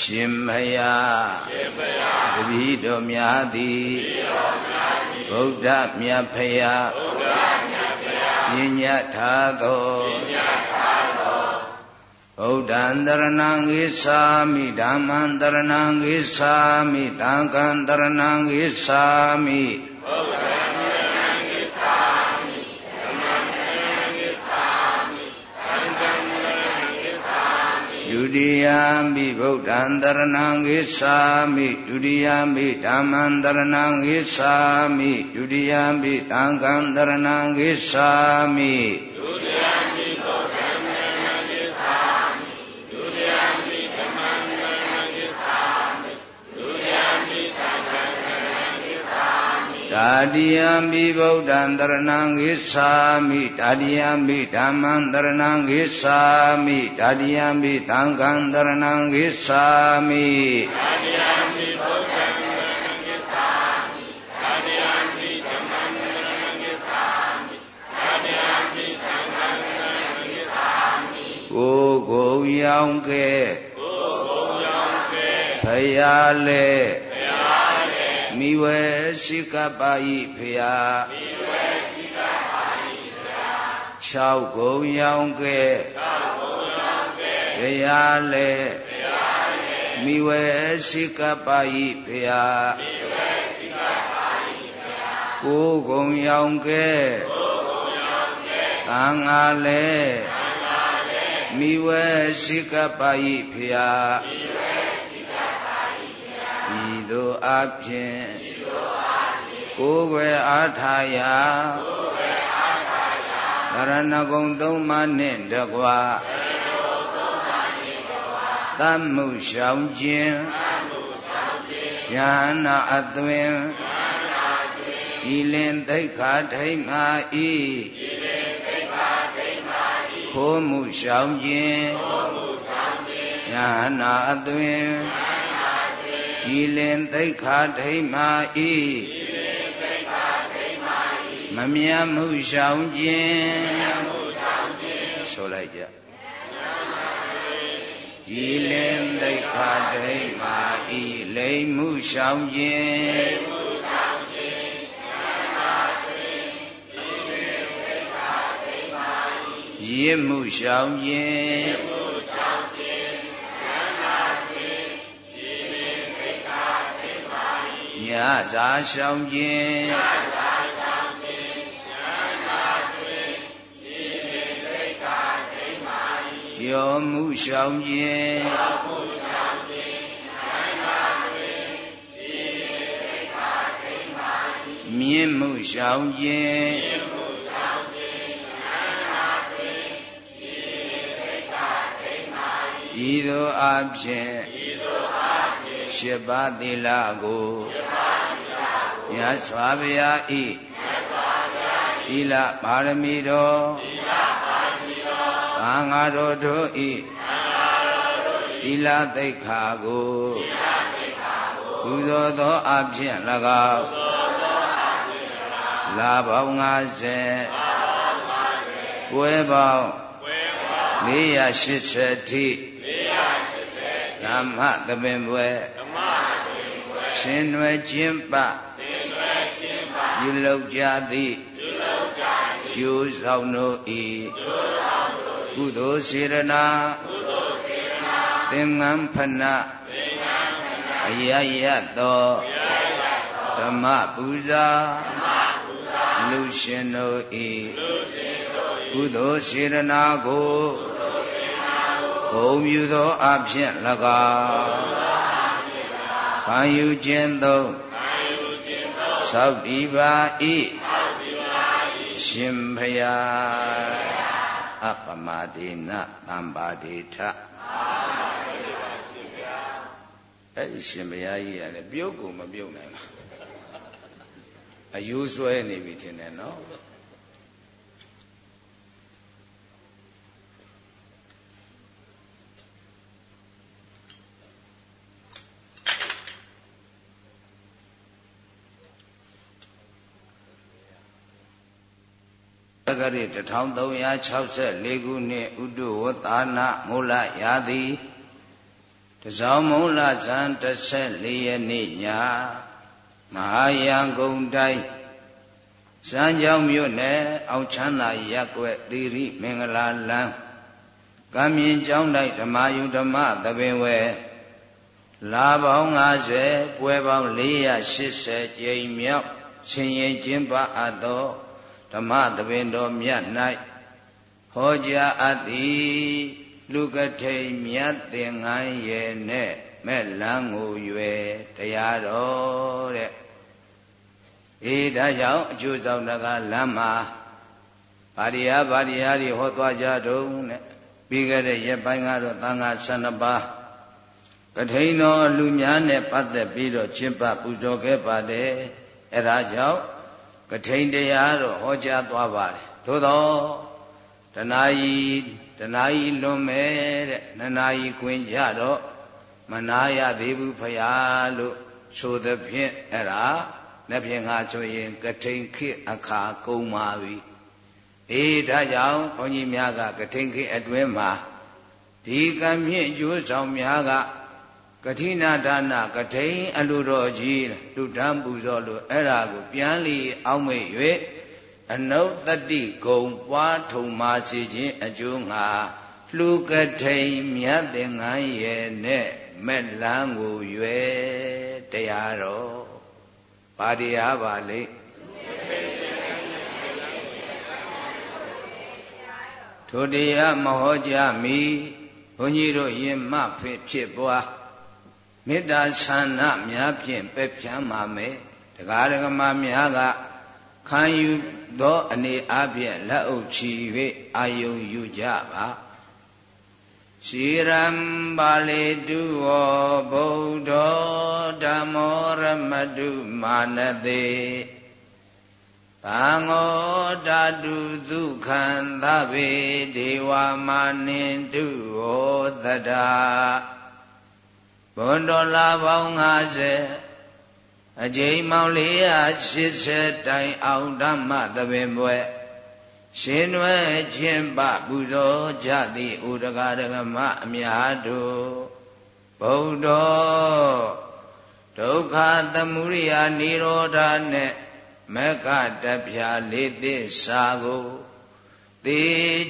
ရှင်မယားတပည့်တော်များသည်ဗုဒ္ဓမြတ်ဖယားပညာထားသောဗုဒ္ဓံတရဏံဂိသာမိဓမ္မံတရဏံဂိသာမိသံဃံတရဏံဂိသာမိ ဒုတိယမိဗုဒ္ဓံတရဏံဂိသာမိဒုတိယမိဓမ္မံတရဏံဂိသာမိဒုတိယမိသံဃံတရဏံဂိသာမိ မိတာတိယမိဗုဒ္ဓံတရဏံဂိသာမိတာတိယမိဓမ္မံတရဏံဂိသာမိတာတိယမိသံဃံတရဏံဂိသာမိတာတိယမိဗုဒ္ဓံတရဏံဂိသာမိတာတိယမိဓမ္မံတရဏံဂိသာမိတာတိယမိသံဃံတရဏံဂိသာမိကိုကိုရောင်ကဲကိုကိုရောင်ကဲဖယားလေဖယားလေ မိဝဲရှိကပ္ပါဤဖယားမိဝဲရှိကပ္ပါဤဖယား6ကုံရောင်ကဲ6ကုံဘုရားလေမိဝဲရှိကပ္ပယိဘုရားကိုယ်ကုံရောင်ကဲသံဃာလေမိဝဲရှိကပ္ပယိဘုရား ဤသို့အဖြစ်ကိုယ်ွယ်အားထားရာသရဏဂုံသုံးပါးနှင့်တကွာသတ်မှုရှောင်ခြင်းညာနာအသွင်ကြည်လင်သိက္ခာထိမ့်မာဤခိုးမှုရှောင်ခြင်းညာနာအသွင် ကြည်လင်သိက္ခာထိမ့်မာဤမမြတ်မှုရှောင်ခြင်းဆိုလိုက်ကြကြည်လင်သိခာဒိမာဤလိမ့်မှုရှောင်ခြင်းရစ်မှုရှောင်ခြင်း မြဇာရှောင်ခြင်းယောမှုရှောင်ခြင်းမြင့်မှုရှောင်ခြင်းဤသို့အဖြစ်ဤသို့ ၈ပါးသီလကိုမြတ်စွာဘုရားဤသီလပါရမီတော်ဘာငါတော်တို့ဤသီလသိက္ခာကိုကုသိုလ်သောအဖြစ်၎င်းလာပေါင်း90ကွဲပေါင်း480ထိဓမ္မသဘင်ပွဲဓမ္မ င်နွယ်ခြင်းပပြုလုပ်ကြသည်ကျိုးဆောင်တို့ဤကုသိုလ်စေရနာသင်္ကန်းဖဏအယယတောဓမ္မပူဇာလူရှင်တို့ဤကုသိုလ်စေရနာကိုဂုံပြုသောအဖြစ်၎င်း ခံယူခြင်းသောသောက်ဒီပါဤရှင်ဖယားအပမဒေနသံပါဒေထအဲ့ဒီရှင်ဘုရားကြီးကလည်းပြုတ်ကိုမပြုတ်နိုင်ဘူးအယူဆွဲနေပြီထင်တယ်နော် ဂရိ1364ခုနှစ်ဥဒ္ဓဝသနာမူလရာသီတဇောင်းမုံလဇန်14ရက်နေ့ညမဟာယံဂုံတိုင်းစံကြောင်းမြို့နယ်အောင်ချမ်းသာရက်ွက်သီရိမင်္ဂလာလမ်းကံမြင့်ကျောင်းတိုက်ဓမ္မယုဓမ္မသဘင်ဝဲလာပေါင်း90ပွဲပေါင်း480ကျိန်မြောက်ဆင်ရင်ကျင်းပအပ်သော ဓမ္မသဘင်တော်မြတ်၌ဟောကြားအပ်သည်လူကထိန်မြတ်သင်္ကန်းရဲ့နဲ့မဲ့လန်းကိုရွယ်တရားတော်တဲ့အေးဒါကြောင့်အကျိုးဆောင်တကလမ်းမှာဗာရိယဗာရိယတွေဟောသွားကြတုံးတဲ့ပြီးခဲ့တဲ့ရက်ပိုင်းကတော့သံဃာ12ပါးကထိန်တော်လူများနဲ့ပတ်သက်ပြီးတော့ကျင့်ပပူဇော်ခဲ့ပါတယ်အဲဒါကြောင့် ကထိန်တရားတော့ဟောကြားသွားပါတယ်သို့တော့တဏှာကြီးတဏှာကြီးလွန်မဲ့တဲ့နနာကြီးခွင်ကြတော့မနာရသေးဘူးဖရာလို့ဆိုသဖြင့်အဲ့ဒါနှစ်ဖြင့်ငါဆိုရင်ကထိန်ခေအခါကုံပါပြီအေးဒါကြောင့်ဘုန်းကြီးများကကထိန်ခေအတွင်းမှာဒီကံဖြင့်အကျိုးဆောင်များက ကတိနာဒါနကထိန်အလိုတော်ကြီးလူတန်းပူဇော်လို့အဲ့ဒါကိုပြန်လီအောက်မေ့၍အနုတ္တိဂုံပွားထုံမာစေခြင်းအကျိုးငါလူကထိန်မြတ်သင်္ကန်းရဲ့နဲ့မဲ့လန်းကိုရွယ်တရားတော်ဘာတရားပါလိမ့်ထိုတရားမဟောကြားမီဘုန်းကြီးတို့ယင်မဖြစ်ဖြစ်ပွား မေတ္တာဆန္ဒများဖြင့်ပဲ့ဖြန်းပါမယ်တရားဓမ္မများကခံယူသောအနေအဖြင့်လက်အုပ်ချီ၍အာယုံယူကြပါရှိရံပါလေတုဝဗုဒ္ဓဓမ္မောရမတုမာနတိဘာငောဓာတုဒုက္ခံသဗေဒေဝမာနိတုဟောတတာ ဘွန်တော်လာပေါင်း50အကျိန်မောင်480တိုင်အောင်ဓမ္မသဘင်ပွဲရှင်နွယ်ခြင်းပပူဇော်ကြသည်ဥဒကဒကမအများတို့ဗုဒ္ဓဒုက္ခသမုရိယာនិရောဓနဲ့မကတပြာလေးသစ္စာကိုသေ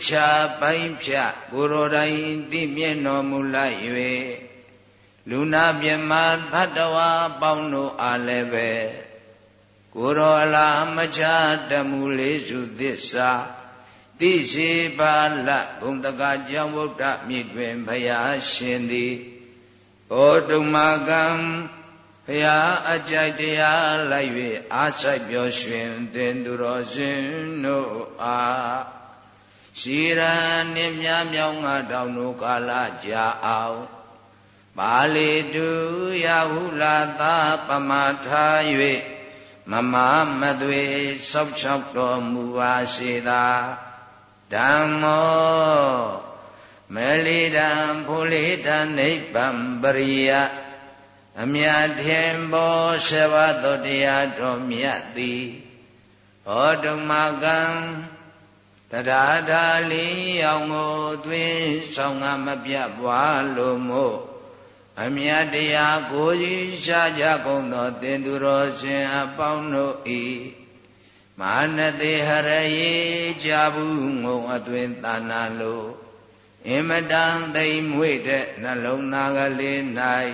ချာပိုင်းဖြတ်ကိုယ်တော်တိုင်သိမြင်တော်မူလိုက်၍ လူနာမြမသတ္တဝါပေါင်းတို့အားလည်းပဲကိုယ်တော်အလားမချတမှုလေးစုသစ္စာတိရှိပါလဂုံတကကြောင့်ဗုဒ္ဓမြစ်တွင်ဘုရားရှင်သည်ဘောတုမကံဘုရားအကြိုက်တရားလိုက်၍အားဆိုင်ပျော်ရွှင်တင်သူတော်ရှင်တို့အားရှိရန်နှင့်မြမြောင်းငါတောင်တို့ကာလကြာအောင် ပါဠိတုယဟုလာသာပမထား၍မမမသွေဆောက်ချောက်တော်မူပါစေသာဓမ္မောမလီတံဖူလီတံနိဗ္ဗံပရိယအမြတ်ထင်ဘောဆဘသောတရားတော်မြတ်သည်ဟောဓမ္မကံတရားဓာလီအောင်ကိုသွင်းဆောင်ငါမပြတ်ပွားလို့မို့ အမြတ်တရားကိုကြီးရှားကြကုန်သောတင်သူတော်ရှင်အပေါင်းတို့၏မာနတိဟရယေကြဘူးငုံအသွင်သာနာလိုအင်မတန်သိမ်မွေ့တဲ့နှလုံးသားကလေး၌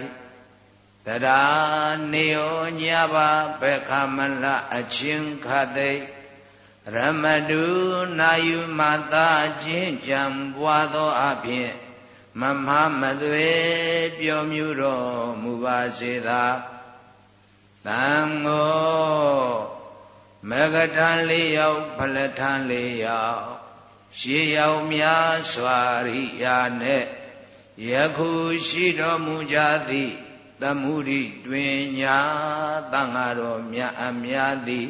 တရားနေယောညပါဘခမလအချင်းခသိရမတုနာယုမသာချင်းကြံပွားသောအဖြစ် မမမသွေပြောမြူတော်မူပါစေသာတန်ငောမဂထံလေးယောက်ဖလထံလေးယောက်ရှေးရောက်များစွာရိယာနဲ့ယခုရှိတော်မူကြသည်သမှုရိတွင်ညာတန်ဃာတော်မြတ်အများသည်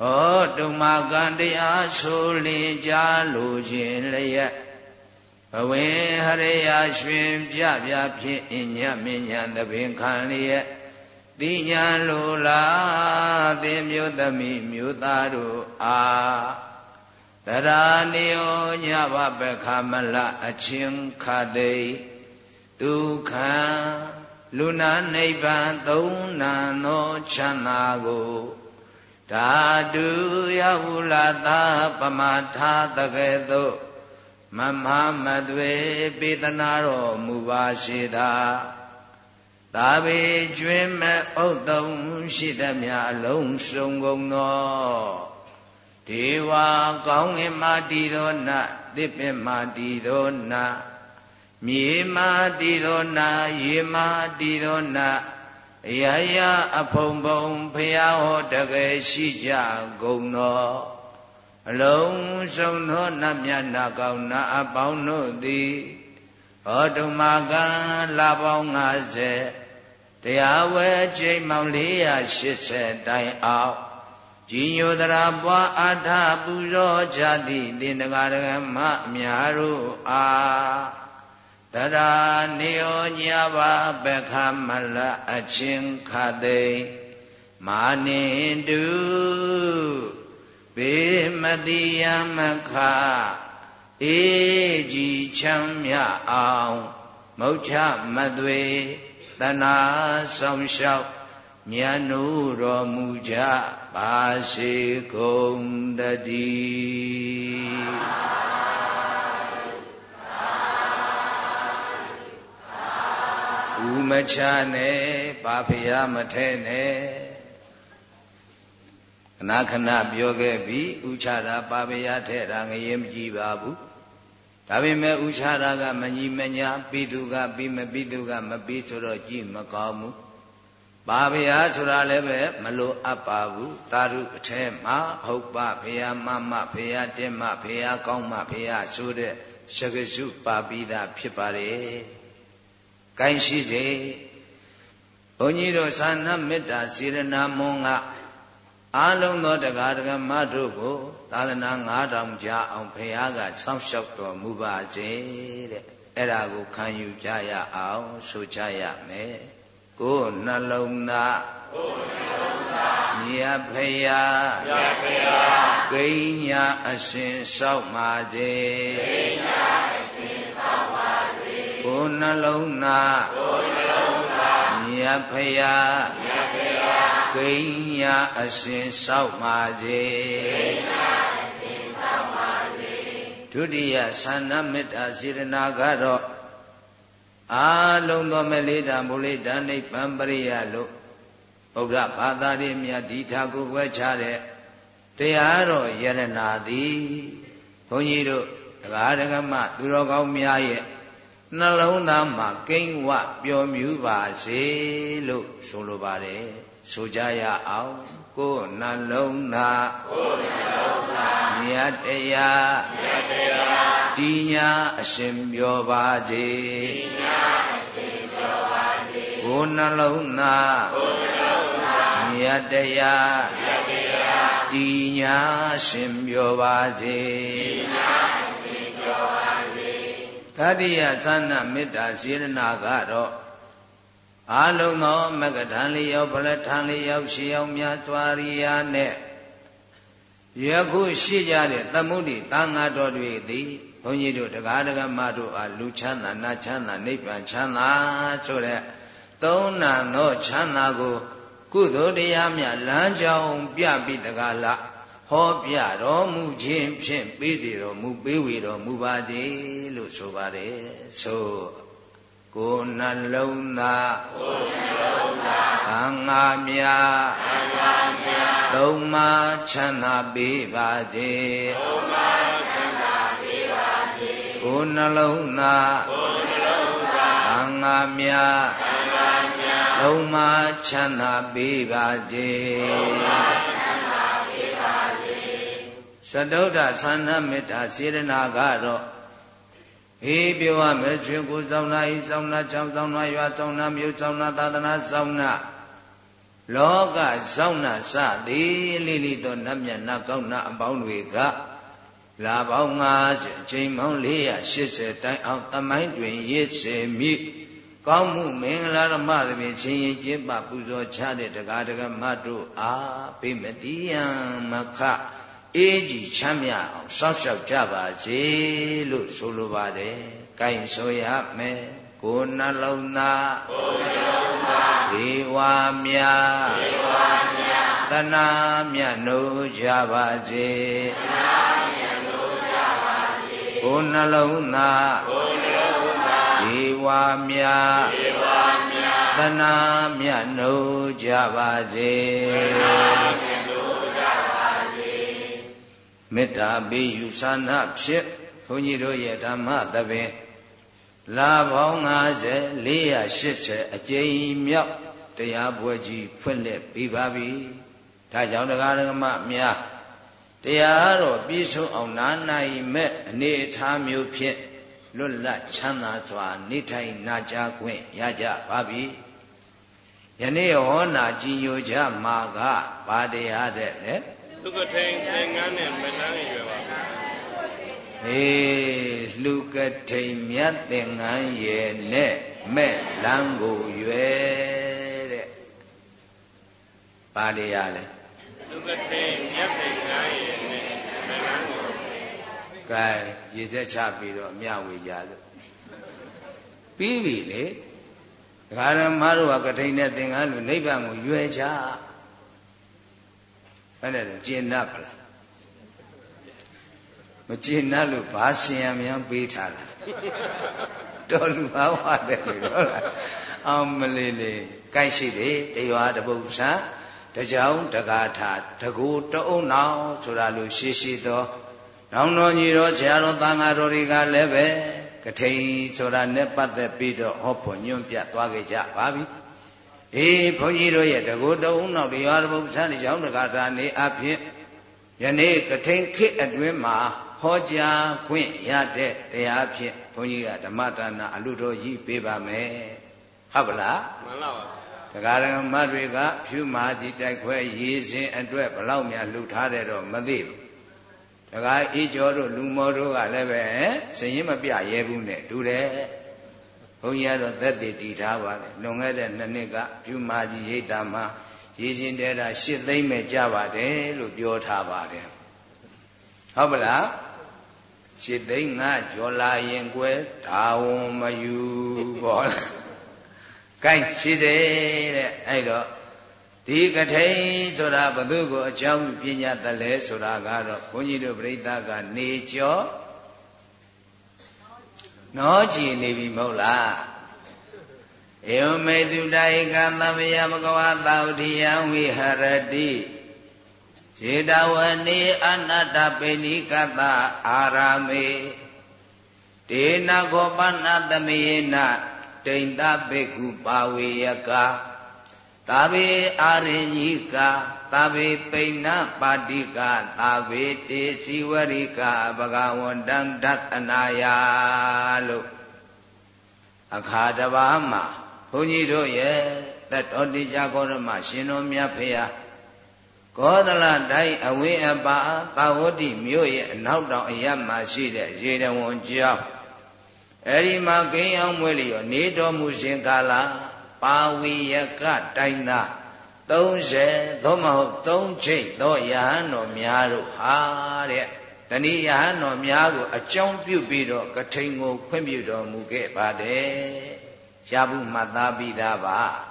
ဟောတုမကံတရားဆိုလင်ကြလိုခြင်းလျက် ဘဝေဟရိယာရွှင်ပြပြဖြင့်အညမဉ္ဇံသဘင်ခံလျက်တိညာလိုလားသင်မျိုးသမီးမျိုးသားတို့အားတရာနေယောညဘပခမလအချင်းခတိဒုက္ခလူနာနိဗ္ဗာန်သုံးနံသောချမ်းသာကိုဓာတုယဝုလသာပမထာတကဲ့သို့ မမမသွေပေတနာတော်မူပါရှိသာသာဘေကျွင်းမဲ့ဥဒ္ဒုံရှိသမျှအလုံးစုံကုန်သောဒေဝကောင်းငင်မာတီသောနသစ်ပင်မာတီသောနမြေမာတီသောနာရေမာတီသောနာအရာရာအဖုံဖုံဖရာဟောတကယ်ရှိကြကုန်သော အလုံးစုံသောနတ်မြတ်နာကောင်းနာအပေါင်းတို့သည်ဟောတုမကံလာပေါင်း50တရားဝဲချိန်မောင်480တိုင်အောင်ကြီးညိုတရာပွားအာထပူဇော်ကြသည့်သင်္တကာရကမအများတို့အားတရာနေယောညဘာပခမလအချင်းခသိမာနိတု ဘေမတိယမခအေကြည်ချမ်းမြအောင်မௌချမသွေတနာဆောင်လျှောက်မြတ်နုတော်မူကြပါစေကုန်တည်းဥမချနဲ့ပါဖရာမထဲနဲ့ ခဏခဏပြောခဲ့ပြီးဥချတာပါပယထဲတာငရေမကြည့်ပါဘူးဒါပေမဲ့ဥချတာကမညီမညာပိသူကပြီးမပိသူကမပြီးဆိုတော့ကြည့်မကောင်းဘူးပါဗျာဆိုတာလည်းပဲမလိုအပ်ပါဘူးသာဓုအထဲမှာဟုတ်ပါဖေယမမဖေယတင်မဖေယကောင်းမဖေယဆိုတဲ့ရှကစုပါပိတာဖြစ်ပါတယ်။ကိုင်းရှိစေဘုန်းကြီးတို့သာနာမေတ္တာစေရနာမွန်က အာလုံးသောတရားဓမ္မတို့ကိုသာသနာ9000ကြာအောင်ဘုရားကစောင့်ရှောက်တော်မူပါစေတဲ့အဲ့ဒါကိုခံယူကြရအောင်ဆိုကြရမယ်ကိုယ်နှလုံးသားကိုယ်နှလုံးသားမြတ်ဖရာမြတ်ဖရာဂိညာအရှင်စောက်ပါစေဂိညာအရှင်စောက်ပါစေကိုယ်နှလုံးသားကိုယ်နှလုံးသားမြတ်ဖရာမြတ်ဖရာ ဂိညာအရှင်စောက်ပါစေဂိညာအရှင်စောက်ပါစေဒုတိယသန္နမေတ္တာစေရနာကတော့အာလုံးသောမလေးတာမူလေးတာနိဗ္ဗာန်ပရိယလို့ဗုဒ္ဓဘာသာရင်းမြတ်ဒီထာကိုွယ်ချတဲ့တရားတော်ယရနာသည်ဘုန်းကြီးတို့တရားဓမ္မသူတော်ကောင်းများရဲ့နှလုံးသားမှာကိန်းဝပျော်မြူပါစေလို့ဆိုလိုပါတယ် ဆိုကြရအောင်ကိုယ်နှလုံးသားကိုယ်နှလုံးသားမြတ်တရားမြတ်တရားတည်ညာအရှင်ပြောပါစေတည်ညာအရှင်ပြောပါစေကိုယ်နှလုံးသားကိုယ်နှလုံးသားမြတ်တရားမြတ်တရားတည်ညာအရှင်ပြောပါစေတည်ညာအရှင်ပြောပါစေတတိယသန္နမေတ္တာစေရနာကတော့ အာလုံးသောမကထံလေးရောက်ဖလက်ထံလေးရောက်ရှေးအောင်များစွာရိယာနဲ့ယခုရှိကြတဲ့သမုဒိသံဃာတော်တွေသည်ဘုန်းကြီးတို့တရားဒဂမတို့အားလူချမ်းသာနတ်ချမ်းသာနိဗ္ဗာန်ချမ်းသာဆိုတဲ့သုံးနံသောချမ်းသာကို ကုသိုလ်တရားမြလမ်းကြောင်းပြပြီးတကားလားဟောပြတော်မူခြင်းဖြင့်ပေးစီတော်မူပေးဝေတော်မူပါသည်လို့ဆိုပါတယ်ဆို ကိုယ်နှလုံးသားကိုယ်နှလုံးသားသံဃာမြတ်သံဃာမြတ်သုံးပါးချမ်းသာပေးပါစေသုံးပါးချမ်းသာပေးပါစေကိုယ်နှလုံးသားကိုယ်နှလုံးသားသံဃာမြတ်သံဃာမြတ်သုံးပါးချမ်းသာပေးပါစေသုံးပါးချမ်းသာပေးပါစေသတုဒ္ဓသန္နမေတ္တာစေရနာကတော့ေး ပြောရမယ်ကျွင်ကိုစောင်းနာဤစောင်းနာချောင်းစောင်းနာရွာစောင်းနာမြို့စောင်းနာသာသနာစောင်းနာလောကစောင်းနာစသည်လိလိသောနတ်မြတ်နတ်ကောင်းနာအပေါင်းတွေကလာပေါင်း50အချိန်ပေါင်း480တိုင်အောင်တမိုင်းတွင်ရစ်စေမိကောင်းမှုမင်္ဂလာဓမ္မသဖြင့်ချင်းရင်ကျင်းပပူဇော်ချတဲ့တရားဒဂမတို့အားဘိမတိယံမခ အေးကြီးချမ်းမြအောင်စောင့်ရှောက်ကြပါစေလို့ဆိုလိုပါတယ်။ကိုင်ဆိုရမယ်။ကိုယ်နှလုံးသားကိုယ်နှလုံးသားဒေဝမြတ်ဒေဝမြတ်တဏှာမြတ်နိုးကြပါစေတဏှာမြတ်နိုးကြပါစေကိုယ်နှလုံးသားကိုယ်နှလုံးသားဒေဝမြတ်ဒေဝမြတ်တဏှာမြတ်နိုးကြပါစေတဏှာမြတ်နိုးကြပါစေ မေတ္တာပေးယူဆန္ဒဖြင့်ဘုန်းကြီးတို့ရဲ့ဓမ္မသဘင်လာပေါင်း90 480အကျိန်မြောက်တရားပွဲကြီးဖွင့်လှစ်ပြီးပါပြီ။ဒါကြောင့်တရားဓမ္မများတရားတော်ပြည့်စုံအောင်နာနိုင်မဲ့အနေအထားမျိုးဖြင့်လွတ်လပ်ချမ်းသာစွာ နေထိုင်နာကြားခွင့်ရကြပါပြီ။ယနေ့ဟောနာကြည်ညိုကြမှာကဘာတရားတဲ့လဲ။ သုခထိန်သင်္ကန်းနဲ့မလန်းရွယ်ပါအေးလှကထိန်မြတ်သင်္ကန်းရဲ့နဲ့မဲ့လန်းကိုရွယ်တဲ့ပါလေရလဲလှကထိန်မြတ်သင်္ကန်းရဲ့နဲ့မဲ့လန်းကိုကဲရေစက်ချပြီးတော့မြဝေကြလို့ပြီးပြီလေဒကာရမတို့ကကထိန်နဲ့သင်္ကန်းလူနိဗ္ဗာန်ကိုရွယ်ကြ အဲ့ဒါကျင့်တတ်ပါလားမကျေနပ်လို့ဘာရှင်ရမြန်ပေးထားတာတော်လူဘာဝတဲ့လို့ဟုတ်လားအောင်မလေးလေးကြိုက်ရှိတယ်တရွာတပု္ပ္ပာတကြောင်တကားထာတကူတအုံနောင်ဆိုတာလို့ရှိရှိသောနောင်တော်ကြီးတော်ဆရာတော်သံဃာတော်တွေကလည်းပဲကထိန်ဆိုတာနဲ့ပတ်သက်ပြီးတော့ဟောဖို့ညွန့်ပြသွားကြကြပါပြီ အေးဘုန်းကြီးတို့ရဲ့တကူတအုံနောက်တရားတပု္ပ္ပာတကြောင်တကားထာနေအဖြစ်ယနေ့ကထိန်ခေအတွင်းမှာဟောကြားခွင့်ရတဲ့တရားဖြင့်ဘုန်းကြီးကဓမ္မဒါနအလူတော်ကြီးပေးပါမယ်ဟုတ်ပလားမှန်ပါပါတရားဓမ္မတွေကဖြူမာကြီးတိုက်ခွဲရေးစဉ်အတွက်ဘလောက်များလှူထားတယ်တော့မသိဘူးတရားအေးကျော်တို့လူမောတို့ကလည်းပဲစရင်မပြရဲဘူးနဲ့တူတယ် ဘုန်းကြီးကတော့သက်တည်တည်ထားပါတယ်လွန်ခဲ့တဲ့နှစ်နှစ်ကဖြူမာကြီးရိတ်တာမှာရေးစဉ်တဲတာ၈သိမ့်မဲ့ကြပါတယ်လို့ပြောထားပါတယ်ဟုတ်ပလားရှစ်သိန်းငါကြော်လာရင်ကွယ်ဒါဝန်မယူပေါ့လား။ကိုင်းရှိသေးတဲ့အဲ့တော့ဒီကထိန်ဆိုတာဘသူကိုအကြောင်းပညာတလဲဆိုတာကတော့ဘုန်းကြီးတို့ပြိဿကနေကြော နောကြည်နေပြီမဟုတ်လားဧဝမေတုတဧကသမယမကဝသာဝတိယံဝိဟရတိခြေတဝနေအနတ္တပိဏိကတအာရမေဒေနခောပနသမေနတိန်တဘေကုပါဝေယက သာဝေအာရိညိကသာဝေပိဏပါတိကသာဝေတေစီဝရိကဘဂဝန္တံဒသနာယလို့အခါတပါးမှာဘုန်းကြီးတို့ရဲ့တတော်တိကြကောရမရှင်တော်မြတ်ဖေဟာကောသလတိုင်းအဝင်းအပါသာဝတိမြို့ရဲ့အနောက်တောင်အရမှာရှိတဲ့ရေတဝန်ကျောင်းအဲဒီမှာဂိမ်းအောင်မွေးလျော်နေတော်မူရှင်ကာလ ပါဝီယကတိုင်းသား30သို့မဟုတ်3ချိန်သောယဟန်တော်များတို့ဟာတဲ့တဏိယဟန်တော်များကိုအကြောင်းပြုပြီးတော့ကထိန်ကိုခွင့်ပြုတော်မူခဲ့ပါတယ်။ရဘူးမှတ်သားပြီးသားပါ။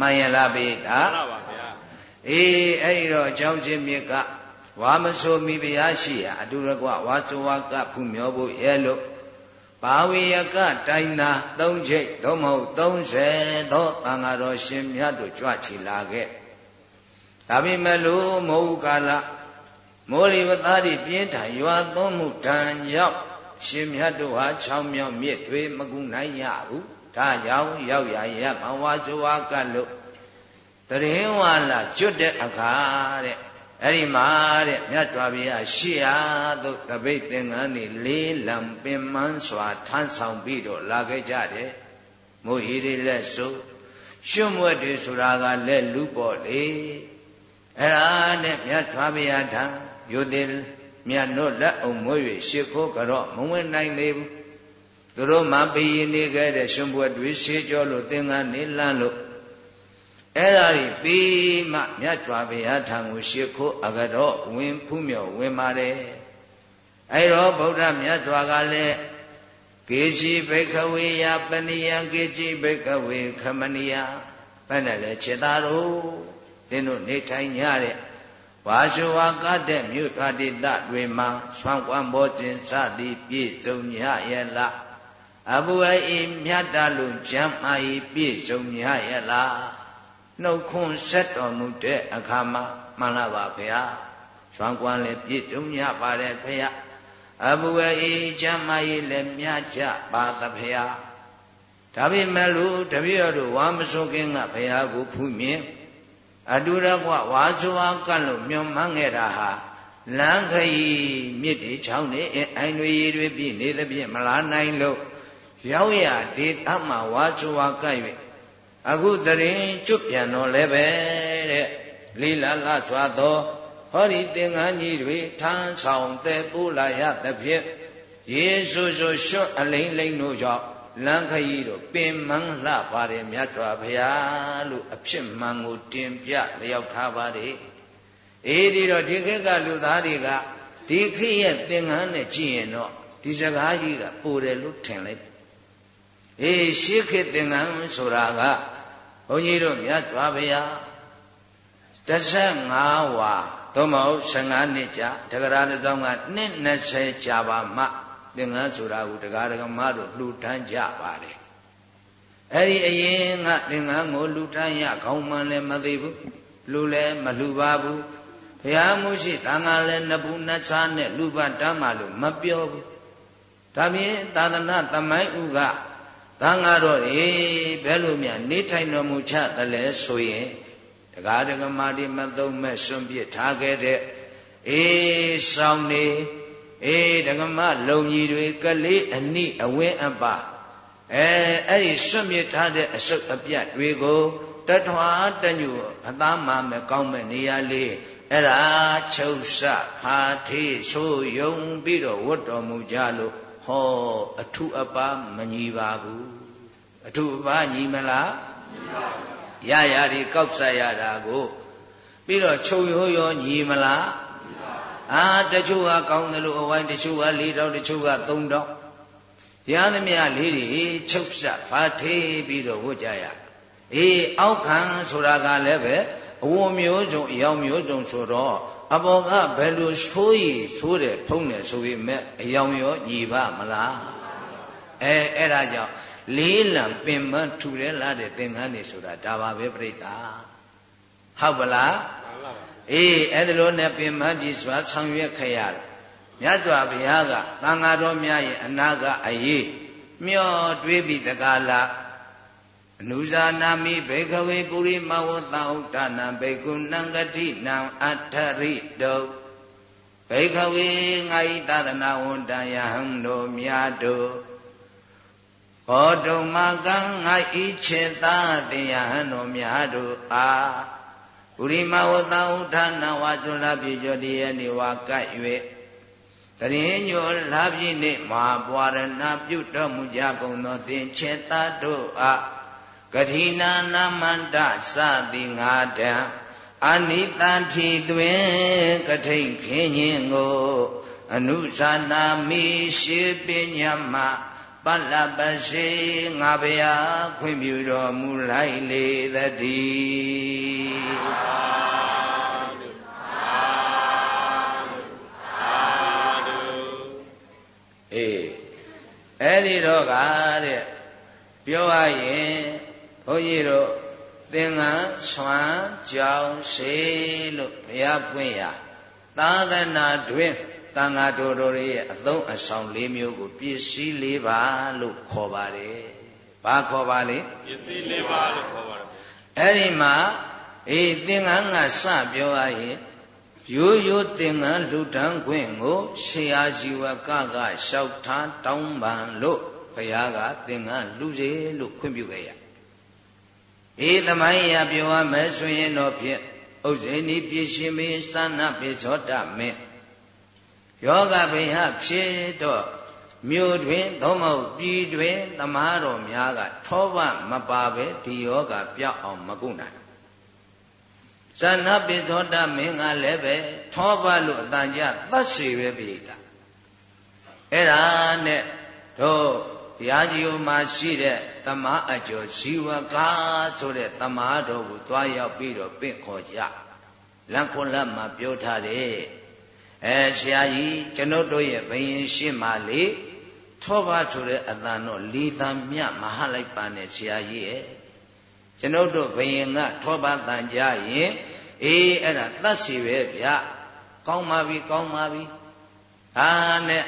မှန်ရလားပိဒါမှန်ပါဗျာအေးအဲ့ဒီတော့အကြောင်းချင်းမြစ်ကဝါမဆိုမိဘုရားရှိရာအတူတကွဝါဆိုဝါကဖူးမြော်ဖို့ရဲ့လို့ ဘာဝေယကတိုင်းသာသုံးချိတ်သို့မဟုတ်30သောတန်ဃာတော်ရှင်မြတ်တို့ကြွချီလာခဲ့ဒါပေမဲ့လို့မဟုတ်ကာလမောရိဝသားတွေပြင်းထန်ရွာသွန်းမှုတန်ကြောင့်ရှင်မြတ်တို့ဟာချောင်းမြောင်းမြစ်တွေမကူနိုင်ရဘူးဒါကြောင့်ရောက်ရရမဝါဇဝါကလို့တရင်ဝါလာကျွတ်တဲ့အခါတဲ့ အဲ့ဒီမှာတဲ့မြတ်စွာဘုရားရှေ့အားသို့တပိတ်သင်္ကန်းနေလေးလံပင်မန်းစွာထမ်းဆောင်ပြီးတော့လာခဲ့ကြတယ်မိုးဟီတွေလက်စုပ်ရွှွမွက်တွေဆိုတာကလက်လူပေါ့လေအဲ့ဒါနဲ့မြတ်စွာဘုရားထံယုတိမြတ်တို့လက်အောင်မွေး၍ရှ िख ိုးကြော့မဝင်နိုင်သေးဘူးသူတို့မှပည်နေခဲ့တဲ့ရွှွမွက်တွေရှေးကြောလို့သင်္ကန်းနေလန်းလို့ အဲ့ဒါတွေပြီးမှမြတ်စွာဘုရားထံကိုရှ िख ိုးအကတော့ဝင်ဖူးမြော်ဝင်ပါတယ်အဲ့တော့ဗုဒ္ဓမြတ်စွာကလည်းကေရှိဘိခဝေယပဏိယကေချိဘိခဝေခမဏိယဘယ်နဲ့လဲခြေသားတို့တင်းတို့နေထိုင်ကြတဲ့ဝါရှဝါကတဲ့မြို့ရွာတိတတွေမှာဆွမ်းကွမ်းဘောခြင်းစသည်ပြည့်စုံညရဲ့လားအဘုအေမြတ်တလူကျမ်းမာဤပြည့်စုံညရဲ့လား နှုတ်ခွန်းဆက်တော်မူတဲ့အခါမှာမှန်လားပါဗျာဆွမ်းကွမ်းလည်းပြည့်စုံညပါတယ်ဖေယအဘုအေကျမ်းမာဤလည်းမြတ်ကြပါသဖေယဒါပေမဲ့လို့တပည့်တော်တို့ဝါမစိုးကင်းကဘုရားကိုဖူးမြင်အတူတကွဝါစွာကတ်လို့မျောမှန်းခဲ့တာဟာလမ်းခရီးမြစ်တွေချောင်းတွေအိုင်တွေရေတွေပြည့်နေသဖြင့်မလားနိုင်လို့ရောက်ရဒေသမှာဝါစွာကတ်၍ အခုတရင်ကျွတ်ပြန်တော့လည်းပဲတဲ့လိလာလစွာသောဟောဒီသင်္ကန်းကြီးတွေထမ်းဆောင်တဲ့ပူလာရသဖြင့်ယေရှုရှုရှွတ်အလိမ့်လိမ့်တို့ကြောင့်လမ်းခရီးတော့ပင်မန်းလှပါတယ်မြတ်စွာဘုရားလို့အဖြစ်မှန်ကိုတင်ပြလျောက်ထားပါတယ်အေးဒီတော့ဒီခေတ်ကလူသားတွေကဒီခေတ်ရဲ့သင်္ကန်းနဲ့ကြည့်ရင်တော့ဒီစကားကြီးကပိုတယ်လို့ထင်လိုက်အေးရှေးခေတ်သင်္ကန်းဆိုတာက ဘုန်းကြီးတို့မြတ်စွာဘုရား15ဝါသို့မဟုတ်15နှစ်ကြာတက္ကရာတစ်စောင်းကနှစ်20ကြာပါမှသင်္ကန်းဆိုတာကိုတရားဒဂမတို့လှူဒန်းကြပါတယ်အဲ့ဒီအရင်ကသင်္ကန်းကိုလှူဒန်းရခေါင်းမှန်လည်းမသိဘူးလှူလည်းမလှူပါဘူးဘုရားမှုရှိတန်ခါလည်းနဘူးနတ်ချားနဲ့လူပတ်တမ်းမှလို့မပြောဘူးဒါဖြင့်သာသနာသမိုင်းဥက သံဃာတော်တွေဘယ်လိုများနေထိုင်တော်မူချသလဲဆိုရင်တရားဒဂမတွေမသုံးမဲ့စွန့်ပစ်ထားခဲ့တဲ့အေးဆောင်နေအေးဒကမလုံကြီးတွေကလေးအနိအဝင်းအပအဲအဲ့ဒီစွန့်မြစ်ထားတဲ့အစုပ်အပြတ်တွေကိုတထွားတညူအသားမှမကောင်းမဲ့နေရာလေးအဲ့ဒါချုပ်ဆဖာထေးဆိုယုံပြီးတော့ဝတ်တော်မူကြလို့ ဟောအထုအပါမညီပါဘူးအထုအပါညီမလားညီပါဘူးရရဒီကောက်ဆက်ရတာကိုပြီးတော့ချုပ်ရိုးရောညီမလားအာတချို့ကကောင်းတယ်လို့အဝိုင်းတချို့က၄တောင်တချို့က၃တောင်ရသမျှလေးတွေချုပ်ဆက်ဖာထေးပြီးတော့ဝတ်ကြရအေးအောက်ခံဆိုတာကလည်းပဲအဝမျိုးစုံအယောင်မျိုးစုံဆိုတော့ အဘောကဘယ်လိုဆိုးရည်ဆိုးတယ်ဖုံးတယ်ဆိုပေမဲ့အယောင်ရောညီပါမလားအဲအဲ့ဒါကြောင့်လေးလံပင်မထူရဲလာတဲ့သင်္ကန်းနေဆိုတာဒါပါပဲပြိတ္တာဟုတ်ပလားအေးအဲ့ဒါလိုနဲ့ပင်မကြီးစွာဆောင်ရွက်ခရတယ်မြတ်စွာဘုရားကသံဃာတော်များရဲ့အနာကအရေးမျောတွေးပြီးတကားလား အနုဇာနာမိဘေကဝေပုရိမဝတဥဒ္ဒနာဘေကုဏံဂတိနံအထရိတုဘေကဝေငါဤသဒနာဝန္တယဟံတို့မြတ်တို့ဘောတုမကံငါဤခြေသာတေယဟံတို့မြတ်တို့အားပုရိမဝတဥဒ္ဒနာဝါကျွလပြည့်ကျော်တည်းနေဝါကပ်၍တရင်ညောလာပြည့်နေမဟာပွာရဏပြုတော်မူကြကုန်သောသင်ခြေသာတို့အား ကတိနာနာမန္တစသည်ငါတံအနိတံထီသွင်ကထိန်ခင်းခြင်းကိုအနုဇာနာမိရှိပညာမပလပစေငါဗျာခွင့်ပြုတော်မူလိုက်လေသတည်းအေးအဲ့ဒီတော့ကတဲ့ပြောရရင် ဘုန်းကြီးတို့သင်္ကန်းဆွမ်းကြောင်စေလို့ဘုရားဖွင့်ရသာသနာတွင်တန်ဃာတော်တော်ရဲ့အသုံးအဆောင်၄မျိုးကိုပစ္စည်း၄ပါးလို့ခေါ်ပါတယ်။ဘာခေါ်ပါလဲပစ္စည်း၄ပါးလို့ခေါ်ပါတယ်။အဲ့ဒီမှာအေးသင်္ကန်းကစပြောရရင်ရိုးရိုးသင်္ကန်းလှူဒန်းခွင့်ကိုရှေယာဇီဝကကလျှောက်ထားတောင်းပန်လို့ဘုရားကသင်္ကန်းလူစေလို့ခွင့်ပြုခဲ့ရ အေးသမိုင်းရပြောရမယ်ဆိုရင်တော့ဖြင့်ဥဇိနီပြရှင်မင်းသနပိဇောတမင်းယောဂဗိဟဖြစ်တော့မြို့တွင်သို့မဟုတ်ပြည်တွင်သမားတော်များကထောပမပါပဲဒီယောဂပြောက်အောင်မကုနိုင်ဇဏပိသောတမင်းကလည်းပဲထောပလို့အတန်ကြသတ်စီပဲပြီတာအဲ့ဒါနဲ့တို့ဘုရားကြီးဟိုမှာရှိတဲ့ တမအကျော်ဇီဝကာဆိုတဲ့တမတော်ကိုသွားရောက်ပြီးတော့ပင့်ခေါ်ကြလက်ခွန်လက်မှာပြောထားတယ်အဲဆရာကြီးကျွန်ုပ်တို့ရဲ့ဘယင်ရှင်းမှလေထောပါဆိုတဲ့အတန်တော့လီတံမြမဟာလိုက်ပါနဲ့ဆရာကြီးရဲ့ကျွန်ုပ်တို့ဘယင်ကထောပါတန်ကြရင်အေးအဲ့ဒါတတ်စီပဲဗျကောင်းပါပြီကောင်းပါပြီဟာနဲ့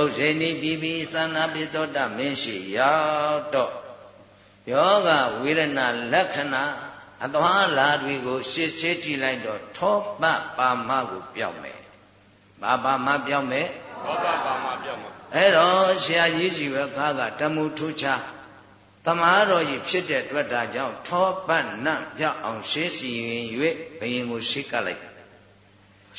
ဥဇေနိပြီးပြီးသန္နာပိသောတမင်းရှိရောက်တော့ ယောဂဝေဒနာလက္ခဏာအသွားလာတွေကိုရှစ်ရှင်းကြည့်လိုက်တော့ထောပပါမကိုပြောင်းမယ်။ဘာပါမပြောင်းမယ်။ထောပပါမပြောင်းမယ်။အဲ့တော့ဆရာကြီးစီဘကားကတမှုထူးခြားတမားတော်ကြီးဖြစ်တဲ့အတွက်ဒါကြောင့်ထောပတ်နံ့ပြောက်အောင်ရှေးစီရင်၍ဘယင်ကိုရှေ့ကလိုက်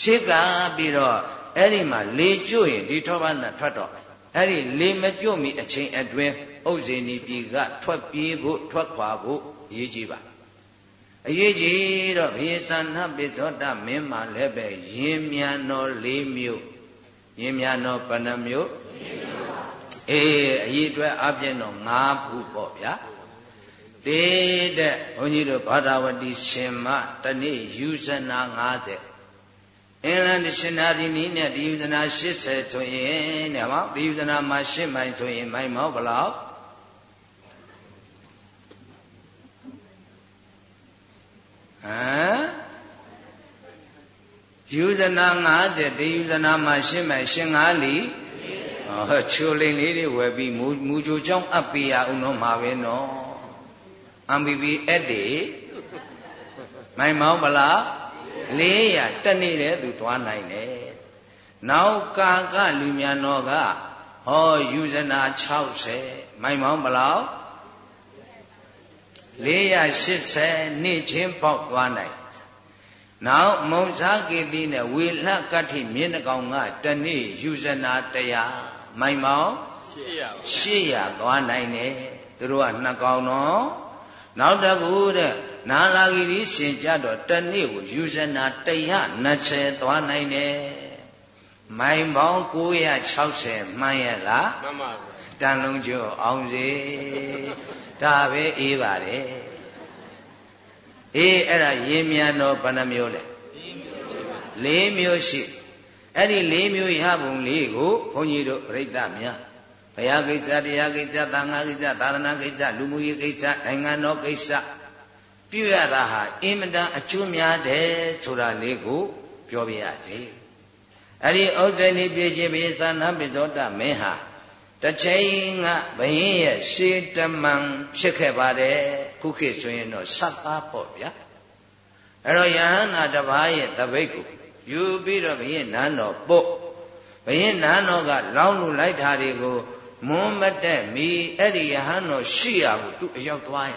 ရှေ့ကပြီးတော့အဲ့ဒီမှာလေကျွတ်ရင်ဒီထောပတ်နံ့ထွက်တော့အဲ့ဒီလေမကျွတ်မီအချိန်အတွင်း ဥဇင်းဒီပြည်ကထွက်ပြေးဖို့ထွက်ခွာဖို့ရည်ကြည်ပါအရေးကြီးတော့ဘေသနာပိသောတမင်းမှလည်းပဲယင်းမြန်တော်၄မျိုးယင်းမြန်တော်ဘယ်နှမျိုးအေးအရေးအတွက်အပြည့်တော့၅ခုပေါ့ဗျာတေးတဲ့ဘုန်းကြီးတို့ဘာသာဝတိရှင်မတနေ့ယူဇနာ90အင်္ဂလန်ရှင်နာဒီနီးနဲ့ဒီယူဇနာ80ဆိုရင်တဲ့ဟောဒီယူဇနာမှာ8မိုင်ဆိုရင်မိုင်မောဘလောက် မ်ယူဇနာ90ဒီယူဇနာမှာရှင်းမယ်ရှင်း5လီဟောချိုလိန်လေးတွေဝယ်ပြီးမူမူချိုချောင်းအပ်ပေးရအောင်တော့မှာပဲနော်အမ်ဘီဘီအဲ့ဒီမိုင်မောင်းဗလား400တက်နေတဲ့သူသွားနိုင်တယ်နောက်ကာကလူမြန်တော်ကဟောယူဇနာ60မိုင်မောင်းဗလား 480နေ့ချင်းပေါက်သွားနိုင်နောက်မုံစားကေတိနဲ့ဝေလကတ္ထိမြင်းနှကောင်ကတနေ့ယူဇနာ100မိုင်မောင်း800သွားနိုင်တယ်သူတို့ကနှစ်ကောင်တော့နောက်တကူတဲ့နာလာဂီရီရှင်ကြတော့တနေ့ကိုယူဇနာ120သွားနိုင်တယ်မိုင်ပေါင်း960မှန်းရလားမှန်ပါတန်လုံးကျော်အောင်စေ ဒါပဲအေးပါတယ်အေးအဲ့ဒါရေမြန်တော့ဘယ်နှမျိုးလဲ၄မျိုးရှိအဲ့ဒီ၄မျိုးရပုံလေးကိုဘုန်းကြီးတို့ပြိဿများဘုရားကိစ္စတရားကိစ္စသံဃာကိစ္စသာသနာကိစ္စလူမှုရေးကိစ္စနိုင်ငံတော်ကိစ္စပြုရတာဟာအင်မတန်အကျိုးများတယ်ဆိုတာလေးကိုပြောပြရသေးအဲ့ဒီဥဒ္ဒဏိပြေခြင်းပိသနာပိသောတမင်းဟာ တစ်ချိန်ကဘယင်းရဲ့ရှေးတမန်ဖြစ်ခဲ့ပါတယ်ခုခေတ်ဆိုရင်တော့စတ်သားပေါ့ဗျာအဲ့တော့ယဟန္တာတစ်ပါးရဲ့တပိတ်ကိုယူပြီးတော့ဘယင်းနန်းတော်ပို့ဘယင်းနန်းတော်ကလောင်းလူလိုက်တာတွေကိုမွန်းမတက်မီအဲ့ဒီယဟန်တော်ရှိရကိုသူအရောက်သွားရ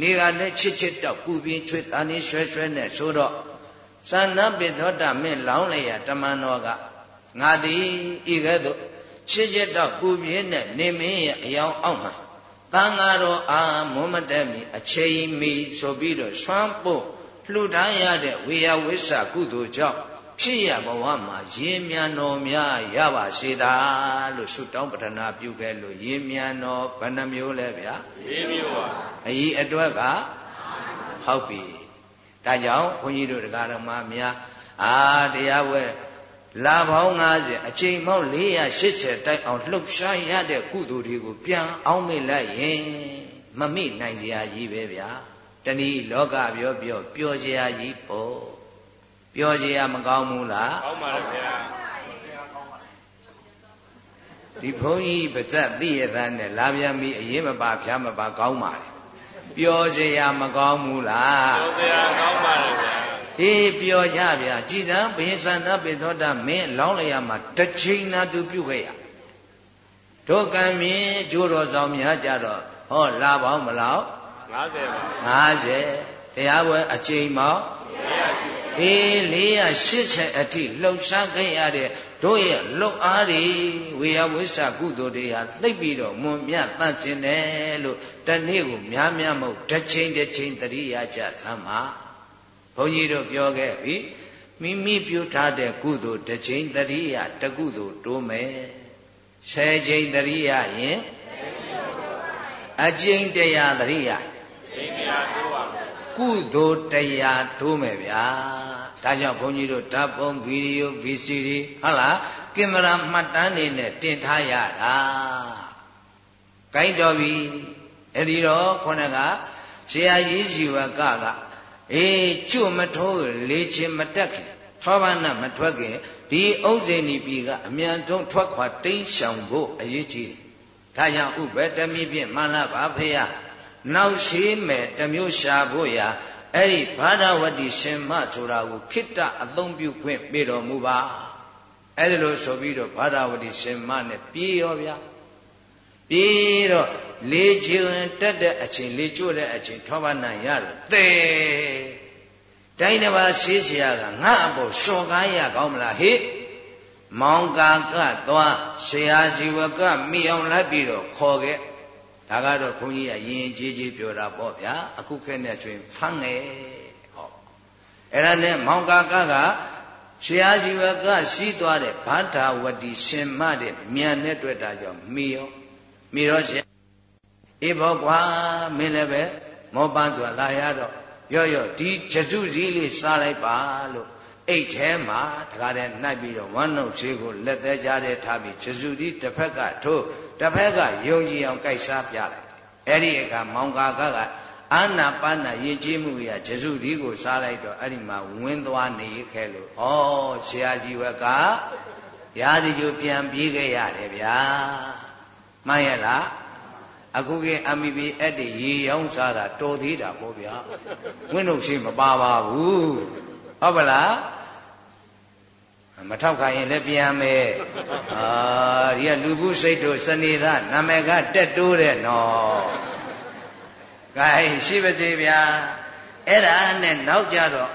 နေကလည်းချစ်ချစ်တော့ပူပြင်းချွေတာနေရွှဲရွှဲနဲ့ဆိုတော့သန္နပိသောတာမင်းလောင်းလိုက်ရတမန်တော်ကငါသည်ဤကဲ့သို့ ချစ်ချစ်တော့ပူပြင်းနဲ့နေမင်းရဲ့အယောင်အောက်မှာတန်ဃာတော်အာမွန်းမတက်မီအချိန်မီဆိုပြီးတော့ဆွမ်းပို့လှူဒါန်းရတဲ့ဝေယဝိဆာကုသိုလ်ကြောင့်ဖြစ်ရဘဝမှာရေမြန်တော်များရပါစေသာလို့ဆုတောင်းပတနာပြုခဲ့လို့ရေမြန်တော်ဘယ်နှမျိုးလဲဗျာ၄မျိုးပါအကြီးအတွက်ကဟုတ်ပြီဒါကြောင့်ဘုန်းကြီးတို့တရားတော်မှာများအာတရားဝဲ လာပေါင်း90အချိန်ပေါင်း480တိုက်အောင်လှုပ်ရှားရတဲ့ကုသိုလ်တွေကိုပြန်အောင်မေ့လိုက်ရင်မမိနိုင်စရာကြီးပဲဗျာတဏီလောကပြောပြောပျော်စရာကြီးပေါ့ပျော်စရာမကောင်းဘူးလားကောင်းပါလေဗျာဒီဘုန်းကြီးပါဇက်သိရတဲ့နဲ့လာပြန်ပြီးအရင်မပါဖြားမပါကောင်းပါလေပျော်စရာမကောင်းဘူးလားပျော်စရာကောင်းပါလေဗျာ အေးပျော်ကြဗျာကြည်စံဘိသန္တပိသောတာမင်းလောင်းလျာမှာတစ်ချိန်သာသူပြုတ်ခဲ့ရတို့ကံမြင်ကျိုးတော်ဆောင်များကြတော့ဟောလာပေါင်းမလောက်50ပါ50တရားပွဲအချိန်ပေါင်းအေး480အထိလှုပ်ရှားခဲ့ရတဲ့တို့ရဲ့လှုပ်အားတွေဝေယဝိစ္စကုသိုလ်တွေဟာသိပ်ပြီးတော့မွန်မြတ်တတ်ခြင်းတယ်လို့တနေ့ကိုများများမဟုတ်တစ်ချိန်တစ်ချိန်တရိယာကြသမ်းပါဘု န်းကြီးတို့ပြောခဲ့ပြီမိမိပြုထားတဲ့ကုသိုလ်တစ်ချိန်တရိယာတကုသိုလ်တိုးမယ်ဆယ်ချိန်တရိယာရင်အကျင့်တရားသတိရသိတရားတိုးပါကုသိုလ်တရားထိုးမယ်ဗျာဒါကြောင့်ဘုန်းကြီးတို့ဓာတ်ပုံဗီဒီယို VCD ဟုတ်လားကင်မရာမှတ်တမ်းနေနဲ့တင်ထားရတာဂိုင်းတော်ပြီအဲ့ဒီတော့ခေါင်းကဆရာကြီးဇီဝကက အေးကျွတ်မထိုးလေချင်မတက်ခင်သောဘာနာမထွက်ခင်ဒီဥဇိဏီပြည်ကအမြန်ဆုံးထွက်ခွာတိမ်းရှောင်ဖို့အရေးကြီးတယ်ဒါကြောင့်ဥပတမိဖြင့်မှန်လားပါဖေယနောက်ရှိမဲ့တမျိုးရှာဖို့ရာအဲ့ဒီဘာဒဝတိရှင်မဆိုတာကိုခိတ္တအသုံးပြုခွင့်ပေးတော်မူပါအဲ့ဒါလို့ဆိုပြီးတော့ဘာဒဝတိရှင်မနဲ့ပြေးရောဗျာ ပြေးတော့လေချင်တက်တဲ့အချိန်လေကျွတ်တဲ့အချိန်ထောပါဏရတော့သေတိုင်းတစ်ပါးရှိချရာကငါအဖို့စော်ကားရကောင်းမလားဟိမောင်ကာကသွားဆရာဇီဝကမိအောင်လိုက်ပြီးတော့ခေါ်ခဲ့ဒါကတော့ဘုန်းကြီးကယဉ်ကျေးကျေးပြောတာပေါ့ဗျာအခုခက်နဲ့ဆိုရင်ဖမ်းငယ်ဟောအဲ့ဒါနဲ့မောင်ကာကကဆရာဇီဝကရှိသွားတဲ့ဘာတာဝတီရှင်မတဲ့မြန်နဲ့တွေ့တာကြောင့်မိရော မိရောရှင်အေးဘောကွာမင်းလည်းပဲမောပန်းဆိုတာလာရတော့ရော့ရော့ဒီကျစုစည်းလေးစားလိုက်ပါလို့အိတ်ထဲမှာတကားတဲ့နှိုက်ပြီးတော့ဝမ်းနှုတ်သေးကိုလက်သေးကြတဲ့ထားပြီးကျစုစည်းတစ်ဖက်ကထိုးတစ်ဖက်ကယုံကြည်အောင်ကြိုက်စားပြလိုက်အဲ့ဒီအခါမောင်ကာကကအာနာပါနာရည်ကြည်မှုရကျစုစည်းကိုစားလိုက်တော့အဲ့ဒီမှာဝင်းသွားနေခဲ့လို့ဩဆရာကြီးဝကရာဒီကျိုပြန်ပြေးခဲ့ရတယ်ဗျာ မှန်ရဲ့လားအခုကအမီဘီအဲ့ဒီရေရောင်းစားတာတော်သေးတာပေါ့ဗျာဝင်းတို့ရှိမပါပါဘူးဟုတ်ပါလားမထောက်ခိုင်းရင်လည်းပြန်မယ်အာဒီကလူဘူးစိတ်တို့စနေသားနာမည်ကတက်တိုးတဲ့နော်ဂိုင်းရှိပါသေးဗျာအဲ့ဒါနဲ့နောက်ကြတော့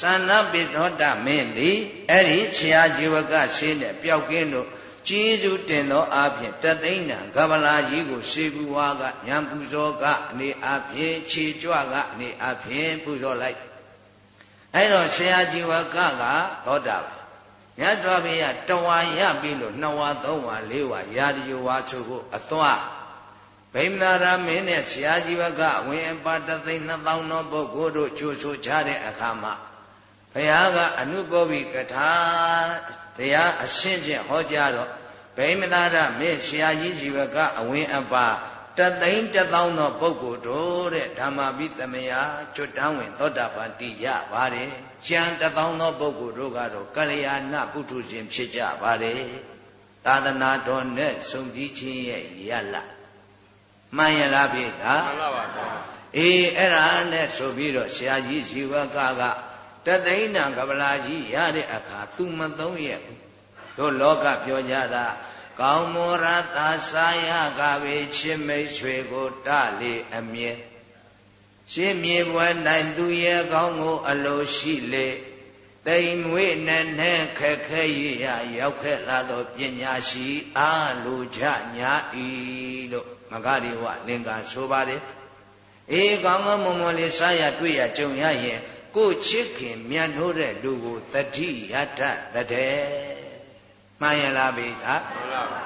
သန္နပိသောတမင်းသည်အဲ့ဒီဆရာဇီဝကရှင်းတဲ့ပျောက်ကင်းတို့ ကျေးဇူးတင်သောအဖြစ်တသိန်းတန်ကမလာကြီးကိုရှေးကူဝါကညံပူဇော်ကအနေအဖြစ်ခြေကြွကအနေအဖြစ်ပူဇော်လိုက်အဲ့တော့ဆရာជីဝကကသောတာပန်မြတ်စွာဘုရားတဝါရပြီလို့နှစ်ဝါသုံးဝါလေးဝါရာဒီယဝါချုပ်ကိုအသွားဗိမ္မာရမင်းနဲ့ဆရာជីဝကဝင်အပါတသိန်း2000သောပုဂ္ဂိုလ်တို့ကြိုးဆိုကြတဲ့အခါမှာဘုရားကအနုဘောဘိကထာ တရားအရှင်းချင်းဟောကြားတော့ဗိမသာရမေဆရာကြီးဇီဝကအဝင်အပါတသိန်းတသောင်းသောပုဂ္ဂိုလ်တို့တဲ့ဓမ္မပိသမယကျွတ်တန်းဝင်သောတာပန်တည်ကြပါတယ်။ကျန်တသောင်းသောပုဂ္ဂိုလ်တို့ကတော့ကလျာဏပုထုရှင်ဖြစ်ကြပါတယ်။သာသနာတော်နဲ့စုံစည်းခြင်းရဲ့ရလမှန်ရလားဗျာမှန်ပါပါဗျာအေးအဲ့ဒါနဲ့ဆိုပြီးတော့ဆရာကြီးဇီဝကက တသိန်းတန်ကပလာကြီးရတဲ့အခါသူမသုံးရဲ့တို့လောကပြောကြတာကောင်းမောရသာစာယကပဲချစ်မိတ်ဆွေကိုတလေအမြဲရှင်းမြေပွဲနိုင်သူရဲ့ကောင်းကိုအလိုရှိလေတိမ်မွေးနဲ့နဲ့ခက်ခဲရရရောက်ခဲ့လာသောပညာရှိအားလိုချညာဤလို့မဂရိဝလင်္ကာဆိုပါတယ်အေးကောင်းကောင်းမွန်မွန်လေးစားရတွေ့ရကြုံရရင် ကိုချစ်ခင်မြတ်ထိုးတဲ့လူကိုတတိယတတတဲ့မှန်ရလားဗျာမှန်ပါပါ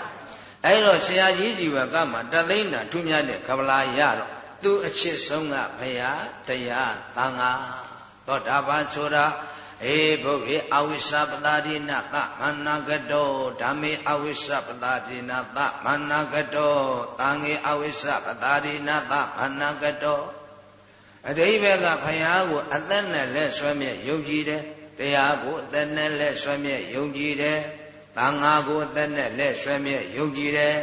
အဲ့တော့ဆရာကြီးជីဝကမှာတသိန်းတာထူးမြတ်တဲ့ကပလာရတော့သူအချစ်ဆုံးကဘုရားတရားသံဃာသောတာပန်ဆိုတာအေဘုရားအဝိစ္စပတာရိနသမန္နာကတောဓမ္မေအဝိစ္စပတာရိနသမန္နာကတောသံဃေအဝိစ္စပတာရိနသမန္နာကတော အတိဘကဘုရားကိုအသက်နဲ့လက်ဆွဲမြဲယုံကြည်တယ်တရားကိုအသက်နဲ့လက်ဆွဲမြဲယုံကြည်တယ်သံဃာကိုအသက်နဲ့လက်ဆွဲမြဲယုံကြည်တယ်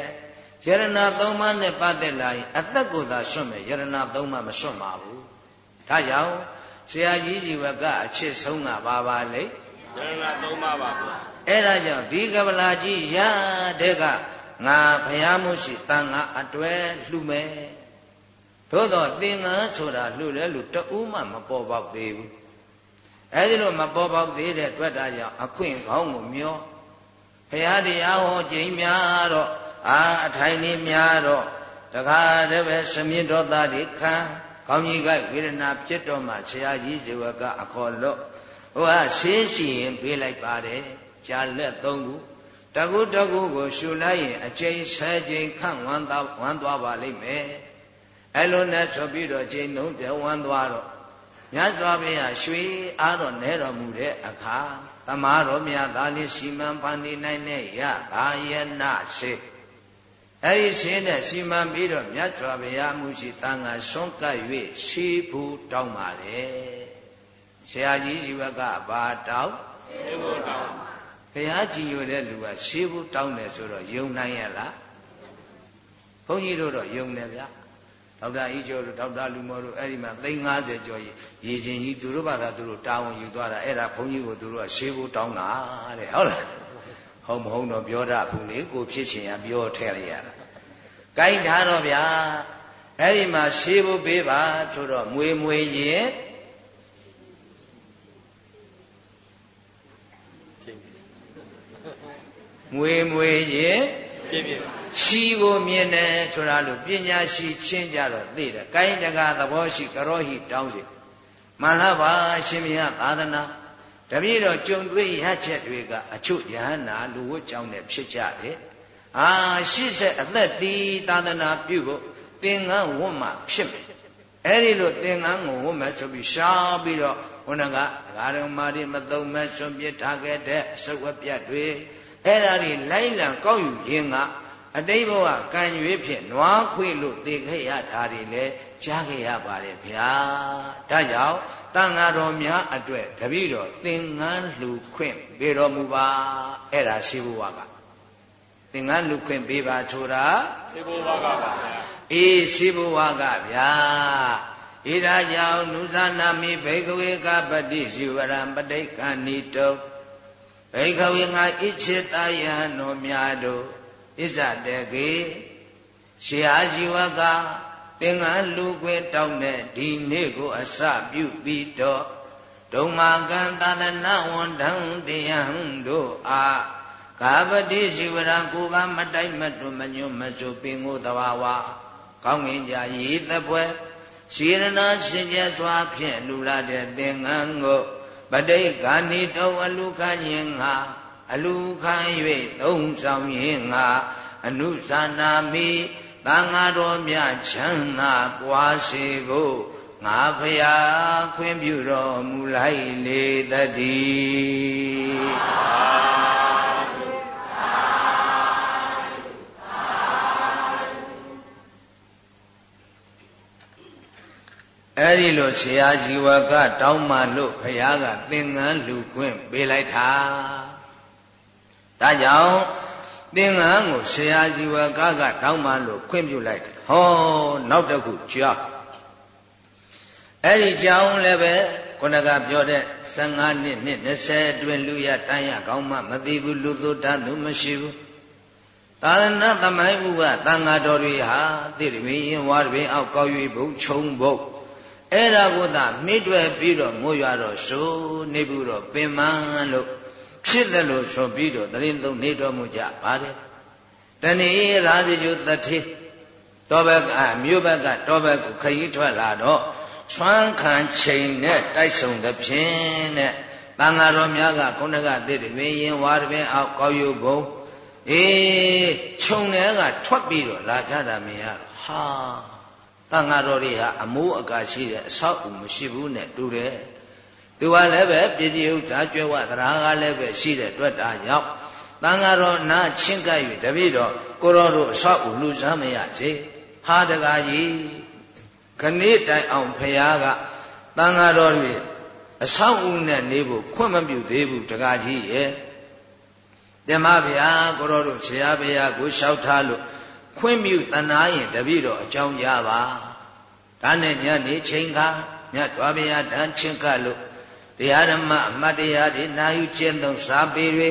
ယရဏသုံးပါးနဲ့ပတ်သက်လာရင်အသက်ကိုသာဆွတ်မယ်ယရဏသုံးပါးမဆွတ်ပါဘူးဒါကြောင့်ဆရာကြီးကြီးဝကအချစ်ဆုံးကပါပါလေယရဏသုံးပါးပါဗျာအဲ့ဒါကြောင့်ဒီကပလာကြီးရတဲ့ကငါဘုရားမှုရှိတန်ငါအတွဲလှူမယ် သို့တော့သင်္ကန်းဆိုတာလှူလဲလူတဦးမှမပေါ်ပေါက်သေးဘူးအဲဒီလိုမပေါ်ပေါက်သေးတဲ့အတွက်ဒါကြောင့်အခွင့်ကောင်းကိုမျောဘုရားတရားဟောကြိမ်များတော့အာအထိုင်လေးများတော့တခါတည်းပဲစမြင့်တော်သားတွေခံကောင်းကြီးကဝေဒနာဖြစ်တော့မှဆရာကြီးဇေဝကအခေါ်လို့ဟိုကရှင်းစီရင်ပေးလိုက်ပါတယ်ဂျာလက်သုံးခုတကုတကုကိုရှူလိုက်ရင်အကျိန်ဆယ်ကျိန်ခန့်ဝမ်းသာဝမ်းသွားပါလိမ့်မယ် အဲ့လိုနဲ့ဆိုပြီးတော့ချိန်သုံးပြဝမ်းသွားတော့မြတ်စွာဘုရားရွှေအားတော်နဲတော်မူတဲ့အခါသမားတော်မြတ်သားလေးစီမံဖန်တီးနိုင်တဲ့ရသာယနာရှိအဲ့ဒီရှင်းနဲ့စီမံပြီးတော့မြတ်စွာဘုရားမူရှိတန်ခါဆွန့်ကပ်၍ရှိဘူးတောင်းပါလေဆရာကြီးဇီဝကဘာတောင်းရှိဘူးတောင်းဘုရားကြည်ညိုတဲ့လူကရှိဘူးတောင်းတယ်ဆိုတော့ယုံနိုင်ရလားဘုန်းကြီးတို့တော့ယုံတယ်ဗျာ ဒေါက်တာအီကျော်တို့ဒေါက်တာလူမော်တို့အဲ့ဒီမှာသိန်း90ကျော်ရေချင်းကြီးသူတို့ဘာသာသူတို့တာဝန်ယူသွားတာအဲ့ဒါဘုန်းကြီးကိုသူတို့ကရှေးဖို့တောင်းတာတဲ့ဟုတ်လားဟုတ်မဟုတ်တော့ပြောတာဘူးလေကိုဖြစ်ချင်ရပြောထည့်လိုက်ရတာကိုင်းထားတော့ဗျာအဲ့ဒီမှာရှေးဖို့ပေးပါဆိုတော့မွေမွေရင်မွေမွေရင်ပြည့်ပြည့် ရှိကိုမြင်တယ်ဆိုတာလို့ပညာရှိချင်းကြတော့သိတယ်။ကိုင်းတကာသဘောရှိကရောဟိတောင်းစီမှန်လားပါရှင်မြတ်သာသနာတပည့်တော်ကြုံတွေ့ရချက်တွေကအချို့ယဟနာလူဝတ်ကြောင်းနဲ့ဖြစ်ကြတယ်။အာရှစ်ဆက်အသက်တီးသာသနာပြုဖို့သင်္ကန်းဝတ်မှဖြစ်မယ်။အဲဒီလိုသင်္ကန်းကိုဝတ်မှဆိုပြီးရှားပြီးတော့ဘုန်းကဒကာတော်မာရီမသုံးမဲ့ဆွန်ပြထားခဲ့တဲ့အစုပ်အပြတ်တွေအဲ့ဒါတွေလိုက်လံကောက်ယူခြင်းက အတိတ်ဘဝကံရွေးဖြင့်နွားခွေလို့သိခဲ့ရတာတွေလည်းကြားခဲ့ရပါတယ်ဗျာဒါကြောင့်တန်ဃာတော်များအတွက်တပည့်တော်သင်္ကန်းလှူခွင့်ပေးတော်မူပါအဲ့ဒါရှိဘဝကသင်္ကန်းလှူခွင့်ပေးပါထိုတာရှိဘဝကပါဗျာအေးရှိဘဝကဗျာဣဒါကြောင့်နုဇာနာမိဘိကဝေကပတိဇီဝရံပဋိက္ခဏီတောဘိကဝေငါဣချေတယံနောမြာတို့ ဣဇတကေရှေဟာဇီဝကသင်္ကန်းလူခွေတောင်းတဲ့ဒီနေ့ကိုအစပြုပြီးတော့ဒုံမာကံသာသနာဝန်ထံတရားတို့အားကာပတိဇီဝရံကိုကမတိုက်မတွမညွမစုပင်ကိုတဘာဝကောင်းငင်ကြရေသပွဲရှိရနာရှင်ကျစွာဖြင့်လူလာတဲ့သင်္ကန်းကိုပဋိက္ခဏီတောအလူခခြင်းငါ အလူခံ၍သုံးဆောင်ရင်ငါအနုသနာမိသံဃာတော်မြတ်ချမ်းသာပွားစေဖို့ငါဖရာခွင့်ပြုတော်မူလိုက်လေတည်းအဲ့ဒီလိုဆရာဇီဝကတောင်းမှလို့ဖရာကသင်္ကန်းလူခွင့်ပေးလိုက်တာ ဒါကြောင့်သင်္ကန်းကိုဆရာဇီဝကကတောင်းမှလို့ခွင့်ပြုလိုက်တယ်ဟောနောက်တစ်ခုကြောက်အဲ့ဒီကြောင်းလည်းပဲခုနကပြောတဲ့15နှစ်နှစ်20အတွင်းလူရတန်းရကောင်းမှမသိဘူးလူသူတတ်သူမရှိဘူးသာသနာသမိုင်းဥပသံဃာတော်တွေဟာသိရမင်းရင်ဝါရပင်အောက်ကောက်၍ဘုံခြုံဘုတ်အဲ့ဒါကိုသာမိတွယ်ပြီးတော့ငိုရတော့ဆိုနေဘူးတော့ပင်မလို့ ဖြစ်တယ်လို့ဆိုပြီးတော့တရင်သုံးနေတော်မူကြပါတယ်တဏီရာဇဂျုတထေတောဘကမြို့ဘကတောဘကိုခရီးထွက်လာတော့ဆွမ်းခံချိန်နဲ့တိုက်ဆုံသဖြင့်တဲ့တန်ဃာတော်များကခုနကတိတပင်ရင်ဝါတပင်အောက်ကောက်ယူဘုံအေးခြုံတဲ့ကထွက်ပြီးတော့လာကြတာမြင်ရဟာတန်ဃာတော်တွေဟာအမိုးအကာရှိတဲ့အဆောက်အဦမရှိဘူးနဲ့တူတယ် သူကလည်းပဲပြည့်ပြည့်ဥဒါကျွဲဝသရာကလည်းပဲရှိတဲ့တွေ့တာရောက်တန်ဃာတော်နာချင်းကပ်၍တပည့်တော်ကိုရောတို့အဆောက်အဦလူစမ်းမရချေဟာတကားကြီးခဏိတိုင်အောင်ဖရာကတန်ဃာတော်တွေအဆောက်အဦနဲ့နေဖို့ခွင့်မပြုသေးဘူးတကားကြီးရဲ့တင်မဗျာကိုရောတို့ဆရာဘုရားကိုလျှောက်ထားလို့ခွင့်ပြုသနာရင်တပည့်တော်အကြောင်းကြပါဒါနဲ့ညနေချိန်ခါမြတ်သွားဗျာတန်းချင်းကလို့ တရားဓမ္မအမတ်တရားတွေနာယူကျင့်သုံးစားပေ၍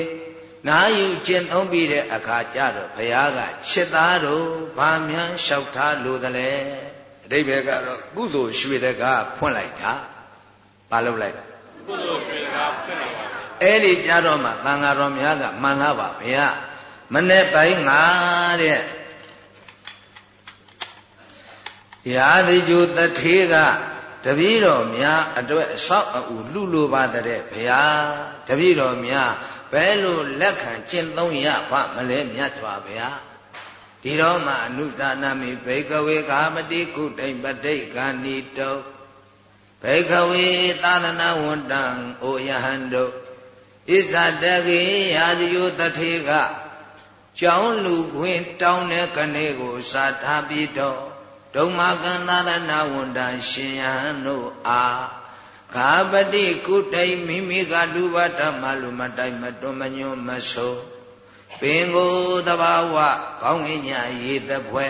နာယူကျင့်သုံးပြီးတဲ့အခါကျတော့ဘုရားကချစ်သားတို့ဗာမြန်လျှောက်ထားလိုသလဲအတိဘယ်ကတော့ကုသိုလ်ရွှေတကားဖွင့်လိုက်တာဘာလုပ်လိုက်ကုသိုလ်ရွှေတကားဖွင့်လိုက်ပါအဲ့ဒီကြတော့မှသံဃာတော်များကမှန်လားပါဘုရားမနေ့ပိုင်းငါတဲ့ရာတိကျူတထေက တပည့်တော်များအတွက်အဆောက်အဦလူလိုပါတဲ့ဘုရားတပည့်တော်များဘယ်လိုလက်ခံကျင့်သုံးရပါမလဲမြတ်စွာဘုရားဒီတော့မှအနုသနာမိဘေကဝေကာမတိကုတိပတိကဏီတောဘေကဝေသာသနာဝန္တံအိုယဟန်တို့ဣဇတကေယာတိယတထေကကျောင်းလူခွင်တောင်းတဲ့ကနေကိုစာထားပြီးတော့ ဒုံမကံသာသနာဝန္တံရှင်ယဟန်တို့အားခာပတိကုတိမိမိကလူဘဓမ္မလူမတိုင်မတွမညွမဆိုးပင်ကိုတဘာဝကောင်းငင်ညာရေသပွဲ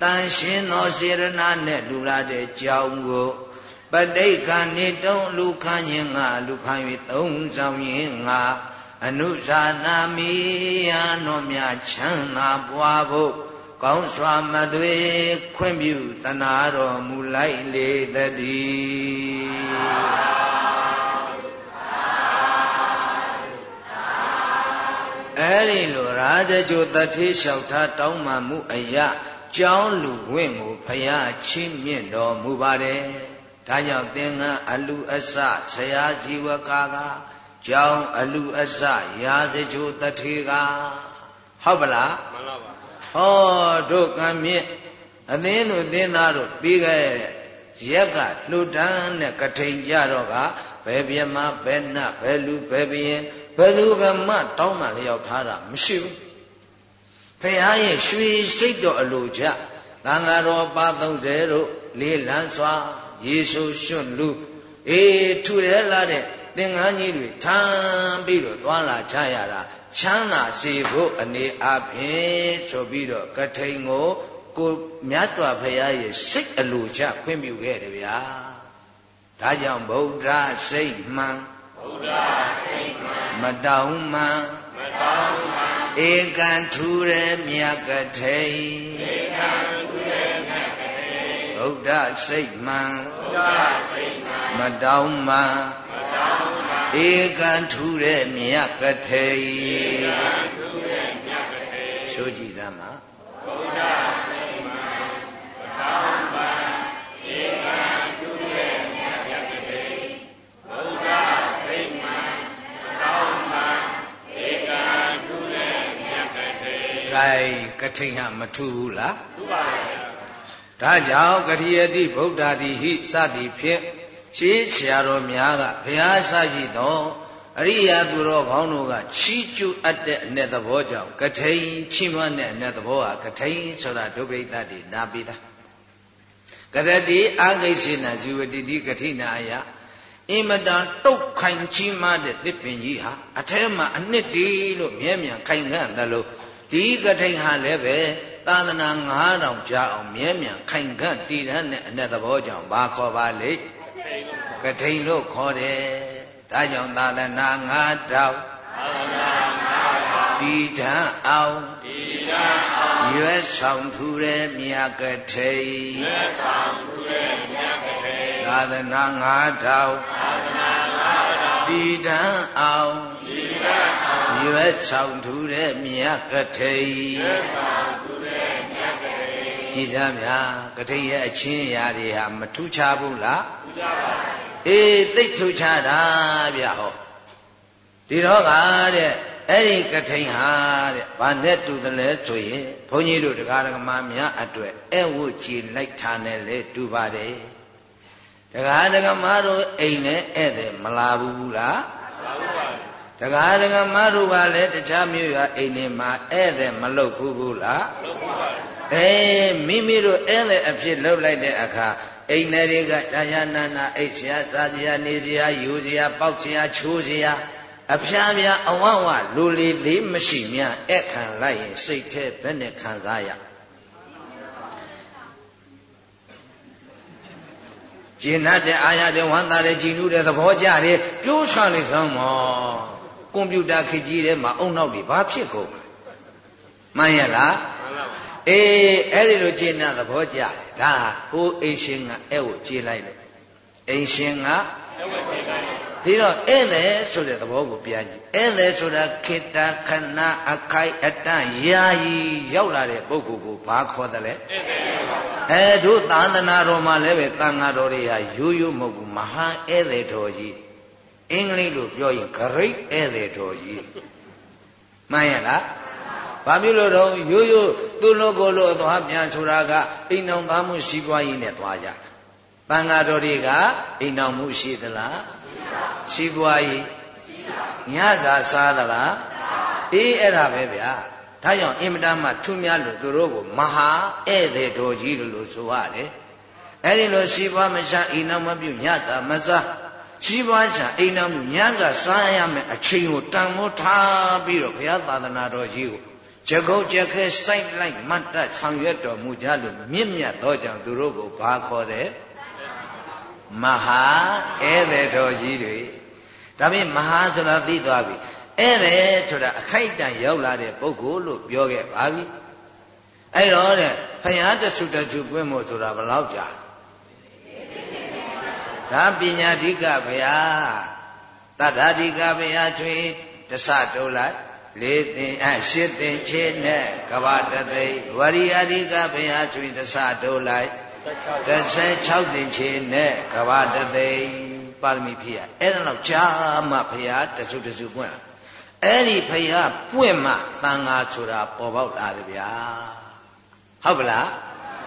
တန်ရှင်းသောစေရနာနဲ့လူလာတဲ့ကြောင်းကိုပဋိက္ခဏိတုံလူခန့်ရင်ငါလူခန့်၍သုံးဆောင်ရင်ငါအနုဇာနာမိယံတော်မြချမ်းသာပွားဖို့ ကောင်းစွာမသွေခွင့်ပြုတနာတော်မူလိုက်လေတည်းအဲ့ဒီလိုရာဇကြိုတထေးလျှောက်ထားတောင်းမှမှုအရာကြောင်းလူဝင့်ကိုဖယားချင်းမြင့်တော်မူပါတယ်ဒါကြောင့်သင်္ကန်းအလူအစဆရာဇီဝကာကကြောင်းအလူအစရာဇကြိုတထေးကဟုတ်ပလားမှန်ပါပါ ဟောတို့ကံမြင့်အသင်းတို့သင်းသားတို့ပြီးခဲ့တဲ့ရက်ကလှူဒန်းတဲ့ကထိန်ကြတော့ကဘယ်ပြမဘယ်နဘယ်လူဘယ်ပြင်းဘယ်သူကမှတောင်းမှလျောက်ထားတာမရှိဘူးဖះရဲ့ရွှေစိတ်တော်အလိုကြသံဃာတော်ပါ30တို့လေးလန်းစွာယေရှုရွှွန့်လူအေးထူရဲလာတဲ့သင်္ကန်းကြီးတွေထမ်းပြီးတော့သွားလာချရတာ ချမ်းသာစေဖို့အနေအဖြင့်ဆိုပြီးတော့ကထိန်ကိုကိုမြတ်စွာဘုရားရဲ့စိတ်အလိုကြခွင့်ပြုခဲ့တယ်ဗျာဒါကြောင့်ဗုဒ္ဓစိတ်မှန်ဗုဒ္ဓစိတ်မှန်မတောင်းမှန်မတောင်းမှန်ဧကံထူရဲမြတ်ကထိန်ဧကံထူရဲမြတ်ကထိန်ဗုဒ္ဓစိတ်မှန်ဗုဒ္ဓစိတ်မှန်မတောင်းမှန်မတောင်းမှန် ဧကံထူရဲမြတ်ကထိန်ဧကံထူရဲမြတ်ကထိန်ဆိုကြည်သမ်းပါဗုဒ္ဓစိတ်မှန်မတောင်းမှန်ဧကံထူရဲမြတ်ကထိန်ဗုဒ္ဓစိတ်မှန်ကဲကထိန်ဟမထူဘူးလားထူပါပါဒါကြောင့်ကတိယတိဗုဒ္ဓတိဟိစသည်ဖြင့် ရှေးဆရာတော်များကဘုရားစရှိသောအရိယာသူတော်ကောင်းတို့ကချီးကျူးအပ်တဲ့အ내သဘောကြောင့်ကထိန်ချီးမွမ်းတဲ့အ내သဘောဟာကထိန်ဆိုတာဒုဗိဒ္ဓတိနာပိတာကရတိအာဂိစေနဇီဝတိတိကထိနာယအင်မတန်တုတ်ခိုင်ကြီးမားတဲ့သစ်ပင်ကြီးဟာအထဲမှာအနှစ်တည်းလို့မြဲမြံခိုင်ခန့်တယ်လို့ဒီကထိန်ဟာလည်းပဲသာသနာ9000ကြာအောင်မြဲမြံခိုင်ခန့်တည်ရတဲ့အ내သဘောကြောင့်ဘာခေါ်ပါလိမ့် ကထိန်လို့ခေါ်တယ်ဒါကြောင့်သာသနာ9000သာသနာ9000ဒီထံအောင်ဒီထံအောင်ရွယ်ဆောင်ထူတဲ့မြတ်ကထိန်ရွယ်ဆောင်ထူတဲ့မြတ်ကထိန်သာသနာ9000သာသနာ9000ဒီထံအောင်ဒီထံအောင်ရွယ်ဆောင်ထူတဲ့မြတ်ကထိန်ရွယ်ဆောင်ထူတဲ့မြတ်ကထိန် ကြည်စားများကထိန်ရဲ့အချင်းရာတွေဟာမထူးခြားဘူးလားထူးခြားပါဘူးအေးသိထူးခြားတာဗျဟောဒီတော့ကတဲ့အဲ့ဒီကထိန်ဟာတဲ့ဘာနဲ့တူတယ်လဲဆိုရင်ဘုန်းကြီးတို့တရားဓမ္မများအတွက်အဲ့ဝတ်ကြည်လိုက်တာနဲ့လေတူပါတယ်တရားဓမ္မတို့အိမ်နဲ့ဧည့်သည်မလာဘူးလားမလာဘူးပါတရားဒဂမတို့ကလည်းတခြားမြို့ရွာအိမ်တွေမှာဧည့်သည်မလုပ်ဘူးဘူးလားလုပ်ပါပါ အေးမိမိတို့ဧည့်သည်အဖြစ်လုပ်လိုက်တဲ့အခါအိမ်တွေကကြာရနာနာအိတ်ဆရာစားစရာနေစရာယူစရာပေါက်စရာချိုးစရာအဖျားပြားအဝဝလူလီလေးမရှိမြအဲ့ခံလိုက်ရင်စိတ်แท้ဘယ်နဲ့ခံစားရကျင်တဲ့အာရတဲ့ဝမ်းသာတဲ့ကြည်နူးတဲ့သဘောကြတယ်ပြိုးချလိုက်စမ်းမောကွန်ပျူတာခေတ်ကြီးထဲမှာအုံနောက်တွေဘာဖြစ်ကုန်မှန်ရလားမှန်ပါပါ အေးအဲ့ဒီလိုကျင့်တဲ့သဘောကြဒါဟိုအိရှင်ကအဲ့ကိုကြေးလိုက်လို့အိရှင်ကအဲ့ကိုကြေးလိုက်ဒီတော့ဧည့်သည်ဆိုတဲ့သဘောကိုပြန်ကြည့်ဧည့်သည်ဆိုတာခေတ္တခဏအခိုက်အတန့်ယာယီရောက်လာတဲ့ပုဂ္ဂိုလ်ကိုဘာခေါ်တယ်လဲဧည့်သည်အဲတို့သာသနာတော်မှာလည်းပဲတန်ဃာတော်တွေဟာရိုးရိုးမဟုတ်ဘူးမဟာဧည့်သည်တော်ကြီးအင်္ဂလိပ်လိုပြောရင် great ဧည့်သည်တော်ကြီးမှန်ရလား ဘာဖြစ်လို့တော့ရိုးရိုးသူ့လိုကိုလိုအသွားပြန်ဆိုတာကအိမ်အောင်သားမှုရှိပွားရေးနဲ့သွားကြတန်ဃာတော်တွေကအိမ်အောင်မှုရှိသလားရှိပွားရေးညစာစားသလားအေးအဲ့ဒါပဲဗျာဒါကြောင့်အင်မတန်မှထူးမြတ်လို့သူတို့ကိုမဟာဧည့်သည်တော်ကြီးလို့ဆိုရတယ်အဲ့ဒီလိုရှိပွားမရှာအိမ်အောင်မပြုညတာမစားရှိပွားချာအိမ်အောင်ပြုညကစားရမယ်အချိန်ကိုတန်မိုးထားပြီးတော့ဘုရားသာသနာတော်ကြီးကို ကြကုတ်ကြခဲစိုက်လိုက်မတ်တတ်ဆောင်ရွက်တော်မူကြလို့မြင့်မြတ်သောကြောင့်သူတို့ကိုဘာခေါ်တယ်မဟာဧည့်သည်တော်ကြီးတွေဒါဖြင့်မဟာဆိုတာသိသွားပြီဧည့်သည်ဆိုတာအခိုက်အတန့်ရောက်လာတဲ့ပုဂ္ဂိုလ်လို့ပြောခဲ့ပါပြီအဲ့တော့တဲ့ဖယားတဆုတဆုကွင်းမို့ဆိုတာဘယ်လောက်ကြာဒါပညာဓိကဘုရားတတ္ထာဓိကဘုရားချွေတဆတိုးလိုက် လေးသင်အရှစ်သင်ခြေနဲ့ကဘာတသိဝရိယဓိကဘုရားချွေတဆတိုးလိုက်16သင်ခြေနဲ့ကဘာတသိပါရမီဖြစ်ရအဲ့ဒါတော့ကြာမှဘုရားတဆုတဆုပွင့်လာအဲ့ဒီဘုရားပွင့်မှသံဃာဆိုတာပေါ်ပေါက်လာတယ်ဗျာဟုတ်ပလား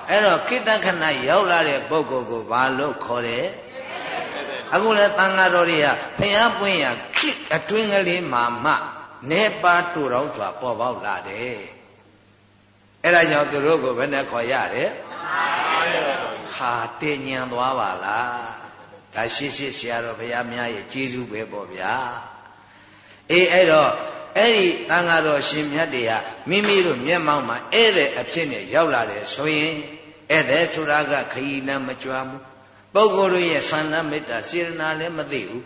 အဲ့တော့ကိတ္တခဏရောက်လာတဲ့ပုဂ္ဂိုလ်ကိုဘာလို့ခေါ်တယ်အခုလဲသံဃာတော်တွေကဖျားပွင့်ရခိအတွင်းကလေးမှာမှ နေပါတူတော်စွာပေါ်ပေါက်လာတယ်အဲ့ဒါကြောင့်သူတို့ကိုဘယ်နဲ့ခေါ်ရတယ်ဟာတင်ញံသွားပါလားဒါရှိရှိဆရာတော်ဘုရားများရဲ့ကျေးဇူးပဲပေါ့ဗျာအေးအဲ့တော့အဲ့ဒီသံဃာတော်ရှင်မြတ်တွေကမိမိတို့မျက်မှောက်မှာဧည့်သည်အဖြစ်နဲ့ရောက်လာတယ်ဆိုရင်ဧည့်သည်ဆိုတာကခရီးလမ်းမကြွားဘူးပုဂ္ဂိုလ်တို့ရဲ့သန္တာမေတ္တာစေရနာလည်းမသိဘူး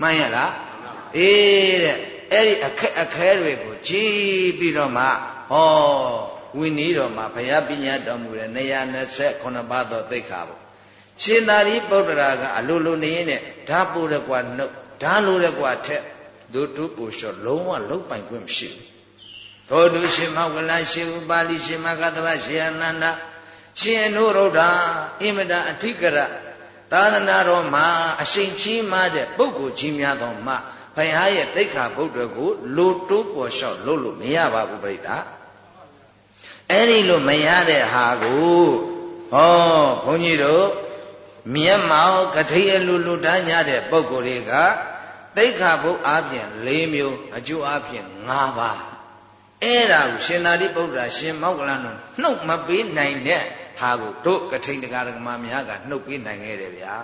မှန်ရလားအေးတဲ့ အဲ့ဒီအခက်အခဲတွေကိုကြည်ပြီးတော့မှဟောဝိနည်းတော်မှာဘုရားပညာတော်မူတဲ့129ပါးသောသိက္ခာပေါ့ရှင်သာရိပုတ္တရာကအလိုလိုနေရင်ဓာပူရကွာနှုတ်ဓာလိုရကွာထက်ဒုတုပူလျှော့လုံးဝလုံးပိုင်ခွင့်မရှိဘူးသောတုရှင်မောကလရှင်ဥပါလိရှင်မကသဗ္ဗရှင်အနန္ဒရှင်အနုရုဒ္ဓအင်မတအဓိကရသာသနာတော်မှာအရှိန်ကြီးမားတဲ့ပုဂ္ဂိုလ်ကြီးများသောမှ ဘုရားရဲ့သိက္ခာပုဒ်တွေကိုလိုတိုးပေါ်လျှောက်လို့လို့မရပါဘူးပြိတ္တာအဲ့ဒီလိုမရတဲ့ဟာကိုဟောဘုန်းကြီးတို့မျက်မှောက်ကထိအလူလူတန်းကြတဲ့ပုဂ္ဂိုလ်တွေကသိက္ခာပုဒ်အပြင်၄မျိုးအကျိုးအပြင်၅ပါးအဲ့ဒါကိုရှင်သာရိပုတ္တရာရှင်မောက္ကလန်တို့နှုတ်မပေးနိုင်တဲ့ဟာကိုတို့ကထိန်တကာရကမများကနှုတ်ပေးနိုင်ခဲ့တယ်ဗျာ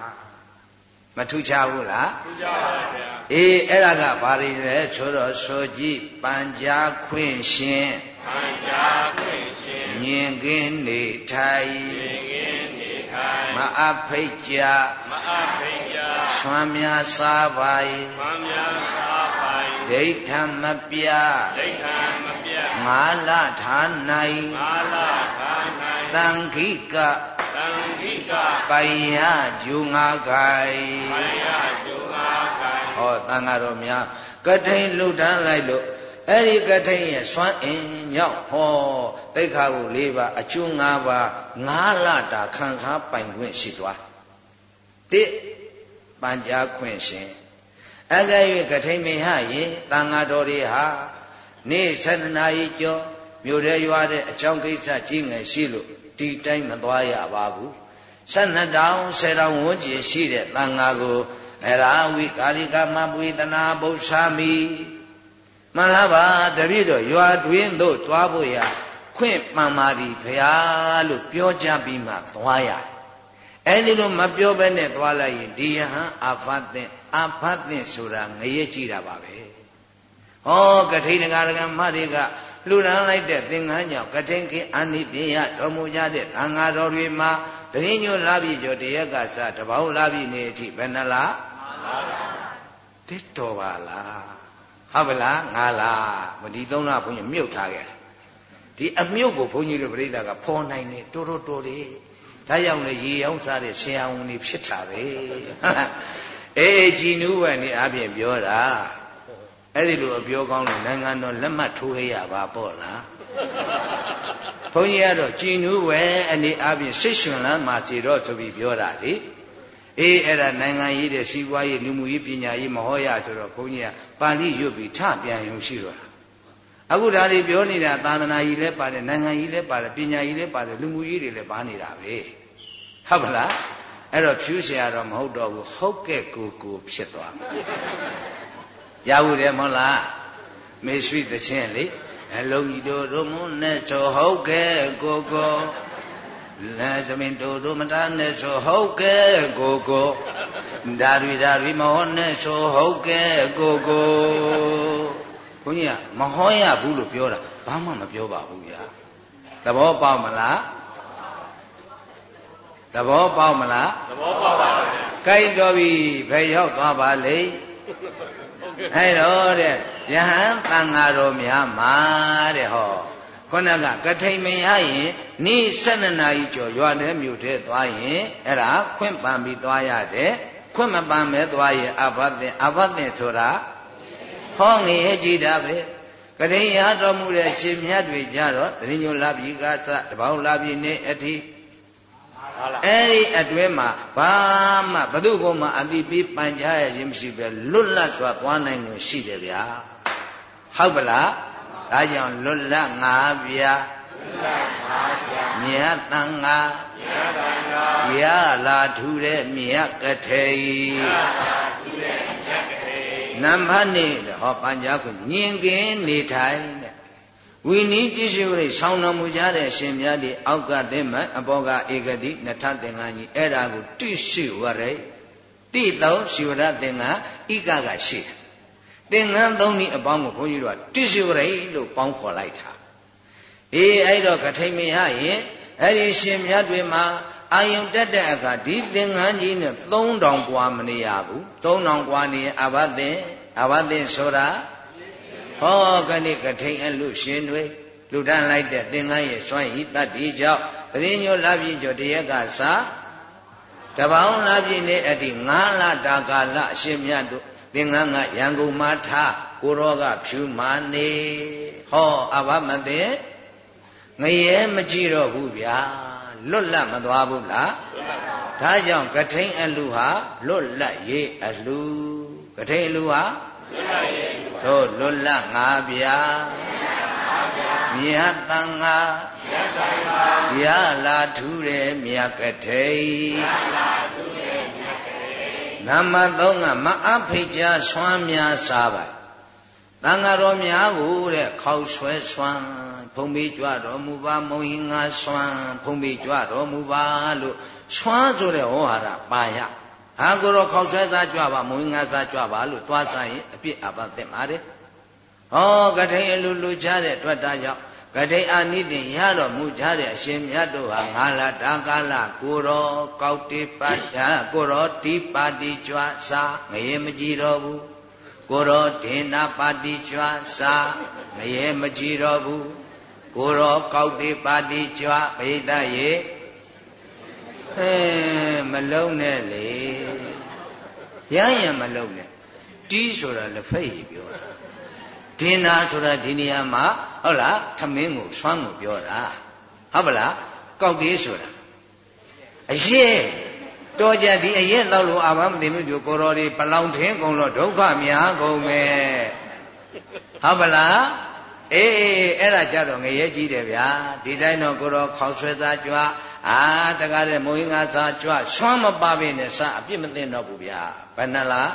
မထူးခြားဘူးလားထူးခြားပါဗျာအေးအဲ့ဒါကဘာတွေလဲဆိုတော့ဆိုကြည့်ပัญจခွင့်ရှင်ပัญจခွင့်ရှင်မြင်ကင်းနေထိုင်မြင်ကင်းနေထိုင်မအဖိတ်ကြမအဖိတ်ကြဆွမ်းများစားပါ၏ဆွမ်းများစားပါ၏ဒိဋ္ဌမပြဒိဋ္ဌမပြငါလထာ၌ငါလထာ၌သံခိကသံ သ ခိကပိုင်ရဂျူငါခိုင်ပိုင်ရဂျူငါခိုင်ဟောသံဃာတော်များကထိန်လှူဒန်းလိုက်လို့အဲ့ဒီကထိန်ရဲ့စွမ်းအင်ကြောင့်ဟောတိခါကို၄ပါးအကျိုး၅ပါး၅လတာခံစားပိုင်ခွင့်ရှိသွားတစ်ပัญจခွင့်ရှင်အကဲ့၍ကထိန်မေဟရေတန်ဃာတော်တွေဟာနေ့ဆန္ဒနာဤကျော်မြို့ရဲရွာတဲ့အကြောင်းကိစ္စကြီးငယ်ရှိလို့ ဒီတိုင်းမသွားရပါဘူး12တောင်10တောင်ဝန်းကျင်ရှိတဲ့တန်ဃာကိုအရာဝိကာလိကမပွေတနာဘုရှာမိမှန်လားပါတပည့်တော်ရွာတွင်သို့သွားဖို့ရခွင့်မှန်ပါသည်ဖရာလို့ပြောကြပြီးမှသွားရတယ်အဲဒီလိုမပြောဘဲနဲ့သွားလိုက်ရင်ဒီယဟန်အာဖတ်တဲ့အာဖတ်တဲ့ဆိုတာငရဲကြည့်တာပါပဲဟောကထိန်ငါရကမတွေက လှူဒန်းလိုက်တဲ့သင်္ကန်းကြောင့်ကထိန်ခင်အာနိပြေယတော်မူကြတဲ့သံဃာတော်တွေမှာတရင်ညိုလာပြီကျော်တရက်ကစတပေါင်းလာပြီနေအထိဘယ်နှလားတစ်တော်ပါလားဟုတ်ပါလားငါလားမဒီသုံးလားဘုန်းကြီးမြုပ်ထားခဲ့တယ်ဒီအမြုပ်ကိုဘုန်းကြီးတို့ပြိဿကဖော်နိုင်တယ်တိုးတိုးတိုးလေးဒါကြောင့်လေရေအောင်စားတဲ့ဆရာဝန်တွေဖြစ်တာပဲအေးကြည်နူးဝယ်နေအပြင်ပြောတာ အဲ့ဒီလိုအပြောကောင်းလို့နိုင်ငံတော်လက်မှတ်ထိုးခဲ့ရပါပေါ့လားဘုန်းကြီးကတော့ကြည်နူးဝယ်အနေအပြင်စိတ်ရှင်လန်းမှာခြေတော့ဆိုပြီးပြောတာလေအေးအဲ့ဒါနိုင်ငံရေးတဲ့စီးပွားရေးလူမှုရေးပညာရေးမဟောရဆိုတော့ဘုန်းကြီးကပါဠိရွတ်ပြီးထပြန်ရုံရှိတော့တာ အခုဒါတွေပြောနေတာသာသနာကြီးလည်းပါတယ်နိုင်ငံကြီးလည်းပါတယ်ပညာကြီးလည်းပါတယ်လူမှုကြီးတွေလည်းပါနေတာပဲဟုတ်ပလားအဲ့တော့ဖြူเสียတော့မဟုတ်တော့ဘူးဟုတ်ကဲ့ကိုကိုဖြစ်သွား ရဘူးတယ်မဟုတ်လားမေဆွိတချင်းလေအလုံးကြီးတို့တို့မုန်းနဲ့ဆိုဟုတ်ကဲ့ကိုကိုလဲသမင်တို့တို့မတားနဲ့ဆိုဟုတ်ကဲ့ကိုကိုဒါတွေဒါတွေမဟောနဲ့ဆိုဟုတ်ကဲ့ကိုကိုဘုန်းကြီးကမဟောရဘူးလို့ပြောတာဘာမှမပြောပါဘူးဗျာသဘောပေါက်မလားသဘောပေါက်မလားသဘောပေါက်ပါပါကြိုက်တော်ပြီဘယ်ရောက်သွားပါလိမ့် အဲ့တော့တဲ့ယဟန်တန်ဃာတော်များမှာတဲ့ဟောခုနကကထိန်မရရင်နေ့12နာရီကျော်ရွာတဲ့မြို့ထဲသွားရင်အဲ့ဒါခွင့်ပန်ပြီးသွားရတယ်ခွင့်မပန်မဲသွားရင်အဘသင်အဘသင်ဆိုတာဟောငရေကြည်တာပဲကတိရတော်မူတဲ့ရှင်မြတ်တွေကြတော့တရင်ညိုလာပြီကသတပေါင်းလာပြီနေအထိ အဲ့ဒီအတွင်းမှာဘာမှဘသူကမှအတိပေးပန်ကြရခြင်းမရှိပဲလွတ်လပ်စွာသွားနိုင်လို့ရှိတယ်ဗျာဟုတ်ပလားဒါကြောင့်လွတ်လပ်ငါဗျာမြတ်တန်ငါရလာထူတဲ့မြတ်ကထေနံပါတ်နေဟောပัญจခုညင်ကင်းနေထိုင်တဲ့ ဝိနည်းတိရှိရိဆောင်းတော်မူကြတဲ့ရှင်မြတ်ဒီအောက်ကသင်္မအဘောကဧကတိနထသင်္ကန်းကြီးအဲ့ဒါကိုတိရှိဝရိတိတောရှိဝရသင်္ကန်းဣကကရှိတယ်သင်္ကန်းသုံးနည်းအပေါင်းကိုဘုန်းကြီးတို့ကတိရှိဝရိလို့ပေါင်းခေါ်လိုက်တာအေးအဲ့တော့ကထိန်မရရင်အဲ့ဒီရှင်မြတ်တွေမှာအာယုံတက်တဲ့အခါဒီသင်္ကန်းကြီးနဲ့3000กว่าမနေရဘူး3000กว่าနေအဘသင်အဘသင်ဆိုတာ ဟောကနေ့ကထိန်အလူရှင်တွေလူတန်းလိုက်တဲ့သင်္ကန်းရဲ့စွန့်ဤတတ္တိကြောင့်တရင်ညိုလာပြည့်ကျော်တရက်ကစာတပေါင်းလာပြည့်နေအတ္တိ9လတာကာလအရှင်မြတ်တို့သင်္ကန်းကရန်ကုန်မှာထားကိုရောကဖြူမာနေဟောအဘမသိငရဲမကြည့်တော့ဘူးဗျာလွတ်လပ်မသွားဘူးလားဒါကြောင့်ကထိန်အလူဟာလွတ်လပ်ရေးအလူကထိန်အလူဟာ သို့လွတ်လပ်ငါဗျာမြတ်တန်ငါရလာထူးတယ်မြတ်ကထိန်နမသုံးကမအဖိတ်ကြဆွမ်းများစားပါတန်ဃာတော်များကိုတဲ့ခောက်ဆွဲဆွမ်းဖုံးပြီးကြွတော်မူပါမုံဟင်ငါဆွမ်းဖုံးပြီးကြွတော်မူပါလို့ဆွမ်းဆိုတဲ့ဟောဟာရပါရ ဟာကိုတော့ခောက်ဆွဲသားကြွပါမုံဟင်ငါသားကြွပါလို့သွားစားရင်အပြစ်အပတ်သက်ပါတယ်ဟောကထိန်အလူလူချတဲ့တွေ့တာကြောင့်ကတိအာနိတိရတော်မူကြတဲ့အရှင်မြတ်တို့ဟာငါလာတာကာလကိုရောကောက်တိပါဒကိုရောတိပါတိကြွားစာငရေမကြည့်တော့ဘူးကိုရောဒေနာပါတိကြွားစာငရေမကြည့်တော့ဘူးကိုရောကောက်တိပါတိကြွားပိဋက ရေအဲမလုံးနဲ့လေရရင်မလုံးနဲ့တီးဆိုတာလက်ဖက်ရည်ပြောတာဒင်နာဆိုတာဒီနေရာမှာဟုတ်လားထမင်းကိုဆွမ်းကိုပြောတာဟုတ်ပလားကောက်တေးဆိုတာအရဲ့တော်ကြဒီအရဲ့တော့လို့အာမမသိမှုကြကိုတော်ဒီပလောင်ထင်းကုန်တော့ဒုက္ခများကုန်မယ်ဟုတ်ပလားအေးအဲ့ဒါကြတော့ငရဲကြီးတယ်ဗျာဒီတိုင်းတော့ကိုတော်ခေါက်ဆွဲသားကြွား အာတကားတဲ့မုံငါသားကြွားဆွမ်းမပါဘဲနဲ့စအပြစ်မသိတော့ဘူးဗျာဘယ်နှလား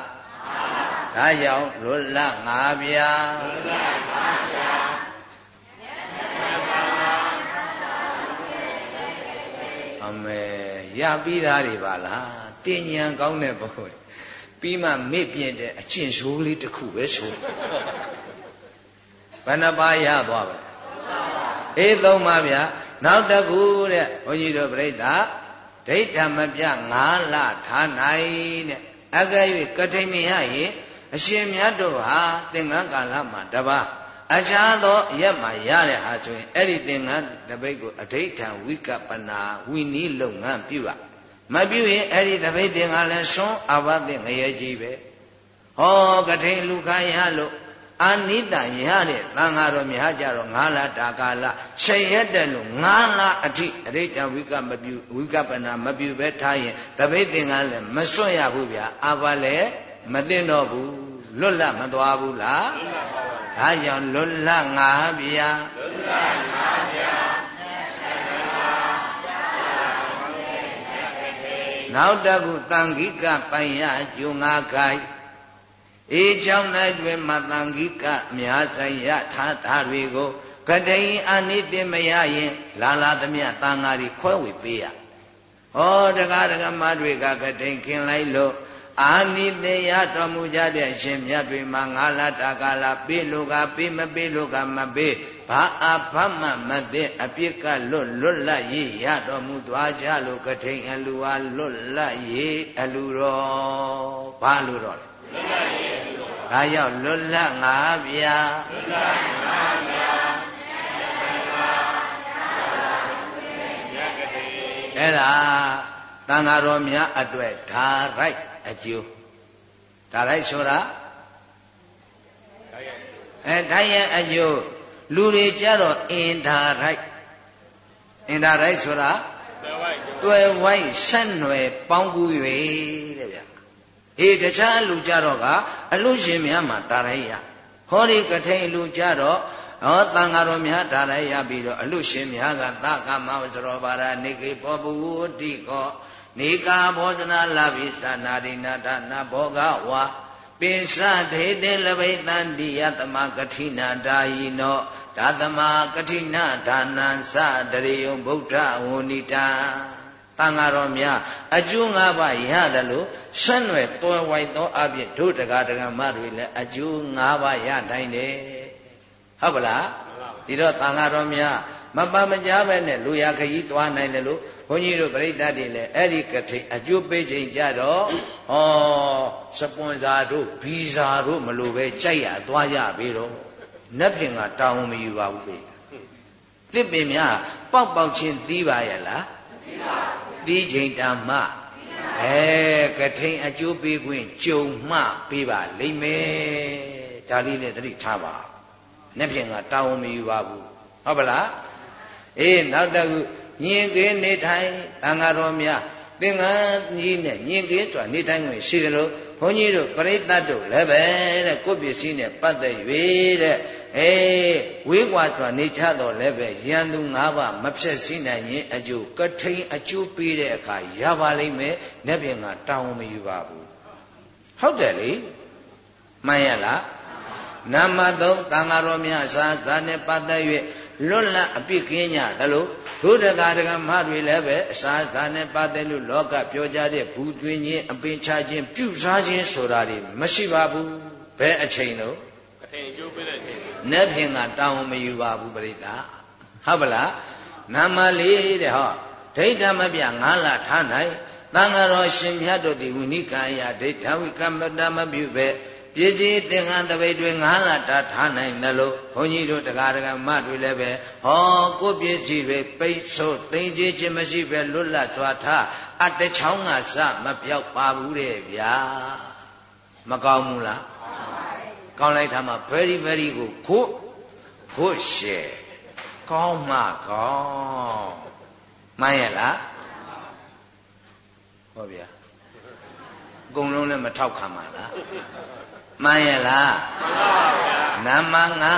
ဒါကြောင့်လွတ်လပ်ငါဗျာလွတ်လပ်ငါဗျာအမေရပြီးသားတွေပါလားတင်ញံကောင်းတဲ့ဘုရားပြီးမှမေ့ပြင့်တဲ့အကျင့်ဆိုးလေးတစ်ခုပဲဆိုဘယ်နှပါးရသွားပါလဲအေးသုံးပါဗျာ နောက်တစ်ခုတဲ့ဘုန်းကြီးတို့ပြိဿဒိဋ္ဌမပြ9လထားနိုင်တဲ့အကဲ၍ကထိန်မရရင်အရှင်မြတ်တို့ဟာသင်္ကန်းကာလမှာတပါအခြားသောရက်မှာရတဲ့ဟာဆိုရင်အဲ့ဒီသင်္ကန်းတပိတ်ကိုအဋိဋ္ဌံဝိကပနာဝိနည်းလုပ်ငန်းပြုရမပြုရင်အဲ့ဒီတပိတ်သင်္ကန်းလည်းဆွန်းအဘသင်ငရဲကြီးပဲဟောကထိန်လူခရလို့ အာနိတရတဲ့သံဃာတော်များကြတော့၅လတာကာလရှရက်တယ်လို့၅လအထိအရိတ္တဝိကမပြုဝိကပနာမပြုပဲထားရင်တပိတ်သင်္ကန်းလည်းမစွန့်ရဘူးဗျာအဘလည်းမသိတော့ဘူးလွတ်လပ်မသွားဘူးလားဒါကြောင့်လွတ်လပ်ငါဗျာလွတ်လပ်ငါဗျာနောက်တခုတန်ခိကပိုင်ရကျုံငါခိုင် အေးချောင်း၌တွင်မတန်ခိကအများဆိုင်ရထားတာတွေကိုကတိန်အနိတိမရရင်လာလာသမျှတန်ဃာတွေခွဲဝေပေးရဟောတရားဒဂမတွေကကတိန်ခင်လိုက်လို့အာနိတေယတော်မူကြတဲ့အရှင်မြတ်တွေမှာငါလာတာကာလပေးလို့ကပေးမပေးလို့ကမပေးဘာအဖမမသိအပြစ်ကလွတ်လွတ်လပ်ရေးရတော်မူသွားကြလို့ကထိန်အလူဟာလွတ်လပ်ရေးအလူတော်ဘာလူတော်လဲလွတ်လပ်ရေးအလူတော် ဒါရောက်လွတ်လပ်ငါဗျာလွတ်လပ်ငါဗျာအဲ့ဒါတန်ဃာတော်များအတွက်ဓာရိုက်အကျိုးဒါရိုက်ဆိုတာအဲဓာတ်ရဲ့အကျိုးလူတွေကြတော့အင်ဓာရိုက်အင်ဓာရိုက်ဆိုတာတွယ်ဝိုင်းဆက်နွယ်ပေါင်းကူး၍တဲ့ဗျ အေးတခြားလူကြတော့ကအလူရှင်များမှာတာရိုက်ရဟောဒီကထိန်လူကြတော့ဟောတန်ဃာတော်များဒါရရပြီးတော့အလူရှင်များကသကမဝဇရောပါရနေကေပောပဝတိကောနေကာဘောဇနာလဘိသနာရိနာဒနာဘောဂဝါပိစဒေတေလဘိတန္တိယတမကထိနာဒါယိနောဒါသမကထိနာဒါနံသတရိယဗုဒ္ဓဝဏိတာ တန်ဃာတော်များအကျိုး၅ပါးရတယ်လို့ဆက်နွယ်တွယ်ဝိုက်သောအဖြစ်တို့တကားတကမတွေလည်းအကျိုး၅ပါးရတိုင်းတယ်ဟုတ်ပလားဒီတော့တန်ဃာတော်များမပမကြားပဲနဲ့လူရခကြီးသွားနိုင်တယ်လို့ဘုန်းကြီးတို့ပြိဿတ်တွေလည်းအဲ့ဒီကထိအကျိုးပေးခြင်းကြတော့ဩစပွန်ဆာတို့ဗီဇာတို့မလိုပဲကြိုက်ရသွားရပြီတော့နတ်ပြင်ကတောင်းမယူပါဘူးပဲတစ်ပင်များပေါက်ပေါက်ချင်းသီးပါရဲ့လားသီး ချိန်တမအဲကထိန်အကျိုးပေးခွင့်ကြုံမှပေးပါလိမ့်မယ်ဒါလေးနဲ့သတိထားပါနတ်ပြင်ကတောင်းမယူပါဘူးဟုတ်ပလားအေးနောက်တစ်ခုညင်ကင်းနေထိုင်တန်ဃာတော်များသင်္ကန်းကြီးနဲ့ညင်ကင်းစွာနေထိုင်ခွင့်ရှိတယ်လို့ ဘုန်းကြီးတို့ပရိသတ်တို့လည်းပဲတဲ့ကိုယ့်ပစ္စည်းနဲ့ပတ်သက်၍တဲ့အေးဝေးကွာစွာနေချတော့လည်းပဲရန်သူ၅ပါးမဖြတ်စည်းနိုင်ရင်အကျိုးကထိန်အကျိုးပေးတဲ့အခါရပါလိမ့်မယ်။လက်ပြင်ကတောင်းမယူပါဘူး။ဟုတ်တယ်လေ။မှန်ရလား။နာမသုံးတန်ဃာတော်များစာဇာနဲ့ပတ်သက်၍လွတ်လပ်အပြစ်ကင်းကြတယ်လို့ ဒုဒကာဒကမတွေလည်းပဲအစာဇာနဲ့ပတ်သက်လို့လောကပြောကြတဲ့ဘူးသွင်းခြင်းအပင်ချခြင်းပြုစားခြင်းဆိုတာတွေမရှိပါဘူးဘယ်အချိန်လို့အထင်ကျိုးပေးတဲ့အချိန်နတ်ဖြင့်ကတောင်းမယူပါဘူးပြိတ္တာဟုတ်ပလားနာမလေးတဲ့ဟောဒိဋ္ဌမပြငါးလထားနိုင်သံဃာတော်ရှင်မြတ်တို့သည်ဝိနိကာယဒိဋ္ဌဝိကမ္မတမပြုပဲ ပြည်ကြီးသင်္ကန်းတပိတ်တွေငါးလတာထားနိုင်တယ်လို့ဘုန်းကြီးတို့တရားဒဂမတွေလည်းပဲဟောကိုပြည့်ကြီးပဲပိတ်ဆို့သိင်ကြီးခြင်းမရှိပဲလွတ်လပ်စွာထားအတချောင်းကစမပြောက်ပါဘူးတဲ့ဗျာမကောင်းဘူးလားကောင်းလိုက်တာမှ very very ကိုခုခုရှယ်ကောင်းမှကောင်းမှန်ရဲ့လားဟောဗျာအကုန်လုံးလည်းမထောက်ခံပါလား မှန်ရဲ့လားမှန်ပါဗျာနမငါ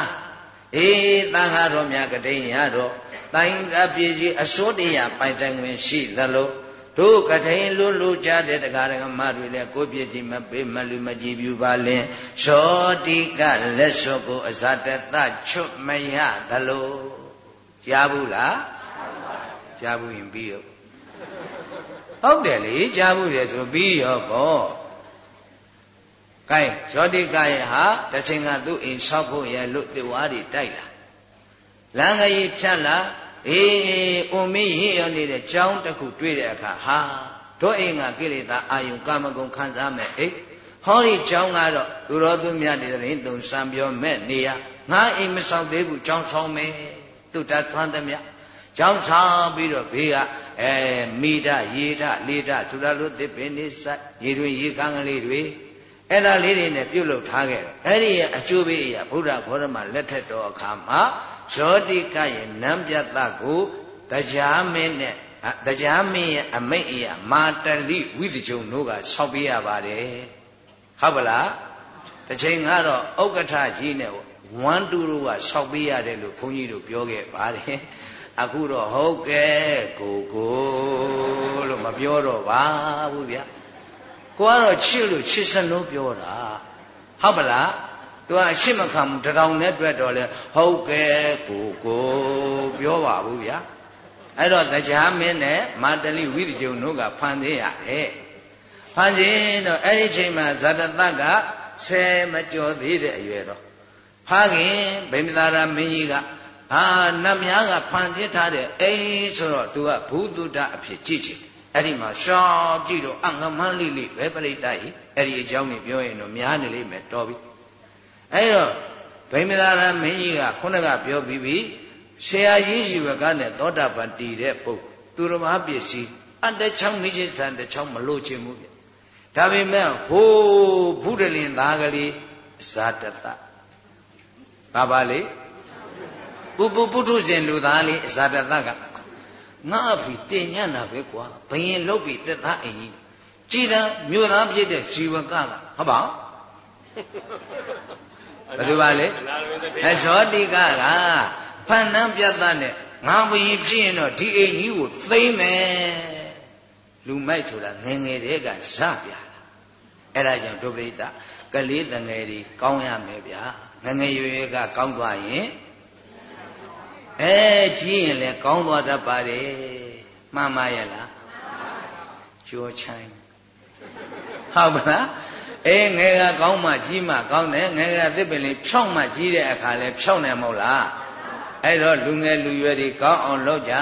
အေးသံဃာတော်များကတိညာတော့တိုင်းကပြည်ကြီးအစိုးတရားပိုင်ဆိုင်ခွင့်ရှိသလိုတို့ကထိန်လူလူကြတဲ့တရားဓမ္မတွေလည်းကိုပြည့်ကြီးမပေးမလူမကြည်ပြူပါလင်ရှောတိကလက်စွပ်ကိုအဇတတချွတ်မရသလိုကြားဘူးလားကြားဘူးရင်ပြီးရောဟုတ်တယ်လေကြားဘူးလေဆိုပြီးရောပေါ့ ကဲဇောတိကရဲ့ဟာတစ်ချိန်ကသူ့အိမ်ဆောက်ဖို့ရလို့တေဝါတွေတိုက်လာလမ်းကြီးဖြတ်လာအေးအုံမင်းရင်းရနေတဲ့ကြောင်းတစ်ခုတွေ့တဲ့အခါဟာတို့အိမ်ကကိလေသာအာယုကာမဂုဏ်ခံစားမဲ့အိဟောဒီကြောင်းကတော့သူတော်သူမြတ်တဲ့ရင်သုံးစံပြောမဲ့နေရငါအိမ်မဆောက်သေးဘူးကြောင်းဆောင်မယ်သူတတ်သွမ်းသမျှကြောင်းဆောင်ပြီးတော့ဘေးကအဲမိဒရေဒလေဒဆိုတာလို့သစ်ပင်နေစိုက်ရေတွင်ရေကန်းကလေးတွေ အဲ့ဒါလေးတွေနဲ့ပြုတ်လုထားခဲ့တယ်အဲ့ဒီရဲ့အကျိုးပေးအရာဘုရားဘောရမလက်ထက်တော်အခါမှာဇောတိကရဲ့နံပြတ်တကိုတရားမင်းနဲ့တရားမင်းရဲ့အမိတ်အရာမာတလိဝိသကြုံတို့ကဆောက်ပေးရပါတယ်ဟုတ်ပလားတစ်ချိန်ကတော့ဥက္ကဋ္ဌကြီးနဲ့ဝမ်းတူတို့ကဆောက်ပေးရတယ်လို့ဘုန်းကြီးတို့ပြောခဲ့ပါတယ်အခုတော့ဟုတ်ကဲ့ကိုကိုလို့မပြောတော့ပါဘူးဗျ ကိုကတော့ချစ်လို့ချစ်စလို့ပြောတာဟုတ်ပလားသူကအရှိမခံတထောင်နဲ့တွေ့တော့လေဟုတ်ကဲ့ကိုကိုပြောပါဘူးဗျာအဲ့တော့တရားမင်းနဲ့မာတလိဝိသကြုံတို့ကဖန်သေးရတယ်ဖန်ခြင်းတော့အဲ့ဒီချိန်မှာဇတတကဆယ်မကျော်သေးတဲ့အရွယ်တော့ဖခင်ဗိမသာရမင်းကြီးကဟာနတ်များကဖန်ဖြစ်ထားတဲ့အိမ်ဆိုတော့သူကဘုသူတ္တအဖြစ်ကြည့်ချင် အဲ့ဒီမှာရှောင်းကြည့်တော့အငမန်းလေးလေးပဲပြိတ္တကြီးအဲ့ဒီအကြောင်းကိုပြောရင်တော့များနေလိမ့်မယ်တော်ပြီအဲ့တော့ဗိမသာရမင်းကြီးကခုနကပြောပြီးပြီဆရာကြီးရှိဘကနဲ့သောတာပန်တည်တဲ့ပုဂ္ဂိုလ်သူတော်ဘာပစ္စည်းအတချောင်းမိချင်းစံတချောင်းမလို့ခြင်းဘူးဗျဒါပေမဲ့ဟိုးဘုဒ္ဓလင်သားကလေးဇာတတဘာပါလေပုပုပုထုဇဉ်လူသားလေးဇာတတက ငါအဖေတင်ညံ့တာပဲကွာဘယင်လုတ်ပြီးတက်သားအိမ်ကြီးကြည်သာမြို့သားဖြစ်တဲ့ဇီဝကကဟုတ်ပါဘယ်လိုပါလဲအဇောတိကကဖန်နှံပြတ်သားနဲ့ငါဘယင်ဖြစ်ရင်တော့ဒီအိမ်ကြီးကိုသိမ့်မယ်လူမိုက်ဆိုတာငငယ်တဲ့ကဇပြာအဲ့ဒါကြောင့်ဒုပရိသကလေးတငယ်တွေကောင်းရမယ်ဗျာငငယ်ရွယ်ရွယ်ကကောင်းသွားရင် အဲကြီးရင်လည်းကောင်းသွားတတ်ပါတယ်မှန်ပါရဲ့လားကြောချိုင်းဟုတ်ပါလားအေးငယ်ကကောင်းမှကြီးမှကောင်းတယ်ငယ်ကသစ်ပင်လေးဖြောင်းမှကြီးတဲ့အခါလဲဖြောင်းတယ်မဟုတ်လားအဲ့တော့လူငယ်လူရွယ်တွေကောင်းအောင်လုပ်ကြ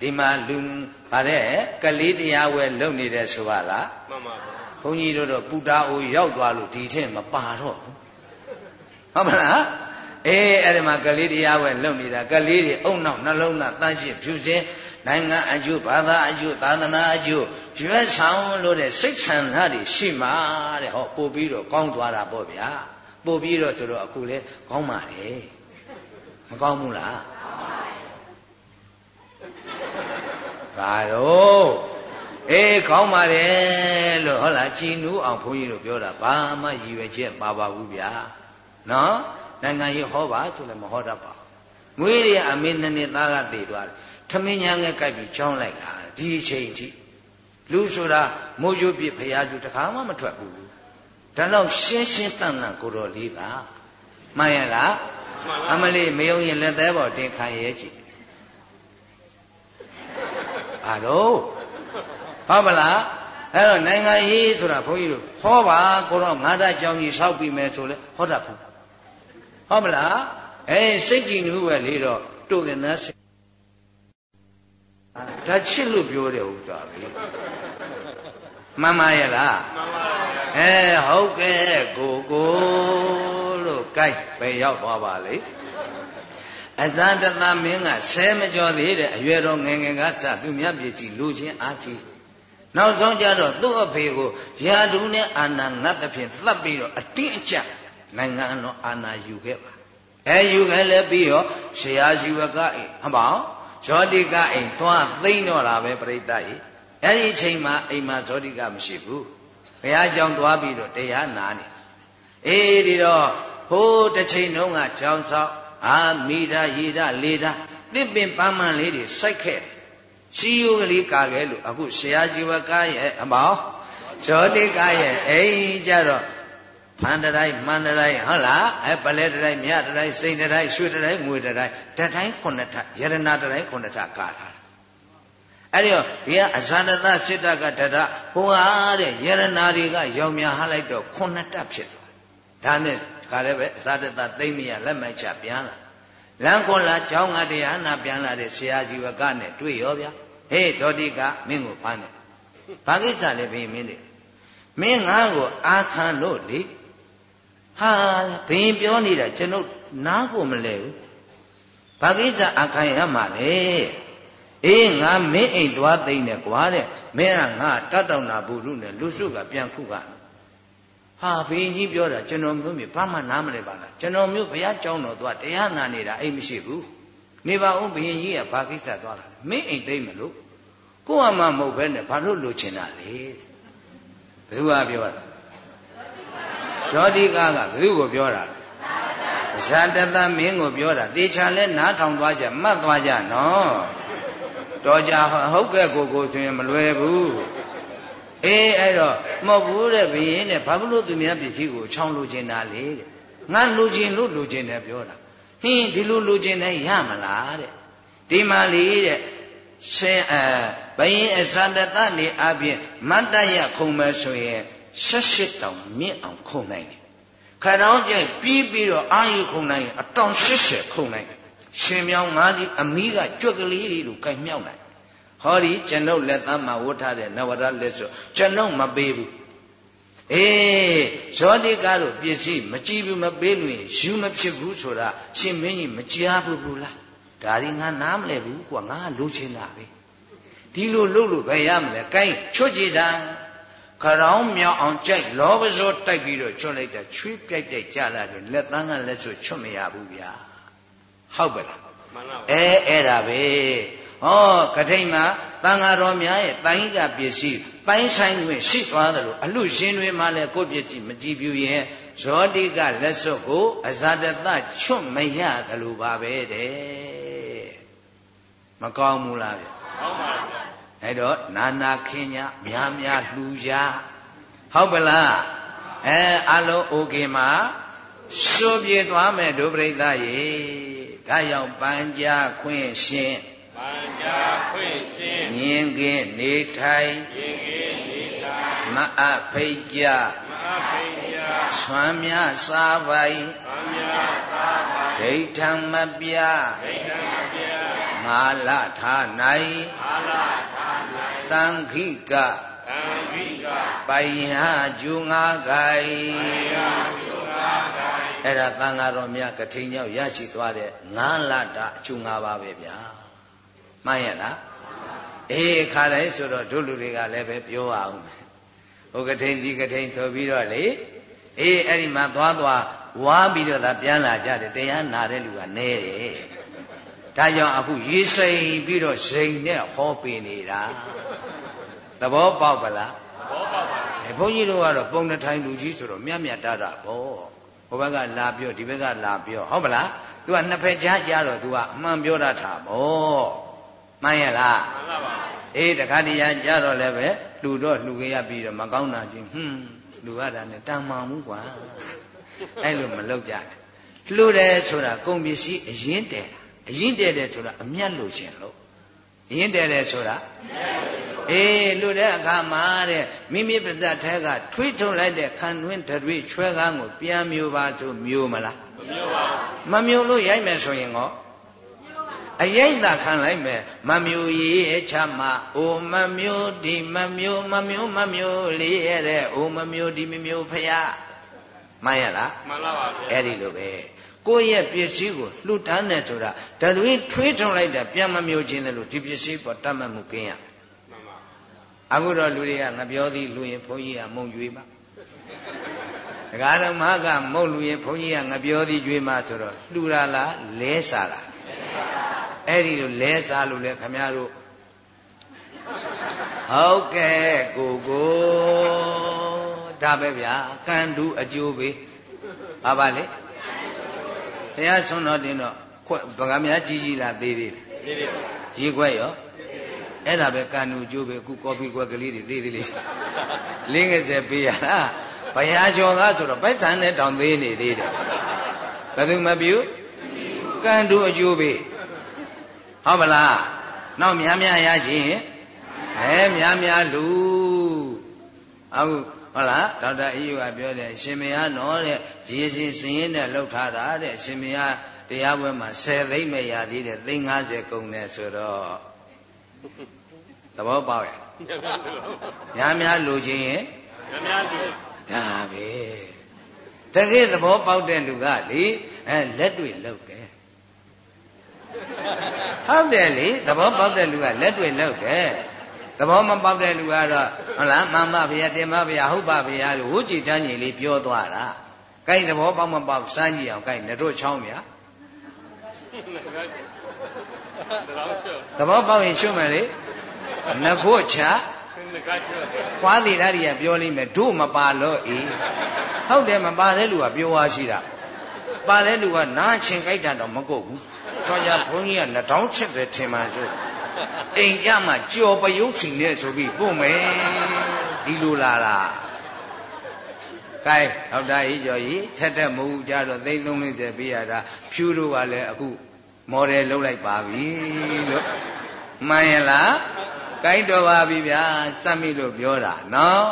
ဒီမှာလူဗါတဲ့ကလေးတရားဝဲလုပ်နေတယ်ဆိုပါလားမှန်ပါပါဘုန်းကြီးတို့တော့ပူတာအိုရောက်သွားလို့ဒီထက်မပါတော့ဘူးဟုတ်မလား အေးအဲ့ဒီမှာကလေးတရားဝဲလုံနေတာကလေးတွေအုံနောက်နှလုံးသားတန့်ရှင်းဖြူစင်နိုင်ငံအကျိုးဘာသာအကျိုးသာသနာအကျိုးရွက်ဆောင်လို့တဲ့စိတ်ဆန္ဒတွေရှိမှာတဲ့ဟောပို့ပြီးတော့ကောင်းသွားတာပေါ့ဗျာပို့ပြီးတော့ဆိုတော့အခုလေကောင်းပါလေမကောင်းဘူးလားဘာတော့အေးကောင်းပါတယ်လို့ဟုတ်လားကြည်နူးအောင်ဘုန်းကြီးတို့ပြောတာဘာမှရည်ရွယ်ချက်ပါပါဘူးဗျာနော် နိုင်ငံရေးဟောပါဆိုလည်းမဟောတတ်ပါဘူးငွေတွေအမေနှစ်နှစ်သားကတည်သွားတယ်ထမင်းညာငယ်ကြိုက်ပြီးချောင်းလိုက်တာဒီအချိန်ထိလူဆိုတာမိုးရွပြစ်ဖရာကျူတခါမှမထွက်ဘူးဒါတော့ရှင်းရှင်းတန်တန်ကိုတော်လေးပါမှန်ရလားအမလေးမယုံရင်လက်သေးပေါ်တင်ခံရဲကြည့်ဘာတော့ဟုတ်မလားအဲ့တော့နိုင်ငံရေးဆိုတာဘုန်းကြီးတို့ဟောပါကိုတော့ငါးဓာတ်ကြောင်းကြီးဆောက်ပြီးမယ်ဆိုလဲဟောတာဘူး ဟုတ်မလားအဲစိတ်ကြည်နူးပဲလေတော့တို့ကနားဒါချစ်လို့ပြောတယ်ဟုတ်တာပဲမှန်ပါရဲ့လားမှန်ပါပါအဲဟုတ်ကဲ့ကိုကိုလို့ကြိုက်ပဲရောက်သွားပါလေအဇာတသမင်းကဆဲမကျော်သေးတဲ့အရွယ်တော်ငယ်ငယ်ကစသူမြတ်ပြည်ကြီးလူချင်းအားကြီးနောက်ဆုံးကြတော့သူ့အဖေကိုယာဒူနဲ့အာနာငတ်သဖြင့်သတ်ပြီးတော့အတင်းအကျပ် နိုင်ငံတော်အာနာယူခဲ့ပါအဲယူခဲ့လည်းပြီးတော့ဆရာဇီဝကအိမ်ဟမောဇောတိကအိမ်သွားသိမ့်တော့တာပဲပြိတ္တကြီးအဲ့ဒီအချိန်မှာအိမ်မှာဇောတိကမရှိဘူးဘုရားကြောင့်သွားပြီးတော့တရားနာနေအေးဒီတော့ဟိုးတစ်ချိန်တုန်းကကြောင်းဆောက်အာမိဓာရေဓာလေဓာသစ်ပင်ပန်းမှန်လေးတွေစိုက်ခဲ့ရှိယိုကလေးကာခဲ့လို့အခုဆရာဇီဝကရဲ့အမောဇောတိကရဲ့အိမ်ကြတော့ ဖန်တတိုင်းမှန်တတိုင်းဟုတ်လားအဲပလဲတတိုင်းမြတတိုင်းစိန်တတိုင်းရွှေတတိုင်းငွေတတိုင်းတတိုင်းခုနှစ်ထယရနာတတိုင်းခုနှစ်ထကာထားအဲ့ဒီတော့ဒီကအဇာတသစိတ္တကတရဟိုဟာတဲ့ယရနာတွေကရောင်မြဟလိုက်တော့ခုနှစ်တက်ဖြစ်သွားဒါနဲ့ခါလည်းပဲအဇာတသသိမ့်မရလက်မိုက်ချပြန်လာလမ်းခွန်လာကျောင်းကတရားနာပြန်လာတဲ့ဆရာကြီးဝကနဲ့တွေ့ရောဗျာဟေးဒေါတိကမင်းကိုဖမ်းတယ်ဘာကိစ္စလဲဘင်းမင်းတွေမင်းငါ့ကိုအာခံလို့လေ ဟာဘင်းပြောနေတာကျွန်ုပ်နားကိုမလဲဘူးဘာကိစ္စအာခံရမှာလဲအေးငါမင်းအိမ်သွားသိမ့်တယ်ကွာတဲ့မင်းကငါတတ်တောင်နာဘုရုနဲ့လူစုကပြန်ခုကဟာဘင်းကြီးပြောတာကျွန်တော်မျိုးမြေဘာမှနားမလဲပါလားကျွန်တော်မျိုးဘုရားကျောင်းတော်သွားတရားနာနေတာအိမ်မရှိဘူးနေပါဦးဘုရင်ကြီးကဘာကိစ္စသွားတာမင်းအိမ်သိမ့်မလို့ကိုယ်ကမှမဟုတ်ပဲနဲ့ဘာလို့လိုချင်တာလဲဘယ်သူကပြောတာ ဇောတိကကဘယ်သူကိုပြောတာဇဇာတသမင်းကိုပြောတာတေချာလဲနားထောင်သွားကြမှတ်သွားကြနော်တော်ကြဟုတ်ကဲ့ကိုကိုဆိုရင်မလွယ်ဘူးအေးအဲ့တော့မဟုတ်ဘူးတဲ့ဘယင်းတဲ့ဘာလို့သူများပစ္စည်းကိုချောင်းလိုချင်တာလေတဲ့ငါလိုချင်လို့လိုချင်တယ်ပြောတာဟင်းဒီလိုလိုချင်တယ်ရမလားတဲ့ဒီမှာလေတဲ့ရှင်အဘယင်းအစန္ဒတနေအပြင်မတ္တရခုံမဲ့ဆိုရင် 78တောင်မြင့်အောင်ခုံနိုင်တယ်ခရောင်းကျိပြီးပြီးတော့အာယုခုံနိုင်အတောင်80ခုံနိုင်ရှင်မြောင်ငါးဒီအမိကကြွက်ကလေးတွေလိုကြိုက်မြောက်နိုင်ဟောဒီကျွန်ုပ်လက်သားမှာဝတ်ထားတဲ့နဝရလက်ဆိုကျွန်ုပ်မပေးဘူးအေးဇောတိကားတို့ပစ္စည်းမကြည့်ဘူးမပေးလို့ရင်ယူမဖြစ်ဘူးဆိုတာရှင်မင်းကြီးမကြားဘူးဘူးလားဒါရီငါနားမလဲဘူးကွာငါလိုချင်တာပဲဒီလိုလုပ်လို့ပဲရမလဲကိုင်းချွတ်ကြည်တာ ခရောင်းမြောင်အောင်ကြိုက်လောဘဇောတိုက်ပြီးတော့ချွတ်လိုက်တာချွေးပြိုက်ပြိုက်ကြလာတယ်လက်သားကလက်ဆိုချွတ်မရဘူးဗျာဟုတ်ပါလားမှန်ပါအဲအဲ့ဒါပဲဟောကထိန်မှာတန်ဃာတော်များရဲ့တိုင်းကပစ္စည်းပိုင်းဆိုင်တွင်ရှိသွားတယ်လို့အလှရှင်တွေမှလည်းကိုယ့်ပစ္စည်းမကြည့်ပြူရင်ဇောတိကလက်စွပ်ကိုအဇာတတချွတ်မရတယ်လို့ပါပဲတဲ့မကောင်းဘူးလားဗျကောင်းပါဗျ အဲ့တော့နာနာခင်းညာများများလှူကြဟုတ်ပလားအဲအလုံးโอเคမှာစိုးပြေသွားမယ်ဒုပရိသရေဒါရောက်ပန်းကြခွင့်ရှင်ပန်းကြခွင့်ရှင်မြင်ကင်းနေထိုင်မြင်ကင်းနေထိုင်မအဖိတ်ကြမအဖိတ်ကြဆွမ်းမြစားပိုင်ဆွမ်းမြစားပိုင်ဒိဋ္ဌံမပြဒိဋ္ဌံမပြ ငါလထား၌ငါလထား၌တံခိကတံခိကပိုင်ဟာကျူငါကိုင်ပိုင်ဟာကျူငါကိုင်အဲ့ဒါသံဃာတော်များကထိန်ရောက်ရရှိသွားတဲ့ငါလတာအကျူငါပါပဲဗျာမှန်ရဲ့လားအေးခါတိုင်းဆိုတော့တို့လူတွေကလည်းပဲပြောအောင်ဟိုကထိန်ဒီကထိန်ဆိုပြီးတော့လေအေးအဲ့ဒီမှာသွားသွားဝါပြီးတော့သာပြန်လာကြတယ်တရားနာတဲ့လူကနဲတယ် ဒါကြောင့်အခုရေစိမ်ပြီးတော့ဇိမ်နဲ့ဟောပေးနေတာသဘောပေါက်ပလားသဘောပေါက်ပါအဲဘုန်းကြီးတို့ကတော့ပုံနှထိုင်လူကြီးဆိုတော့မြတ်မြတ်တတာပေါ့ဟိုဘက်ကလာပြောဒီဘက်ကလာပြောဟုတ်ပလား तू ကနှစ်ဖက်ကြားကြားတော့ तू ကအမှန်ပြောတတ်တာပေါ့မှန်ရလားမှန်ပါပါအေးတခါတည်းရကြတော့လည်းပဲလှူတော့လှူခဲ့ရပြီးတော့မကောင်းတာချင်းဟွန်းလှူရတာနဲ့တန်မှန်ဘူးကွာအဲ့လိုမလုပ်ကြဘူးလှူတယ်ဆိုတာကုန်ပစ္စည်းအရင်တည် အရင်တည်တယ်ဆိုတာအမျက်လို့ခြင်းလို့အရင်တည်တယ်ဆိုတာအေးလှူတဲ့အခါမှာတဲ့မိမိပါဇက်ထဲကထွေးထုံလိုက်တဲ့ခံတွင်းတွေချွဲကားကိုပြန်မျိုးပါဆိုမျိုးမလားမမျိုးပါဘူးမမျိုးလို့ရိုက်မယ်ဆိုရင်ကောအယိတ်သာခံလိုက်မယ်မမျိုးရေးအချမအိုမမျိုးဒီမမျိုးမမျိုးမမျိုးလေးရတဲ့အိုမမျိုးဒီမမျိုးဖရာမှန်ရလားမှန်ပါပါဗျာအဲ့ဒီလိုပဲ ကိုယ့်ရဲ့ပစ္စည်းကိုလှူဒန်းတယ်ဆိုတာဓာတွေထွေးထုံလိုက်တာပြန်မမျိုးခြင်းတယ်လို့ဒီပစ္စည်းပေါ်တတ်မှတ်မှုကင်းရမှန်ပါအခုတော့လူတွေကငပြောသည်လူရင်ဘုန်းကြီးကမုံကြွေးပါဒကာဓမ္မကမုံလူရင်ဘုန်းကြီးကငပြောသည်ကြွေးမှဆိုတော့လှူတာလားလဲစားလားအဲ့ဒီလိုလဲစားလို့လဲခမည်းတော်ဟုတ်ကဲ့ကိုကိုဒါပဲဗျာကံတူအကျိုးပဲဘာပါလဲ ဘုရားဆွမ်းတော်တင်တော့ခွက်ဗကများကြီးကြီးလားသေးသေးလားသေးသေးရေခွက်ရောအဲ့ဒါပဲကံတူအကျိုးပဲအခုကော်ဖီခွက်ကလေးတွေသေးသေးလေးလင်းငယ်စဲပေးရလားဘုရားကျော်ကဆိုတော့ပိုက်ဆံနဲ့တောင်သေးနေသေးတယ်ဘယ်သူမပြုကံတူအကျိုးပဲဟုတ်မလားနောက်များများရခြင်းအဲများများလူအခု ဟုတ်လားဒေါက်တာအေးကပြောတယ်ရှင်မယားနော်တဲ့ရေစီစင်းရင်နဲ့လှုပ်ထားတာတဲ့ရှင်မယားတရားပွဲမှာ10သိမ့်မဲ့ရသေးတယ်သိန်း50ကုန်တယ်ဆိုတော့သဘောပေါက်ရဲ့များများလူချင်းရင်များများလူဒါပဲတကယ်သဘောပေါက်တဲ့လူကလေအဲလက်တွေ့လှုပ်တယ်ဟုတ်တယ်လေသဘောပေါက်တဲ့လူကလက်တွေ့လောက်တယ် သဘောမပေါက်တဲ့လူကတော့ဟုတ်လားမှန်ပါဗျာတင်ပါဗျာဟုတ်ပါဗျာလို့ဝုကြည်တန်းကြီးလေးပြောသွားတာကိုင်းသဘောပေါက်မပေါက်စမ်းကြည့်အောင်ကိုင်းနှတို့ချောင်းဗျာသဘောပေါက်ရင်ချွတ်မယ်လေနှဖို့ချခွားသေးတာတွေကပြောလိမ့်မယ်တို့မပါလို့အေးဟုတ်တယ်မပါတဲ့လူကပြောသွားရှိတာပါတဲ့လူကနားချင်းကြိုက်တာတော့မကုတ်ဘူးတော့ကြဘုန်းကြီးကနှထောင်းချစ်တယ်ထင်ပါစို့ အိမ်ကြမှာကြော်ပယုတ်စီနဲ့ဆိုပြီးပို့မယ်ဒီလိုလာလားကဲဟောက်တာကြီးကျော်ကြီးထက်ထက်မဟုတ်ကြတော့သိန်း350ပေးရတာဖြူတို့ကလည်းအခုမော်ဒယ်လုပ်လိုက်ပါပြီလို့မှန်ရလားကိုင်းတော်ပါပြီဗျာစမ်းမိလို့ပြောတာနော်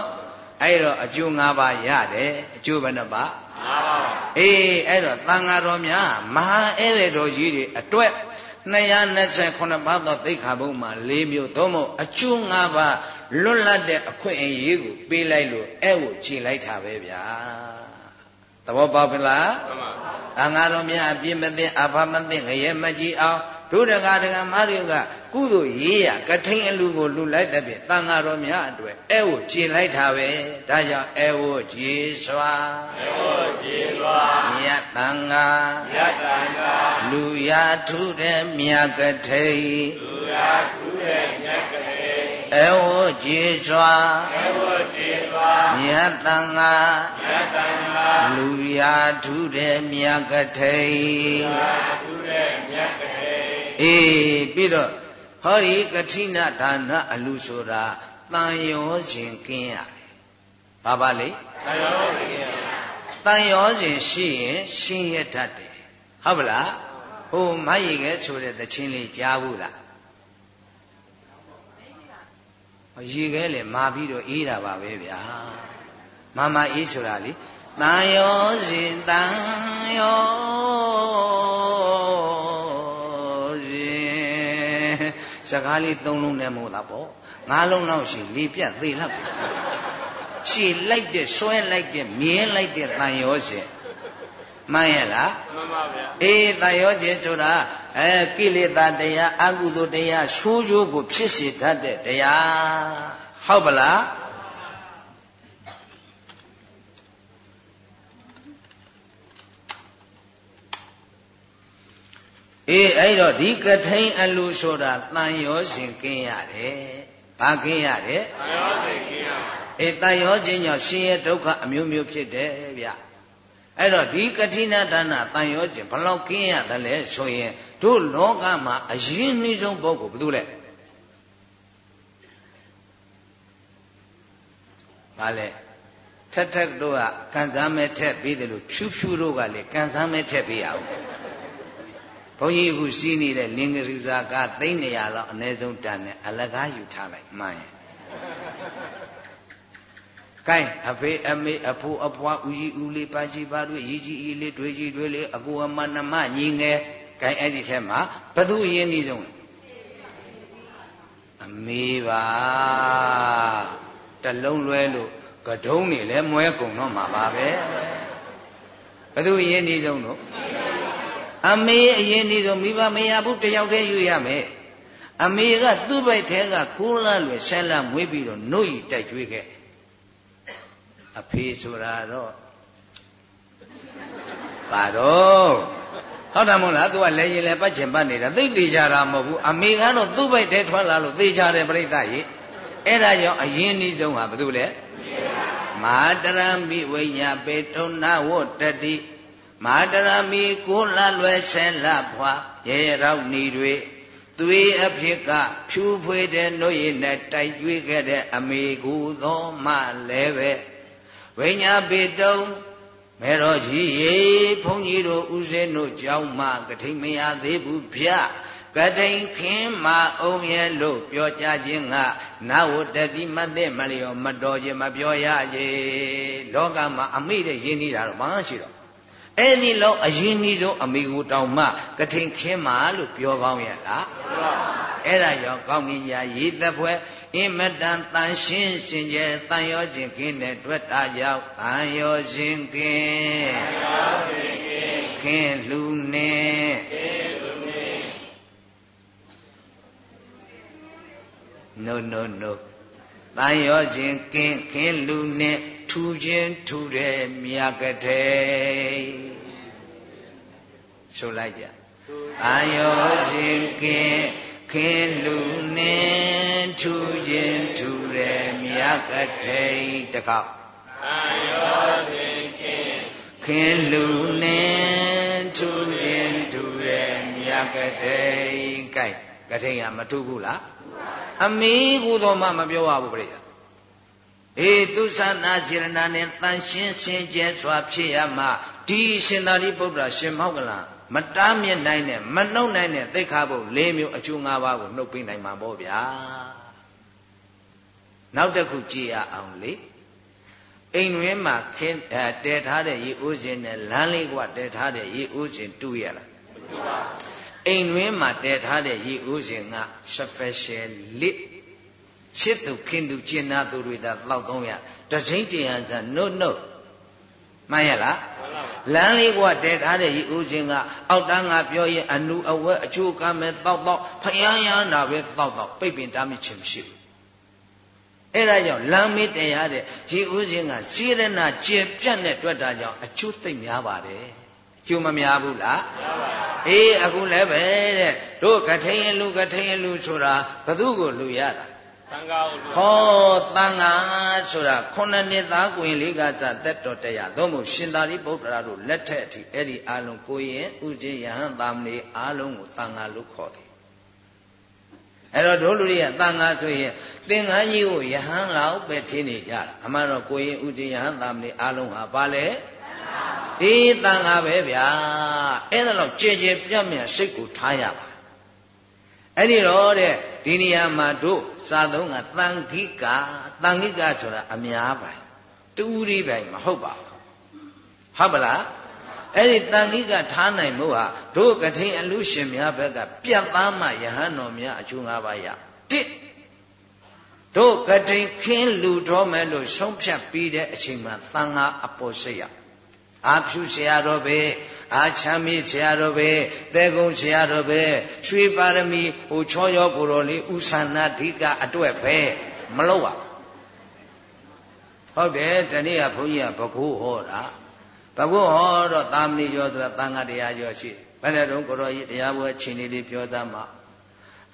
အဲ့တော့အကျိုး၅ပါးရတယ်အကျိုးဘယ်နှပါး၅ပါးအေးအဲ့တော့သံဃာတော်များမဟာဧည့်သည်တော်ကြီးတွေအတွက် 229ပါးသောသိက္ခာပုဒ်မှာ၄မျိုးသို့မဟုတ်အကျိုး၅ပါးလွတ်လပ်တဲ့အခွင့်အရေးကိုပေးလိုက်လို့အဲ့ကိုခြေလိုက်တာပဲဗျာသဘောပေါက်ပြီလားမှန်ပါသံဃာတော်များအပြစ်မသိအဘမသိငရဲမကြည့်အောင် တို့တကားတကားမတွေကကုသိုလ်ရေးရကထိန်အလူကိုလူလိုက်တဲ့ဖြင့်တန်ဃာတော်များအတွက်အဲဝကြည်လိုက်တာပဲဒါကြောင့်အဲဝကြည်စွာအဲဝကြည်စွာမြတ်တန်ဃာမြတ်တန်ဃာလူရထုတဲ့မြတ်ကထိန်လူရထုတဲ့မြတ်ကထိန်အဲဝကြည်စွာအဲဝကြည်စွာမြတ်တန်ဃာမြတ်တန်ဃာလူရထုတဲ့မြတ်ကထိန်လူရထုတဲ့မြတ်ကထိန် အေးပြီးတော့ဟောဒီကထိဏဒါနအလူဆိုတာတန်ရောစဉ်ကင်းရတယ်ဘာပါလဲတန်ရောစဉ်ကင်းရတန်ရောစဉ်ရှိရင်ရှင်းရတတ်တယ်ဟုတ်ပလားဟိုမဟိကဲဆိုတဲ့သချင်းလေးကြားဘူးလားရေခဲလေမာပြီးတော့အေးတာပါပဲဗျာမမအေးဆိုတာလေတန်ရောစဉ်တန်ရော စကားလေးသုံးလုံးနဲ့မို့တာပေါ့ငါးလုံးလောက်ရှိလေပြတ်သေးလောက်ရှည်လိုက်တဲ့ဆွဲလိုက်တဲ့မြင်းလိုက်တဲ့တန်ရောရှင်မှန်ရဲ့လားမှန်ပါဗျာအေးတန်ရောခြင်းဆိုတာအဲကိလေသာတရားအကုသိုလ်တရားရှိုးချိုးကိုဖြစ်စေတတ်တဲ့တရားဟုတ်ပလား အေးအဲ့တော့ဒီကထိန်အလူဆိုတာတန်ရောရှင်ကင်းရတယ်။ဘာကင်းရတယ်။တန်ရောရှင်ကင်းရ။အေးတန်ရောခြင်းကြောင့်ရှင်ရဲ့ဒုက္ခအမျိုးမျိုးဖြစ်တယ်ဗျ။အဲ့တော့ဒီကထိနာဒါနတန်ရောခြင်းဘလောက်ကင်းရတယ်လဲဆိုရင်တို့လောကမှာအရင်နှီးဆုံးပုဂ္ဂိုလ်ဘယ်သူလဲ။ဘာလဲ။ထက်ထက်တို့ကကန်စားမဲ့ထက်ပြီးတယ်လို့ဖြူဖြူတို့ကလည်းကန်စားမဲ့ထက်ပြီးရအောင်။ ဘုန်းကြီးအခုစီးနေတဲ့လင်္ကရိစာကသိန်း200လောက်အနည်းဆုံးတန်နဲ့အလကားယူထားလိုက်မှန်ရဲ့ကိုင်းအဖေအမေအဖိုးအဖွားဦးကြီးဦးလေးပန်းကြီးပါတို့ရီကြီးအီလေးတွေကြီးတွေလေးအကူအမနမညီငယ်ကိုင်းအဲ့ဒီထဲမှာဘသူအရင်နေဆုံးအမေပါတလုံးလွဲလို့ကဒုံးနေလဲမွဲကုန်တော့မှာပါပဲဘသူအရင်နေဆုံးတော့ အမေအရင်ဒီဆိုမိဘမရဘူးတယောက်တည်းယူရမယ်အမေကသူ့ဘက်ထဲကခိုးလလွယ်ဆက်လမွေးပြီးတော့နှုတ်ရီတိုက်ကျွေးခဲ့အဖေဆိုတာတော့ပါတော့ဟုတ်တယ်မို့လား तू ကလည်းရင်လည်းပတ်ချင်ပတ်နေတာသိသေးကြတာမဟုတ်ဘူးအမေကတော့သူ့ဘက်ထဲထွက်လာလို့သိကြတယ်ပြိဿရေအဲ့ဒါကြောင့်အရင်ဤဆုံးဟာဘာလို့လဲမာတရမိဝိညာပေတုဏဝတ္တတိ မာတရမီကိုလလွယ်ဆဲလဖွာရေရောက်နေတွေသွေးအဖြစ်က ဖြူဖွေးတဲ့နှုတ်ရည်နဲ့တိုက်ကြွေးခဲ့တဲ့အမေကူသောမလည်းပဲဝိညာပေတုံမေတော်ကြီးရေဘုန်းကြီးတို့ဥစဉ်တို့ကြောင်းမှကထိန်မရသေးဘူးဗျကထိန်ခင်းမအောင်ရဲ့လို့ပြောကြခြင်းကနဝတ္တိမသိမလျော်မတော်ခြင်းမပြောရကြေလောကမှာအမိတဲ့ရင်းနေတာတော့ဘာရှိတော့ အဲ့ဒီလောက်အရင်ကြီးဆုံးအမိကိုတောင်မှကထိန်ခင်းမာလို့ပြောကောင်းရဲ့လားအဲ့ဒါကြောင့်ကောင်းကင်ညာရေသက်ဖွဲအင်မတန်တန်ရှင်းစင်ကြယ်တန်ရောခြင်းကင်းတဲ့တွေ့တာကြောင့်တန်ရောခြင်းကင်းခင်းလူနေနို့နို့နို့တန်ရောခြင်းကင်းခင်းလူနေထူ ခြင်းထူတဲ့မြတ်ကတဲ့ဆိုလိုက်ကြအာယောစဉ်ကင်ခင်လူနေထူခြင်းထူတဲ့မြတ်ကတဲ့တကောက်အာယောစဉ်ကင်ခင်လူနေထူခြင်းထူတယ်မြတ်ကတိန်ကဲကတိန်ကမထူဘူးလားအမေကူတော်မှမပြောရဘူးပြိတ္တာ အေးသူသနာစေရနာနဲ့တန်ရှင်းစင်ကြဲစွာဖြစ်ရမှဒီရှင်သာရိပုတ္တရာရှင်မောက္ကလမတားမြစ်နိုင်နဲ့မနှုတ်နိုင်နဲ့သိခါဖို့၄မျိုးအကျိုး၅ပါးကိုနှုတ်ပေးနိုင်မှာပေါ့ဗျာနောက်တစ်ခုကြည်ရအောင်လေအိမ်တွင်မှာခင်းတဲထားတဲ့ရေဦးစင်နဲ့လမ်းလေးကတဲထားတဲ့ရေဦးစင်တူရလားအိမ်တွင်မှာတဲထားတဲ့ရေဦးစင်က special lit ရှစ်သူခင်းသူကျင်နာသူတွေသာတောက်သုံးရတစိမ့်တရားစနှုတ်နှုတ်မှန်ရလားလမ်းလေးကတဲထားတဲ့ရေဦးစင်ကအောက်တန်းကပြောရင်အနုအဝဲအချိုးကမဲ့တောက်တောက်ဖျားရမ်းတာပဲတောက်တောက်ပိတ်ပင်တားမြစ်ခြင်းမရှိဘူးအဲ့ဒါကြောင့်လမ်းမေးတရားတဲ့ရေဦးစင်ကစေရနာကျေပြတ်တဲ့တွေ့တာကြောင့်အကျိုးသိမ့်များပါတယ်အကျိုးမများဘူးလားများပါဘူးအေးအခုလည်းပဲတဲ့တို့ကထိန်လူကထိန်လူဆိုတာဘသူကိုလူရတာ သံဃာကိုလူဟောသံဃာဆိုတာခုနှစ်နှစ်သားကိုရင်လေးကတသက်တော်တရားသို့မဟုတ်ရှင်သာရိပုတ္တရာတို့လက်ထက်အထိအဲ့ဒီအာလုံးကိုရင်ဥချင်းယဟန်သာမဏေအာလုံးကိုသံဃာလို့ခေါ်တယ်အဲ့တော့တို့လူတွေကတန်ခါဆိုရင်သင်္ကန်းကြီးကိုယဟန်လောက်ပဲထင်းနေကြတာအမှန်တော့ကိုရင်ဥဒိယဟန်သာမဏေအားလုံးဟာဘာလဲအေးတန်ခါပဲဗျာအဲ့ဒါတော့ကြည်ကြည်ပြတ်မြတ်စိတ်ကိုထားရပါ အဲ့ဒီတော့တဲ့ဒီနေရာမှာတို့စာသုံးကတန်ခိကတန်ခိကဆိုတာအများပိုင်တူရီပိုင်မဟုတ်ပါဘူးဟုတ်ပါလားအဲ့ဒီတန်ခိကထားနိုင်မှုဟာတို့ကထိန်အလူရှင်များဘက်ကပြတ်သားမှယဟန်တော်များအကျိုး၅ပါးရတစ်တို့ကထိန်ခင်းလူတော်မယ်လို့ဆုံးဖြတ်ပြီးတဲ့အချိန်မှာသံဃာအပေါ်စိတ်ရ အာဖြူဆရာတော်ပဲအာချမ်းမြေဆရာတော်ပဲတဲကုံဆရာတော်ပဲရွှေပါရမီဟိုချောရောကိုတော်လေးဥသနာဓိကအတွက်ပဲမလို့ပါဟုတ်တယ်တနေ့ကဘုန်းကြီးကဘကုဟောတာဘကုဟောတော့သာမဏေကျော်ဆိုတာသံဃာတရားကျော်ရှိဘယ်နဲ့တော့ကိုတော်ကြီးတရားပွဲချင်းလေးလေးပြောသားမှာ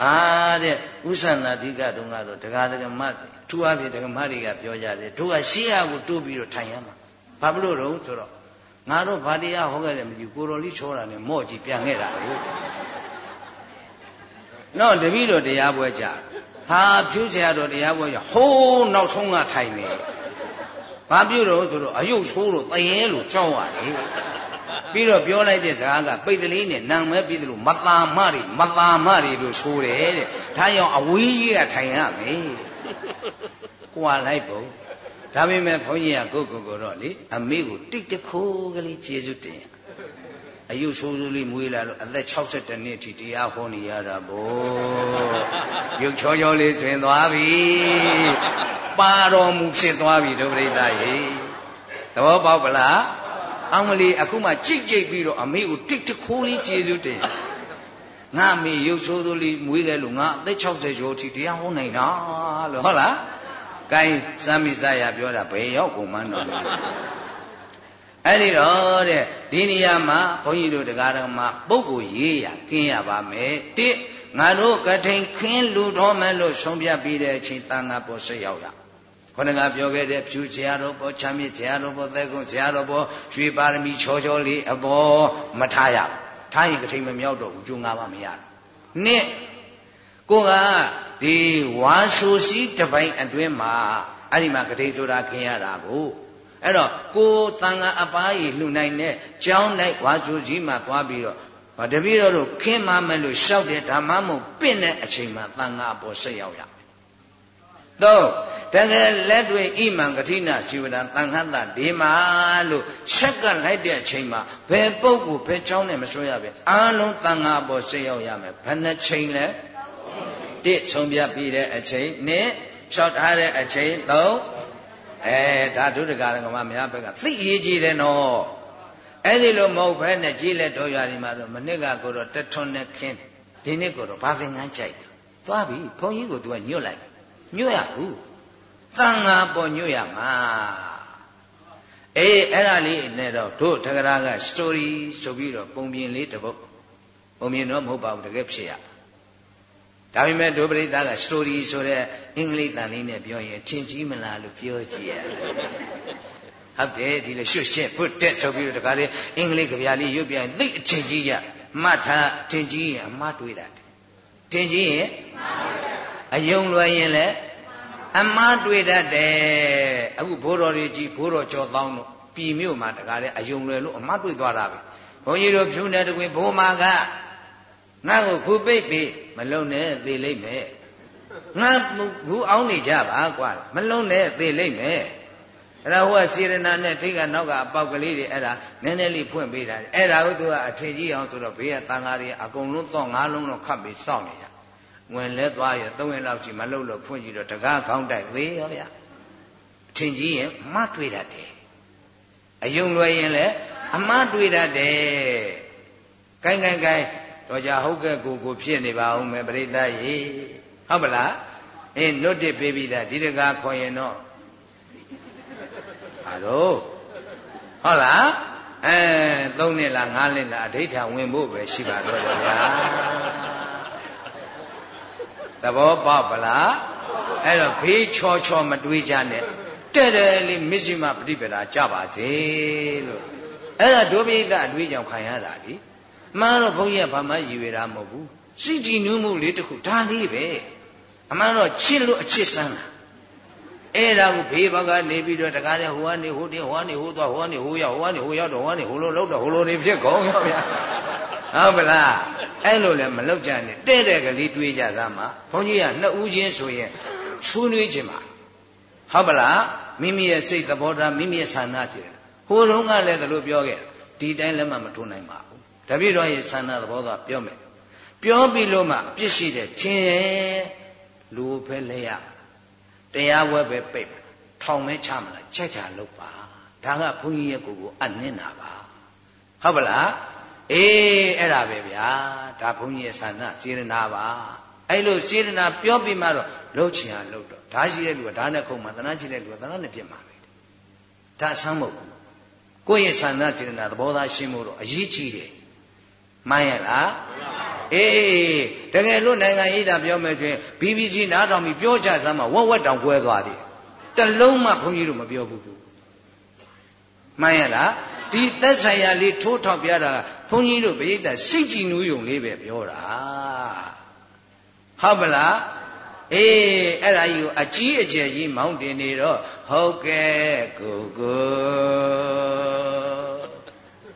အာတဲ့ဥသနာဓိကတုန်းကတော့ဒကာဒကမထူအဖြစ်ဒကမတွေကပြောကြတယ်တို့ကရှေးရကိုတိုးပြီးတော့ထိုင်ရမှာဘာဖြစ်လို့တော့ဆိုတော့ ငါတို့ဗာတရားဟောခဲ့တယ်မကြည့်ကိုတော်လေးချောတာနဲ့မော့ကြည့်ပြန်ခဲ့တာလေနော်တပည့်တော်တရားပွဲကြဟာဖြူးချရာတော်တရားပွဲကြဟိုးနောက်ဆုံးကထိုင်နေဘာပြုတော့ဆိုတော့အယုတ်ဆိုးလို့တရေလို့ကြောက်ရတယ်ပြီးတော့ပြောလိုက်တဲ့စကားကပိတ်တလေးနဲ့နံမဲပြီးတယ်လို့မသာမတွေမသာမတွေလို့ဆိုတယ်တဲ့ဒါကြောင့်အဝေးကြီးကထိုင်ရမယ်ကွာလိုက်ပုံ ဒါပေမဲ့ဘုန်းကြီးကကိုကိုကိုတော့လေအမေကိုတိတ်တခိုးကလေးကျေးဇူးတင်အယုဆိုးဆိုးလေးမွေးလာလို့အသက်62နှစ်ထိတရားဟောနေရတာဗောရုပ်ချောချောလေးဆွင်သွားပြီပါတော်မူဖြစ်သွားပြီဒုပရိသရေသဘောပေါက်ပလားအောင်မလီအခုမှကြိတ်ကြိတ်ပြီးတော့အမေကိုတိတ်တခိုးလေးကျေးဇူးတင်ငါမေရုပ်ဆိုးဆိုးလေးမွေးခဲ့လို့ငါအသက်60ကျော်ထိတရားဟောနိုင်တာလို့ဟုတ်လား ကိုင်းစမ်းမိစရပြောတာဘယ်ရောက်ကုန်မှန်းတော့အဲ့ဒီတော့တဲ့ဒီနေရာမှာဘုန်းကြီးတို့တရားတော်မှာပုဂ္ဂိုလ်ရေးရကင်းရပါမယ်တိငါတို့ကထိန်ခင်းလူတော်မယ်လို့ဆုံးဖြတ်ပြီးတဲ့အချိန်သံဃာပေါ်ဆက်ရောက်ရခொနကပြောခဲ့တဲ့ဖြူဆရာတော်ပေါ်ချမ်းမြေဆရာတော်ပေါ်သက်ကုန်းဆရာတော်ပေါ်ရွှေပါရမီချောချောလေးအပေါ်မထားရထားရင်ကထိန်မမြောက်တော့ဘူးကျုံငါးပါမရနှစ် ကိုကဒီဝါဆူစီးတပိုင်းအတွင်းမှာအဲ့ဒီမှာဂတိဆိုတာခင်ရတာကိုအဲ့တော့ကိုသံဃာအပားကြီးလှူနိုင်တဲ့ကျောင်း၌ဝါဆူကြီးမှာသွားပြီးတော့ဗတပည့်တော်တို့ခင်းမမယ်လို့ရှောက်တဲ့ဓမ္မမို့ပင့်တဲ့အချိန်မှာသံဃာအပေါ်ဆက်ရောက်ရမယ်။သုံးတကယ်လက်တွေဣမံကတိနာဇီဝဒံသံဃတဒီမာလို့ဆက်ကလိုက်တဲ့အချိန်မှာဘယ်ပုဂ္ဂိုလ်ဘယ်ကျောင်းနဲ့မဆွဲရပဲအားလုံးသံဃာအပေါ်ဆက်ရောက်ရမယ်။ဘယ်နှချိန်လဲ။ တစ်ဆုံးပြပြီးတဲ့အချိန်နှစ်လျှောက်ထားတဲ့အချိန်သုံးအဲဒါဒုဒကာရကမများဘက်ကသိရေးကြည့်တယ်နော်အဲ့ဒီလိုမဟုတ်ဘဲနဲ့ကြီးလက်တော်ရွာဒီမှာတော့မနစ်ကကိုတော့တထွန်းနဲ့ခင်းဒီနေ့ကိုတော့ဘာသင်္ကန်းကြိုက်တယ်သွားပြီဘုန်းကြီးကိုသူကညွတ်လိုက်ညွတ်ရဘူးသံဃာပေါ်ညွတ်ရမှာအေးအဲ့ဒါလေးနဲ့တော့တို့ထကရာက story ဆိုပြီးတော့ပုံပြင်လေးတစ်ပုဒ်ပုံပြင်တော့မဟုတ်ပါဘူးတကယ်ဖြစ်ရ ဒါပေမဲ့ဒုပရိသက story ဆိုတဲ့အင်္ဂလိပ်တန်လေးနဲ့ပြောရင်ထင်ကြီးမလားလို့ပြောကြည့်ရဟုတ်တယ်ဒီလေရွှတ်ရှက်ဖွတ်တက်ဆိုပြီးတော့တကားလေးအင်္ဂလိပ်ကြပြလေးရွတ်ပြန်သိအချင်းကြီးရမှတ်ထားအထင်ကြီးရင်အမှားတွေးတာထင်ကြီးရင်အယုံလွယ်ရင်လည်းအမှားတွေးတတ်တယ်အခုဘိုးတော်တွေကြီးဘိုးတော်ကျော်တောင်းတို့ပြည်မြို့မှာတကားလေးအယုံလွယ်လို့အမှားတွေးသွားတာပဲဘုန်းကြီးတို့ဖြူနေတကွင်ဘိုးမာက ငါ့ကိုခုပိတ်ပြီးမလုံနဲ့သေလိမ့်မယ်ငါဘူးအောင်းနေကြပါကွာမလုံနဲ့သေလိမ့်မယ်အဲ့ဒါဟိုကစေရနာနဲ့ထိတ်ကနောက်ကအပေါက်ကလေးတွေအဲ့ဒါနည်းနည်းလေးဖွင့်ပေးတာအဲ့ဒါကိုသူကအထေကြီးအောင်ဆိုတော့ဘေးကတန်ဃာတွေအကုန်လုံးတော့ငါးလုံးတော့ခတ်ပြီးစောင့်နေကြဝင်လဲသွားရသုံးရက်လောက်ရှိမလုပ်လို့ဖွင့်ကြည့်တော့တကားခေါင်းတိုက်သေးရောဗျာအထင်ကြီးရင်မတွေ့တတ်တယ်အယုံလွယ်ရင်လည်းအမတွေ့တတ်တယ်ကိုင်းကိုင်းကိုင်း တော့ကြဟုတ်ကဲ့ကိုကိုဖြစ်နေပါဦးမယ်ပြိဿရေဟုတ်ပလားအေးနုတ်တစ်ပေးပြီးသားဒီတကားခေါ်ရင်တော့ဟာတော့ဟုတ်လားအဲသုံးနှစ်လားငါးနှစ်လားအဋိဌာဝင်ဖို့ပဲရှိပါတော့တယ်ဗျာသဘောပေါက်ပလားအဲ့တော့ဘေးချောချောမတွေးကြနဲ့တဲ့တယ်လေးမစ္စည်းမပฏิပဒါကြပါသေးလို့အဲ့ဒါဒုပိဋကအတွေးကြောင့်ခံရတာလी မှန်တော့ဘုန်းကြီးကဘာမှရည်ရွယ်တာမဟုတ်ဘူးစိတ်ကြည်နူးမှုလေးတစ်ခုဒါလေးပဲအမှန်တော့ချစ်လို့အချစ်စမ်းတာအဲ့ဒါကိုဘေးဘက်ကနေပြီးတော့တကားတဲ့ဟိုကနေဟိုတင်းဟိုကနေဟိုသွားဟိုကနေဟိုရောက်ဟိုကနေဟိုရောက်တော့ဟိုကနေဟိုလိုလောက်တော့ဟိုလိုနေဖြစ်ကုန်ရောဗျာဟုတ်ပလားအဲ့လိုလည်းမလောက်ကြနဲ့တဲ့တဲ့ကလေးတွေးကြသားမှာဘုန်းကြီးကနှစ်ဦးချင်းဆိုရင်ဆွေးနွေးခြင်းပါဟုတ်ပလားမိမိရဲ့စိတ်သဘောထားမိမိရဲ့ဆန္ဒကြည့်ဟိုတုန်းကလည်းဒါလိုပြောခဲ့ဒီတိုင်းလည်းမမထုံနိုင်ပါဘူး တပည့်တော်ရဲ့ဆန္ဒသဘောသားပြောမယ်ပြောပြီးလို့မှအပြစ်ရှိတဲ့ချင်းလူဖဲလဲရတရားဝဲပဲပိတ်ထောင်မဲချမလားချက်ချလုပ်ပါဒါကဘုန်းကြီးရဲ့ကိုယ်ကိုအနှင်းတာပါဟုတ်ပလားအေးအဲ့ဒါပဲဗျာဒါဘုန်းကြီးရဲ့ဆန္ဒစေရနာပါအဲ့လိုစေရနာပြောပြီးမှတော့လှုပ်ချင်ရလှုပ်တော့ဓာရှိတဲ့လူကဓာနဲ့ခုံမှတနာရှိတဲ့လူကတနာနဲ့ပြစ်မှာပဲဒါဆမ်းမဟုတ်ဘူးကိုယ့်ရဲ့ဆန္ဒစေရနာသဘောသားရှင်းဖို့တော့အရေးကြီးတယ် မှန်ရလားအေးတကယ်လို့နိုင်ငံရေးတာပြောမယ်ဆိုရင် BBC နားထောင်ပြီးပြောကြစမ်းမှာဝက်ဝက်တောင်ကွဲသွားတယ်တလုံးမှဘုန်းကြီးတို့မပြောဘူးမှန်ရလားဒီသက်ဆိုင်ရာလေးထိုးထောက်ပြတာဘုန်းကြီးတို့ပြိဿစိတ်ကြည်နူးယုံလေးပဲပြောတာဟုတ်ပလားအေးအဲ့ဒါကြီးကိုအကြီးအကျယ်ကြီးမောင်းတင်နေတော့ဟုတ်ကဲ့ကိုကို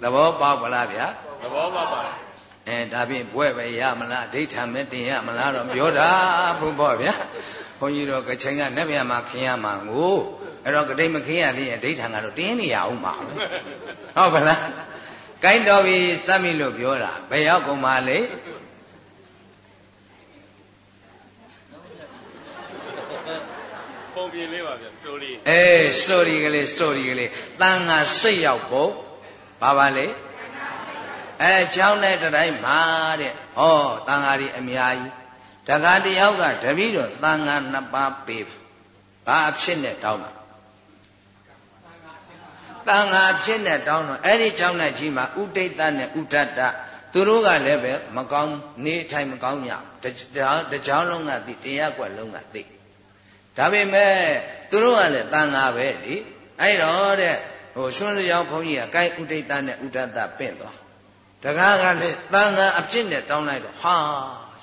သဘောပေါက်ပလားဗျာသ ဘောပေါက်ပါအဲဒါဖြင့်ဘွဲ့ပဲရမလားအဋိဋ္ဌာမဲတင်ရမလားတော့ပြောတာဘုပေါ့ဗျာဘုန်းကြီးတို့ကချိန်ကနက်မြမှာခင်းရမှာကိုအဲ့တော့ကတိတ်မခင်းရသေးရင်အဋိဋ္ဌာကတော့တင်းနေရအောင်ပါဟုတ်ပါလားကိုင်းတော်ပြီစမ်းပြီလို့ပြောတာဘယ်ရောက်ကုန်ပါလဲပုံပြင်လေးပါဗျာစတိုရီအေးစတိုရီကလေးစတိုရီကလေးတန်ငါစိတ်ရောက်ဖို့ဘာပါလဲ အဲချောင်းတဲ့တတိုင်းမှာတဲ့ဟောတန်ဃာတွေအများကြီးတခါတယောက်ကတပည့်တော်တန်ဃာနှစ်ပါးပေးဘာအဖြစ်နဲ့တောင်းတာတန်ဃာဖြစ်နဲ့တောင်းတော့အဲ့ဒီချောင်းတဲ့ကြီးမှာဥဒိဋ္ဌနဲ့ဥဒ္ဒတသူတို့ကလည်းပဲမကောင်းနေထိုင်မကောင်းညတကြောင်းလုံးကသိတရားကွက်လုံးကသိဒါပေမဲ့သူတို့ကလည်းတန်ဃာပဲလေအဲ့တော့တဲ့ဟိုရွှွန်းလျောင်းဘုန်းကြီးကကိုင်ဥဒိဋ္ဌနဲ့ဥဒ္ဒတပင့်သွား တကားကလည်းတန်ခါအပြစ်နဲ့တောင်းလိုက်တော့ဟာ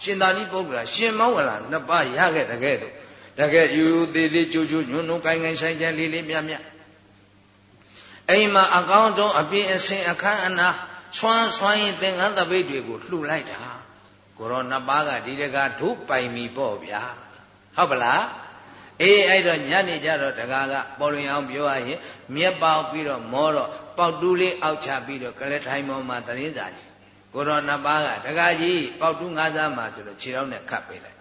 ရှင်သာရိပုတ္တရာရှင်မောဝလာနှစ်ပါးရခဲ့တကယ်တော့တကယ်ယူသေးလေးကြိုးကြိုးညွန်းညွန်းကိုင်းကိုင်းဆိုင်ဆိုင်လေးလေးမြတ်မြတ်အိမ်မှာအကောင်းဆုံးအပြင်းအစင်အခန်းအနာဆွမ်းဆွမ်းရင်သင်္ကန်းတပိတ်တွေကိုလှူလိုက်တာကိုရောနှစ်ပါးကဒီတကားဒုပိုင်ပြီပေါ့ဗျာဟုတ်ပလား အေးအဲ့တော့ညနေကြတော့တကားကပေါ်လွင်အောင်ပြောရရင်မြက်ပေါက်ပြီးတော့မောတော့ပေါက်တူးလေးအောက်ချပြီးတော့ကလေးထိုင်ပေါ်မှာသတင်းစာကြီးကိုရောနှစ်ပါးကတကားကြီးပေါက်တူးငါးစားမှာဆိုတော့ခြေထောက်နဲ့ခတ်ပေးလိုက်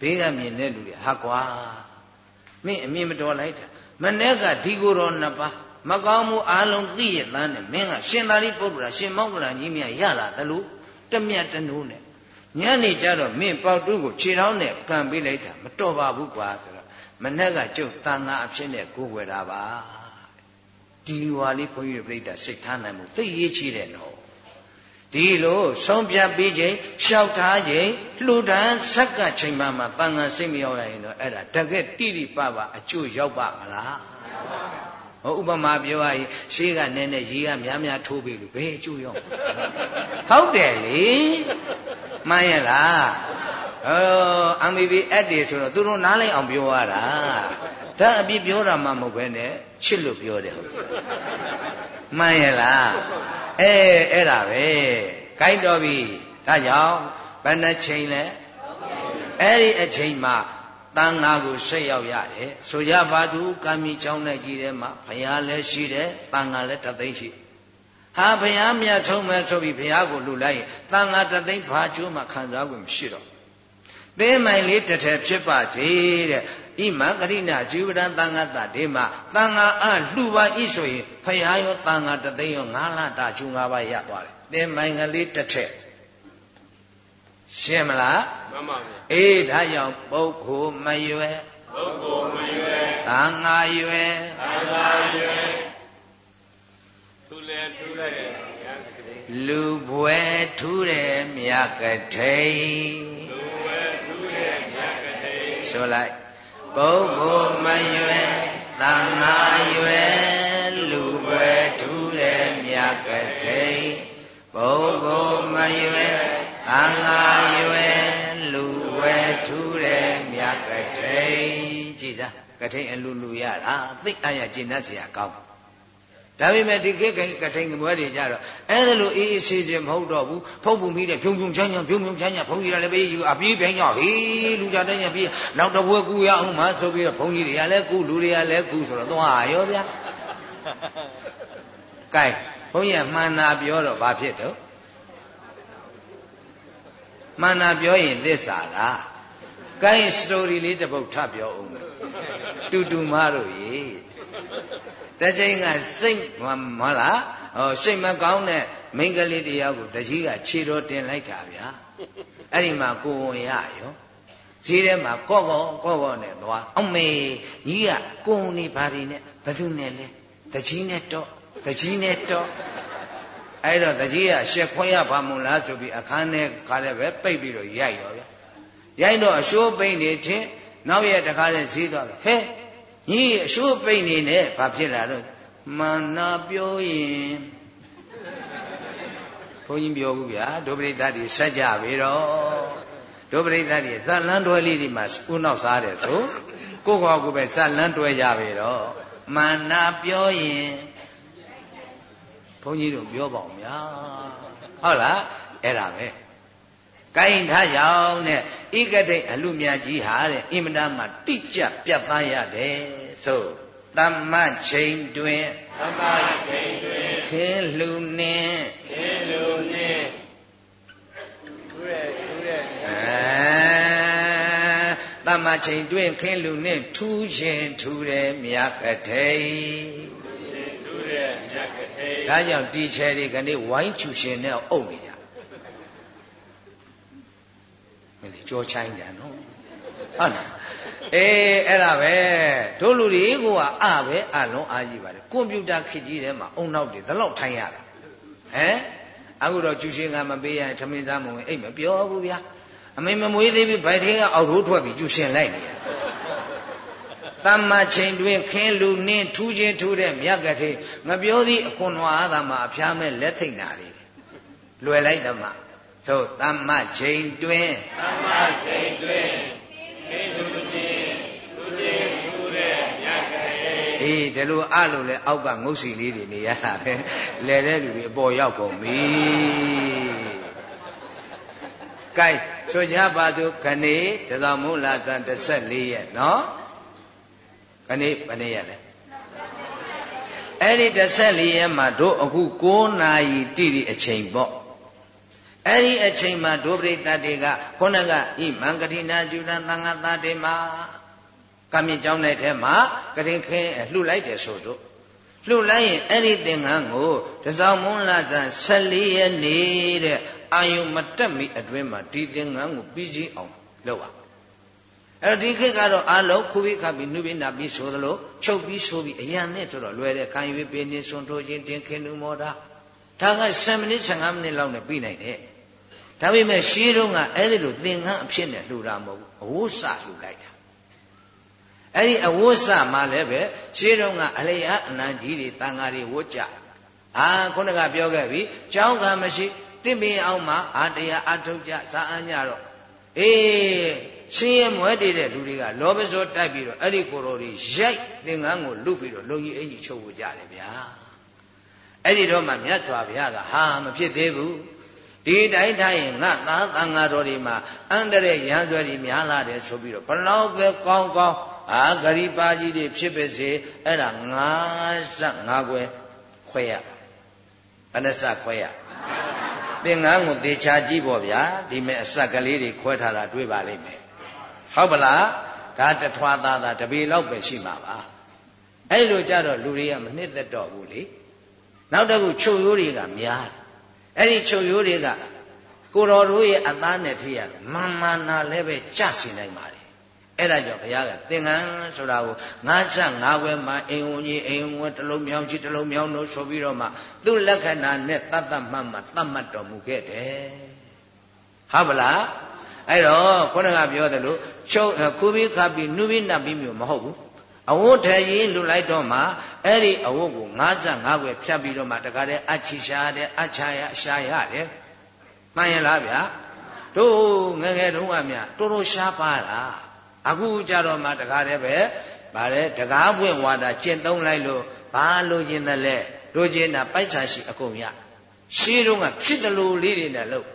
ဘေးကမြင်တဲ့လူတွေဟာကွာမင်းအမြင်မတော်လိုက်တာမနေ့ကဒီကိုရောနှစ်ပါးမကောင်းမှုအလုံးသိရတဲ့နဲ့မင်းကရှင်သာရိပုတ္တရာရှင်မောက္ကလန်ကြီးမြတ်ရလာသလိုတမြတ်တနိုးနဲ့ ညနေကျတော့မင်းပေါတူးကိုခြေထောက်နဲ့ကန်ပေးလိုက်တာမတော်ပါဘူးကွာဆိုတော့မနေ့ကကျုပ်တန်ငါအဖြစ်နဲ့ကိုယ်ွယ်တာပါဒီလိုဟာလေးဘုန်းကြီးတို့ပြိဿစိတ်ထားနိုင်မှုသိရေးချီတယ်နော်ဒီလိုဆုံးဖြတ်ပြီးချိန်လျှောက်ထားချိန်လှူဒန်းဆက်ကချိန်မှမှတန်ငါစိတ်မရောက်ရရင်တော့အဲ့ဒါတကယ်တိတိပပအကျိုးရောက်ပါမလား ဟောဥပမာပြောရရင်ရှေးကနည်းနည်းရေကများများထိုးပြီလို့ဘယ်အကျိုးရောဟုတ်တယ်လေမှန်ရဲ့လားဟော MBB အက်တွေဆိုတော့သူတို့နားလိုက်အောင်ပြောရတာဒါအပြစ်ပြောတာမှမဟုတ်ပဲနဲ့ချစ်လို့ပြောတယ်ဟုတ်မှန်ရဲ့လားအဲအဲ့ဒါပဲကြိုက်တော့ပြီဒါကြောင့်ဘယ်နှချိန်လဲအဲ့ဒီအချိန်မှာ တန်ဃာကိုဆက်ရောက်ရတယ်ဆိုကြပါသူကာမီချောင်းနဲ့ကြီးတယ်မှာဘုရားလည်းရှိတယ်တန်ဃာလည်းတသိန်းရှိဟာဘုရားမြတ်ဆုံးမဲ့ဆိုပြီးဘုရားကိုလူလိုက်ရင်တန်ဃာတသိန်းဘာကျိုးမှခံစား권မရှိတော့သင်းမိုင်လေးတစ်ထည်ဖြစ်ပါသေးတဲ့ဣမဂရိဏជីဝရံသံဃာတတေမှာသံဃာအလှူပါဤဆိုရင်ဖရာရောသံဃာတသိန်းရောငါးလတာကျူငါးပါးရသွားတယ်သင်မိုင်ကလေးတစ်ထက် ရှင်းမလားမှန်ပါဗျာအေးဒါကြောင့်ပုဂ္ဂိုလ်မရွယ်ပုဂ္ဂိုလ်မရွယ်သံဃာရွယ်သံဃာရွယ်သူလဲသူလဲလူဘွယ်ထူးတယ်မြတ်ကထိန်လူဘွယ်ထူးတယ်မြတ်ကထိန်ဆိုလိုက်ပုဂ္ဂိုလ်မရွယ်သံဃာရွယ်လူပွဲထူးတဲ့မြတ်ကတိပုဂ္ဂိုလ်မရွယ် သံဃာရွယ်လူပွဲထူးတဲ့မြတ်ကတိကြည်သာကထိန်အလူလူရတာသိအရကျင့်တတ်เสียကောင်းဒါပေမဲ့ဒီခေတ်ကထိန်ကပွဲတွေကြတော့အဲ့ဒါလိုအေးအေးဆေးဆေးမဟုတ်တော့ဘူးဖုံဖုံပြီးတဲ့ဖြုံဖြုံချမ်းချမ်းဖြုံဖြုံချမ်းချမ်းဘုန်းကြီးကလည်းပေးယူအပြေးပြိုင်ကြောက်ဟေးလူကြတဲ့ညပြေးနောက်တစ်ဘွဲကူရအောင်မှဆိုပြီးတော့ဘုန်းကြီးတွေကလည်းကူလူတွေကလည်းကူဆိုတော့သွားရောဗျာကဲဘုန်းကြီးကမှန်နာပြောတော့ဘာဖြစ်တော့ မှန်နာပြောရင်သစ္စာလားကိုင်းစတိုရီလေးတစ်ပုဒ်ထပ်ပြောအောင်တူတူမတို့ရေတချိန်ကစိတ်မဟုတ်လားဟောစိတ်မကောင်းတဲ့မိန်းကလေးတယောက်ကိုတကြီးကခြေတော်တင်လိုက်တာဗျာအဲ့ဒီမှာကိုဝင်ရရောဈေးထဲမှာကော့ကော့ကော့ကော့နဲ့သွားအမေကြီးကကိုဝင်နေဘာတွေနဲ့ဘသူနဲ့လဲတကြီးနဲ့တော့တကြီးနဲ့တော့ အဲ့တော့တကြီးကရှက်ခွဲရပါမလားဆိုပြီးအခန်းထဲခါလည်းပဲပိတ်ပြီးတော့ရိုက်ရောဗျာရိုက်တော့အရှိုးပိန်နေချင်းနောက်ရတခါလဲဈေးသွားတယ်ဟဲ့ညီအရှိုးပိန်နေနဲ့ဘာဖြစ်လာတော့မာနာပြောရင်ဘုန်းကြီးပြောဘူးဗျာဒုပရိသတ်တွေဆက်ကြပြီတော့ဒုပရိသတ်တွေဇလန်းတွဲလေးဒီမှာဦးနောက်စားတယ်ဆိုကိုကောကိုပဲဇလန်းတွဲကြပြီတော့မာနာပြောရင် ဘုန်းကြီးတို့ပြောပါအောင်ဗျာဟုတ်လားအဲ့ဒါပဲကိုင်းထားကြောင်းနဲ့ဣကတိတ်အလူမြတ်ကြီးဟာတဲ့အင်မတန်မှတိကျပြတ်သားရတယ်ဆိုသမ္မချိန်တွင်သမ္မချိန်တွင်ခင်းလှူနှင်းခင်းလှူနှင်းသူရဲ့သူရဲ့အဲသမ္မချိန်တွင်ခင်းလှူနှင်းထူးခြင်းထူးတယ်မြတ်ကထိန်ထူးတယ်မြတ်ကထိန် ဒါကြောင့်ဒီချယ်တွေကနေဝိုင်းချူရှင်နဲ့အုပ်နေကြမင်းကြောချိုင်းတယ်နော်ဟုတ်လားအေးအဲ့ဒါပဲတို့လူတွေကိုကအပဲအလုံးအားကြီးပါတယ်ကွန်ပျူတာခေတ်ကြီးထဲမှာအုံနောက်တွေဒီလောက်ထိုင်ရတာဟမ်အခုတော့ကျူရှင်ကမပေးရထမင်းသားမဝင်အိတ်မပြောဘူးဗျာအမေမမွေးသေးပြီဗိုက်ထဲကအောက်ထိုးထွက်ပြီးကျူရှင်လိုက်နေရ တမ္မာချိန်တွင်ခင်းလူနင်းထူးချင်းထူးတဲ့မြတ်ကတိငပြောသည်အခွန်ဝါသာမှာအဖျားမဲ့လက်ထိတ်နာတွေလွယ်လိုက်တမသို့တမ္မာချိန်တွင်တမ္မာချိန်တွင်ခင်းလူနင်းအေးဒီလိုအလို့လဲအောက်ကငုတ်စီလေးတွေနေရတာပဲလဲတဲ့လူတွေအပေါ်ရောက်ကုန်ပြီကဲဆိုကြပါစို့ခဏေတသောမုလာသံ14ရက်နော် ခဏေဘယ်နေ့ရက်လဲအဲ့ဒီ14ရက်မှာတို့အခု9နာရီတိတိအချိန်ပေါ့အဲ့ဒီအချိန်မှာဒုပရိသတ်တွေကခုနကဣမံကတိနာကျူရန်သံဃာသားတွေမှာကမြင့်ကျောင်းတဲ့ထဲမှာကရင်ခင်းလှုပ်လိုက်တယ်ဆိုတို့လှုပ်လိုက်ရင်အဲ့ဒီသင်္ကန်းကိုတစောင်းမွန်းလာဆန်14ရက်နေတဲ့အာယုမတက်မီအတွင်းမှာဒီသင်္ကန်းကိုပြီးစီးအောင်လုပ်ပါ အဲ့ဒီခေတ်ကတော့အာလုံးခုပြီးခပ်ပြီးနှုပြီးနာပြီးဆိုသလိုချုပ်ပြီးဆိုပြီးအရန်နဲ့ဆိုတော့လွယ်တဲ့ခံယူပေးနေစွန်ထိုးခြင်းတင်ခင်းလူမောတာဒါက10မိနစ်15မိနစ်လောက်နဲ့ပြီးနိုင်တယ်ဒါပေမဲ့ရှေးတုန်းကအဲ့ဒီလိုသင်္ကန်းအဖြစ်နဲ့လှူတာမဟုတ်ဘူးအဝိုးစလှူလိုက်တာအဲ့ဒီအဝတ်စမှလည်းပဲရှင်းတော့ကအလျာအနန္ကြီးတွေတန်ဃာတွေဝတ်ကြအာခုနကပြောခဲ့ပြီကြောင်းကမရှိတင့်ပင်အောင်မှာအာတရားအထုတ်ကြဇာအညတော့အေး ရှင်ရဲ့မွဲတည်တဲ့လူတွေကလောဘဇောတိုက်ပြီးတော့အဲ့ဒီကိုယ်တော်တွေရိုက်သင်္ကန်းကိုလုပြီးတော့လုံကြီးအင်ကြီးချုပ်ဖို့ကြတယ်ဗျာအဲ့ဒီတော့မှမြတ်စွာဘုရားကဟာမဖြစ်သေးဘူးဒီတိုင်းတိုင်းရင်ငါသားသံဃာတော်တွေမှာအန္တရာယ်ရန်ဆွဲတွေများလာတယ်ဆိုပြီးတော့ဘလောက်ပဲကောင်းကောင်းအာဂရိပါကြီးတွေဖြစ်ပါစေအဲ့ဒါ55ခွဲခွဲရဘယ်နှစခွဲရသင်္ကန်းကိုသေချာကြည့်ပေါ့ဗျာဒီမဲ့အစက်ကလေးတွေခွဲထားတာတွေ့ပါလိမ့်မယ် ဟုတ်ပလားဒါတထွားသားသားတပေလောက်ပဲရှိမှာပါအဲ့လိုကြတော့လူတွေကမနှစ်သက်တော့ဘူးလေနောက်တစ်ခုချုပ်ရိုးတွေကများအဲ့ဒီချုပ်ရိုးတွေကကိုတော်တို့ရဲ့အသားနဲ့ထိရတော့မာမာနာလည်းပဲကြစီနိုင်ပါတယ်အဲ့ဒါကြောင့်ဘုရားကသင်္ကန်းဆိုတာကိုငါးချက်ငါးခွဲမှာအိမ်ဝင်ကြီးအိမ်ဝင်တစ်လုံးမြောင်းကြီးတစ်လုံးမြောင်းလို့ဆိုပြီးတော့မှသူ့လက္ခဏာနဲ့တတ်တတ်မှတ်မှသတ်မှတ်တော်မူခဲ့တယ်ဟုတ်ပလားအဲ့တော့ခုနကပြောသလို ချုပ်ခုပြီးခါပြီးနုပြီးနပ်ပြီးမျိုးမဟုတ်ဘူးအဝတ်ထည်လူလိုက်တော့မှအဲ့ဒီအဝတ်ကို55ခွဲဖြတ်ပြီးတော့မှတခါတည်းအချီရှာတယ်အချာရအရှာရတယ်မှန်ရင်လားဗျာတို့ငငယ်တုန်းကမြတော်တော်ရှားပါလားအခုကြတော့မှတခါတည်းပဲဗါတဲ့တကားပွင့်ဝါတာကျင့်သုံးလိုက်လို့ဘာလိုချင်တယ်လဲလိုချင်တာပိုက်ဆံရှိအကုန်ရရှေးတုန်းကဖြစ်တယ်လို့လေးတွေနဲ့လို့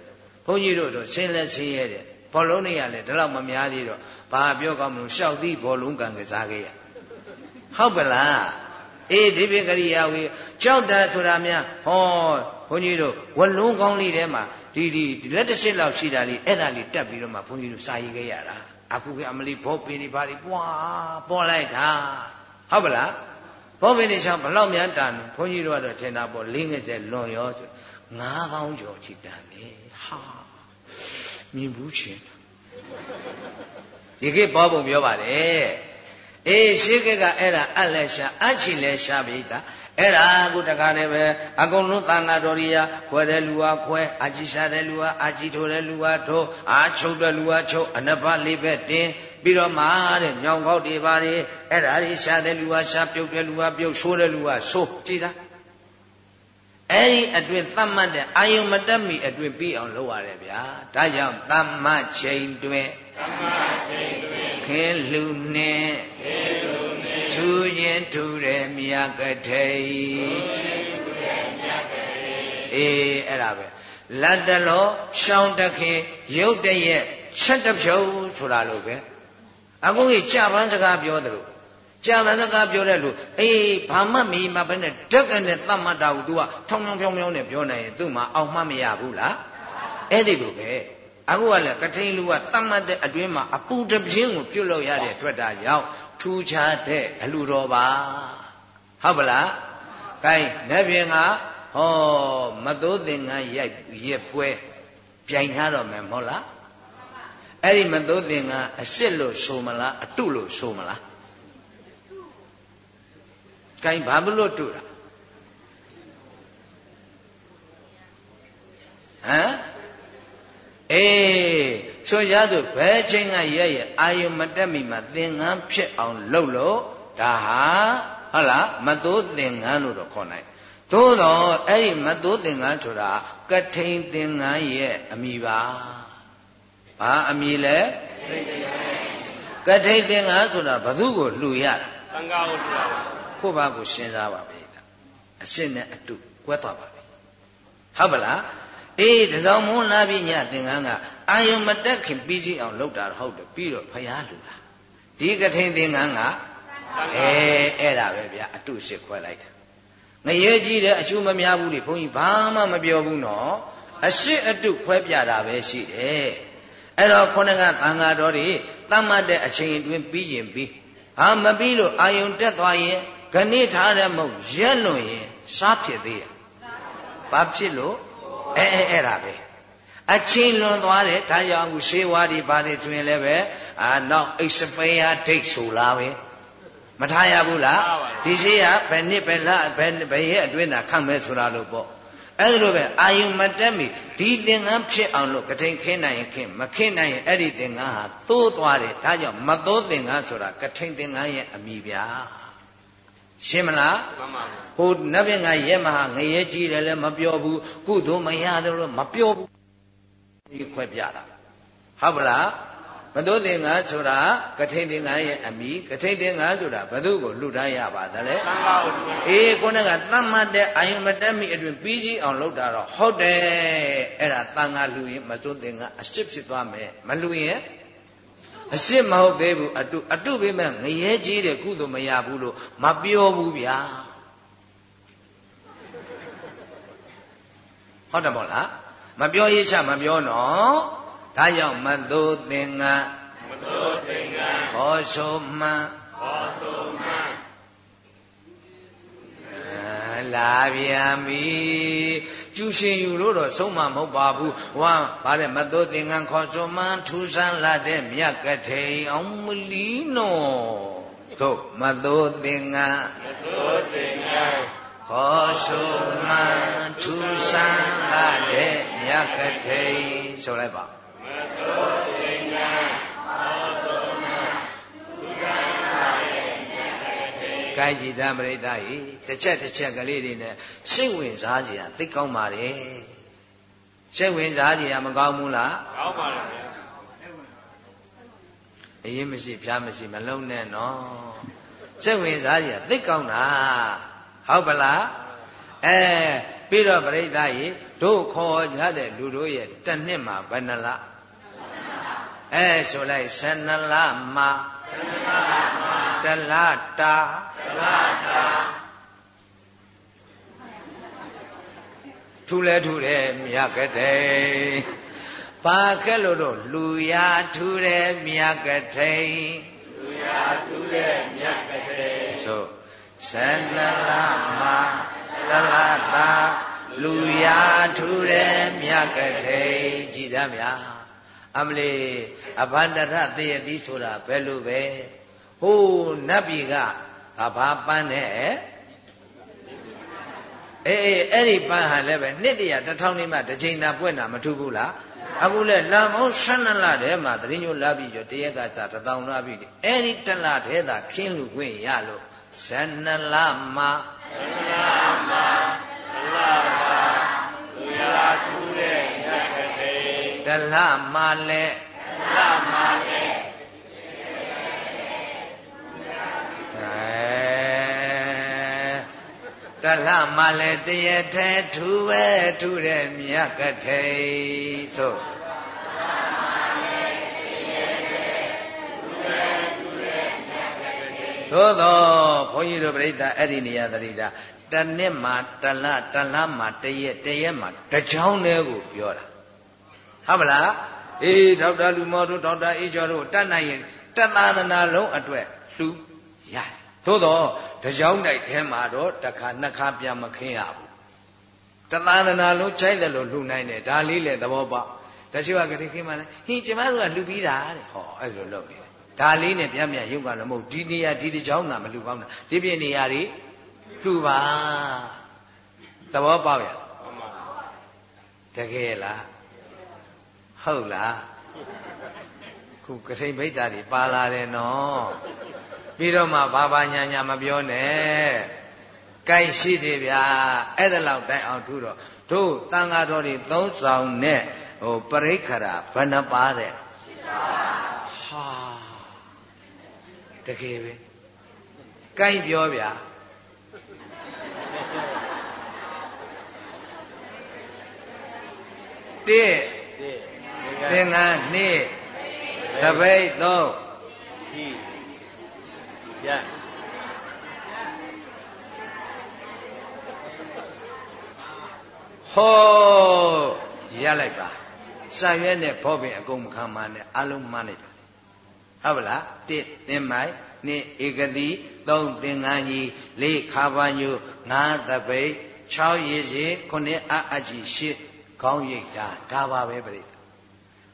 ဘုန်းကြီးတို့တော့ဆင်းလဲဆင်းရဲတယ် ဘောလုံးတွေရလဲဒါတော့မများသေးတော့ဘာပြောကောင်းမလို့ရှောက်သီးဘောလုံးကံကစားခဲ့ရဟုတ်ပလားအေးဒီပိကရိယာဝေကြောက်တာဆိုတာများဟောဘုန်းကြီးတို့ဝလုံးကောင်းလေးထဲမှာဒီဒီလက်တစ်စစ်လောက်ရှိတာလေးအဲ့ဒါလေးတက်ပြီးတော့မှဘုန်းကြီးတို့စာရေးခဲ့ရတာအခုကအမလီဘောပင်တွေဘာတွေပွားပေါ်လိုက်တာဟုတ်ပလားဘောပင်တွေချောင်းဘလောက်များတန်ဘုန်းကြီးတို့ကတော့ထင်တာပေါ့၄50လွန်ရောဆို9000ကျော်ချီတန်တယ်ဟာ မြင်ဘူးချင်းဒီခေတ်ဘောပုံပြောပါတယ်အေးရှေးကကအဲ့ဒါအလက်ရှာအချီလဲရှာပြီတာအဲ့ဒါကုတကားလည်းပဲအကုန်လုံးသံဃာတော်ရိယာခွဲတဲ့လူဟာခွဲအာချီရှာတဲ့လူဟာအာချီထိုးတဲ့လူဟာထိုးအာချုပ်တဲ့လူဟာချုပ်အနဘလေးပဲတင်းပြီးတော့မှတဲ့ညောင်ကောက်တွေပါလေအဲ့ဒါတွေရှာတဲ့လူဟာရှာပြုတ်တဲ့လူဟာပြုတ်ဆိုးတဲ့လူဟာဆိုးကြည်သား အဲ့ဒီအတွင်သတ်မှတ်တဲ့အာယုံမတက်မီအတွင်ပြီးအောင်လုပ်ရတယ်ဗျာဒါကြောင့်သမ္မချိန်တွင်သမ္မချိန်တွင်ခဲလူနှင့်ခဲလူထူးခြင်းထူးတယ်မြတ်ကထိအေးအဲ့ဒါပဲလတ်တလောရှောင်းတခင်ရုပ်တရက်ချက်တဖြုံဆိုတာလို့ပဲအခုကြီးကြပန်းစကားပြောတယ်လို့ ကြာမစကားပြောတဲ့လူအေးဘာမှမီမပဲနဲ့ဓက်ကနဲ့သတ်မှတ်တာကို तू ကထောင်ထောင်ဖြောင်းဖြောင်းနဲ့ပြောနိုင်ရင်သူ့မှာအောင်မှမရဘူးလားအဲ့ဒီလိုပဲအခုကလည်းကထိန်လူကသတ်မှတ်တဲ့အတွင်းမှာအပူတပြင်းကိုပြုတ်လို့ရတဲ့အတွက်တာရောက်ထူးခြားတဲ့အလှတော်ပါဟုတ်ပလားကဲနေ့ပြင်ကဟောမသိုးသင်္ကန်းရိုက်ရက်ပွဲပြိုင်ထားတော့မယ်မဟုတ်လားအဲ့ဒီမသိုးသင်္ကန်းအစ်စ်လို့ဆိုမလားအတုလို့ဆိုမလား ကဲဘာလို့တုတာဟမ်အေးဆိုရသူဘယ်ချိန်ကရဲ့ရဲ့အာယုမတက်မိမှာသင်္ကန်းဖြစ်အောင်လှုပ်လို့ဒါဟာဟုတ်လားမသိုးသင်္ကန်းလို့တော့ခေါ်နိုင်သို့တော့အဲ့ဒီမသိုးသင်္ကန်းဆိုတာကထိန်သင်္ကန်းရဲ့အမိပါဘာအမိလဲကထိန်သင်္ကန်းဆိုတာဘသူကိုလှူရတာသံဃာကိုလှူရ ခုဘာကိုရှင်းစားပါပြီအရှင်းနဲ့အတုကွဲသွားပါပြီဟုတ်ပလားအေးတစောင်းမွန်းလာပြီးညသင်္ကန်းကအာယုံမတက်ခင်ပြီးစီအောင်လုပ်တာဟုတ်တယ်ပြီးတော့ဖျားလူတာဒီကထိန်သင်္ကန်းကအဲအဲ့ဒါပဲဗျာအတုရှိခွဲလိုက်တာငရဲကြီးတဲ့အကျိုးမများဘူးလေဘုန်းကြီးဘာမှမပြောဘူးနော်အရှိအတုခွဲပြတာပဲရှိတယ်အဲ့တော့ခုနကသံဃာတော်တွေတတ်မှတ်တဲ့အချိန်အတွင်းပြီးရင်ပြီးဟာမပြီးလို့အာယုံတက်သွားရင် ခဏိထားတဲ့မဟုတ်ရက်လွန်ရင်စားဖြစ်သေးရဲ့ဘာဖြစ်လို့အဲအဲအဲ့ဒါပဲအချင်းလွန်သွားတယ်ဒါကြောင့်အခုရှေးဝါဒီပါတယ်ဆိုရင်လည်းပဲအာနောက် expire date ဆိုလားပဲမထားရဘူးလားဒီရှေးကဘယ်နှစ်ဘယ်လဘယ်ဘယ်ရဲ့အတွင်းသာခန့်မဲ့ဆိုတာလို့ပေါ့အဲ့ဒါလိုပဲအာယုံမတက်မီဒီသင်္ကန်းဖြစ်အောင်လို့ကထိန်ခင်းနိုင်ရင်ခင်းမခင်းနိုင်ရင်အဲ့ဒီသင်္ကန်းဟာသိုးသွားတယ်ဒါကြောင့်မသိုးသင်္ကန်းဆိုတာကထိန်သင်္ကန်းရဲ့အမိဗျာ ရှင်းမလားမှန်ပါဘူးဟိုနတ်ဘင်ကရဲမဟာငရဲကြီးတယ်လည်းမပြောဘူးကုသိုလ်မရတယ်လို့မပြောဘူးဒီခွဲပြတာဟုတ်ပလားမသိုးသင်္ကန်းဆိုတာကထိန်သင်္ကန်းရဲ့အမိကထိန်သင်္ကန်းဆိုတာဘသူကိုလှူဒန်းရပါသလဲမှန်ပါဘူးအေးကိုနဲ့ကသတ်မှတ်တဲ့အာယုံမတက်မိအတွင်ပြီးကြီးအောင်လုပ်တာတော့ဟုတ်တယ်အဲ့ဒါတန်ခါလှူရင်မသိုးသင်္ကန်းအရှစ်ဖြစ်သွားမယ်မလှူရင် အရှစ်မဟုတ်သေးဘူးအတုအတုပဲမဲ့ငရဲကြီးတဲ့ကုသိုလ်မရဘူးလို့မပြောဘူးဗျာဟုတ်တယ်မို့လားမပြောရေးချမပြောနော်ဒါကြောင့်မသို့သင်္ကမသို့သင်္ကခေါ်ဆိုမှန်ခေါ်ဆိုမှန် လာပြန်ပြီကျူရှင်ယူလို့တော့ဆုံးမမဟုတ်ပါဘူးဝါဗါတဲ့မသို့သင်္ကခေါ်ဆိုမှန်ထူဆန်းလာတဲ့မြတ်ကထိန်အောင်မလီနော်တို့မသို့သင်္ကမသို့သင်္ကခေါ်ဆိုမှန်ထူဆန်းလာတဲ့မြတ်ကထိန်ဆိုလိုက်ပါ ကိုင်းကြည်သားပရိသတ်ဤတစ်ချက်တစ်ချက်ကလေးတွေနဲ့စိတ်ဝင်စားကြရသိကောင်းပါလေစိတ်ဝင်စားကြရမကောင်းဘူးလားကောင်းပါလေဗျာအရင်မရှိဖျားမရှိမလုံးနဲ့နော်စိတ်ဝင်စားကြရသိကောင်းတာဟုတ်ပလားအဲပြီးတော့ပရိသတ်ဤတို့ခေါ်ကြတဲ့လူတို့ရဲ့တစ်နှစ်မှာဘယ်နှလားအဲဆိုလိုက်12လမှာ တလတာတလတာထူလဲထူတယ်မြတ်ကတဲ့ပါခက်လို့တော့လူရထူတယ်မြတ်ကတဲ့လူရထူတယ်မြတ်ကတဲ့ဆို12လမှာတလတာလူရထူတယ်မြတ်ကတဲ့ကြည်သားများအမလေးအဘန္တရသေယတိဆိုတာဘယ်လိုပဲ ဟိုးနတ်ပြည်ကဘာပန်းနဲ့အေးအေးအဲ့ဒီပန်းဟာလည်းပဲနှစ်တရာတစ်ထောင်နေမှတစ်ချိန်သာပွင့်တာမထူးဘူးလားအခုလဲလမ်းမောင်း12လထဲမှာတရင်ညိုလာပြီးကြတရက်ကစားတစ်တောင်လာပြီးအဲ့ဒီတလထဲသာခင်းလူခွင့်ရလို့12လမှာ12လမှာလပါလူရထူးတဲ့ညကတိတလမှလည်းတလမှလ တလမှလည်းတရထဲထူပဲထူတဲ့မြတ်ကထိန်သို့သို့သောဘုန်းကြီးတို့ပြိဿအဲ့ဒီနေရာတရိတာတနှစ်မှာတလတလမှာတရက်တရက်မှာတကြောင်းတည်းကိုပြောတာဟုတ်မလားအေးဒေါက်တာလူမောတို့ဒေါက်တာအေးကျော်တို့တတ်နိုင်ရင်တသာသနာလုံးအတွက်လှူရ သို့တော့တကြောင်းတိုက်ထဲမှာတော့တစ်ခါနှစ်ခါပြန်မခင်းရဘူးတသာသနာလုံးခြိုက်တယ်လို့လှူနိုင်တယ်ဒါလေးလေသဘောပေါက်တချို့ကခင်းမှလည်းဟင်းကျမတို့ကလှူပြီးသားတဲ့ဟောအဲ့လိုလုပ်နေတယ်ဒါလေးနဲ့ပြန်ပြန်ရုပ်ကလည်းမဟုတ်ဒီနေရာဒီတကြောင်းသာမလှူကောင်းတာဒီပြနေရာတွေလှူပါသဘောပေါက်ရတကယ်လားဟုတ်လားခုကထိန်ဘိတ်တာတွေပါလာတယ်နော် ပြီးတော့မှဘာဘာညာညာမပြောနဲ့ကြိုက်ရှိတယ်ဗျာအဲ့ဒါလောက်တိုင်အောင်ထူတော့တို့တန်ဃာတော်တွေသုံးဆောင်နဲ့ဟိုပရိခရာဘယ်နှပါတဲ့ဟာတကယ်ပဲကြိုက်ပြောဗျာတဲ့သင်္ကန်းနှစ်တပိတ်သုံး ဤရဟောရလိုက်ပါစာရွက်နဲ့ဘောပင်အကုန်မခံပါနဲ့အလုံးမှန်းလိုက်ပါဟုတ်ပါလားတစ်သင်မိုက်နှစ်ဧကတိသုံးသင်္ကန်းကြီးလေးခါပါညုငါးတပိတ်6ရည်စီခုနှစ်အအကြီးရှစ်ခေါင်းရိပ်တာဒါပါပဲပြိ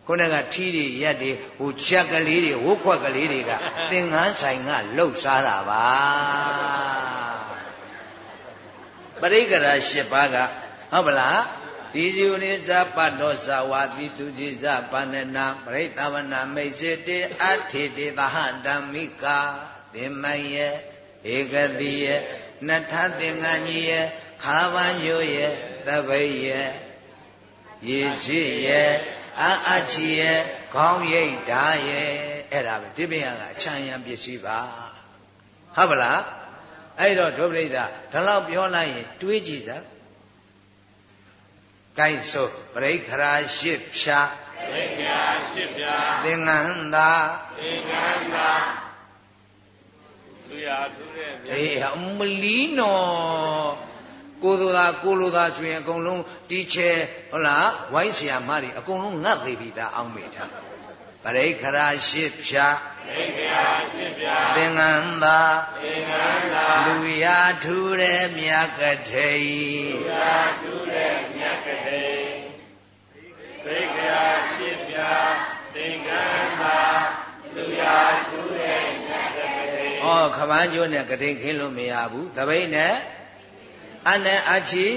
ခုနကထီးတွေရက်တွေဟိုချက်ကလေးတွေဝုတ်ခွက်ကလေးတွေကသင်္ကန်းဆိုင်ကလှုပ်ရှားတာပါပရိက္ခရာ၈ပါးကဟဟုတ်ပလားဒီဇီဝရိဇပတ္တောဇဝါတိသူจิဇပါဏနာပရိသဝနာမိတ်စေတေအထေတေသဟဓမ္မိကာသင်မယေဧကတိယေနထသင်္ကန်းကြီးယေခါဝံညိုယေသပိယေရေရှိယေ အာအချီယေခေါင်းရိပ်ဓာယေအဲ့ဒါပဲဒီပင်ကအချမ်းရံပစ္စည်းပါဟုတ်ပလားအဲ့တော့ဒုပရိသဒါတော့ပြောလိုက်ရင်တွေးကြည့်စမ်းကိုက်ဆိုပရိခရာရှစ်ဖြာပရိခရာရှစ်ဖြာသင်္ကန်းသာသင်္ကန်းသာလူရထူးတဲ့အေးအမလီနော် ကိုလိုသာကိုလိုသာဆိုရင်အကုန်လုံးတီချဲဟုတ်လားဝိုင်းဆရာမတွေအကုန်လုံးငတ်သေးပြီသားအောင်းမိထားပရိခရာရှစ်ဖြာပရိခရာရှစ်ဖြာသင်္ကန်းသာသင်္ကန်းသာလူရထူးတဲ့မြတ်ကထေလူရထူးတဲ့မြတ်ကထေပရိခရာရှစ်ဖြာသင်္ကန်းသာလူရထူးတဲ့မြတ်ကထေဩခပန်းကျိုးနဲ့ကတိခင်းလို့မရဘူးသပိတ်နဲ့ အနဲ့အချီ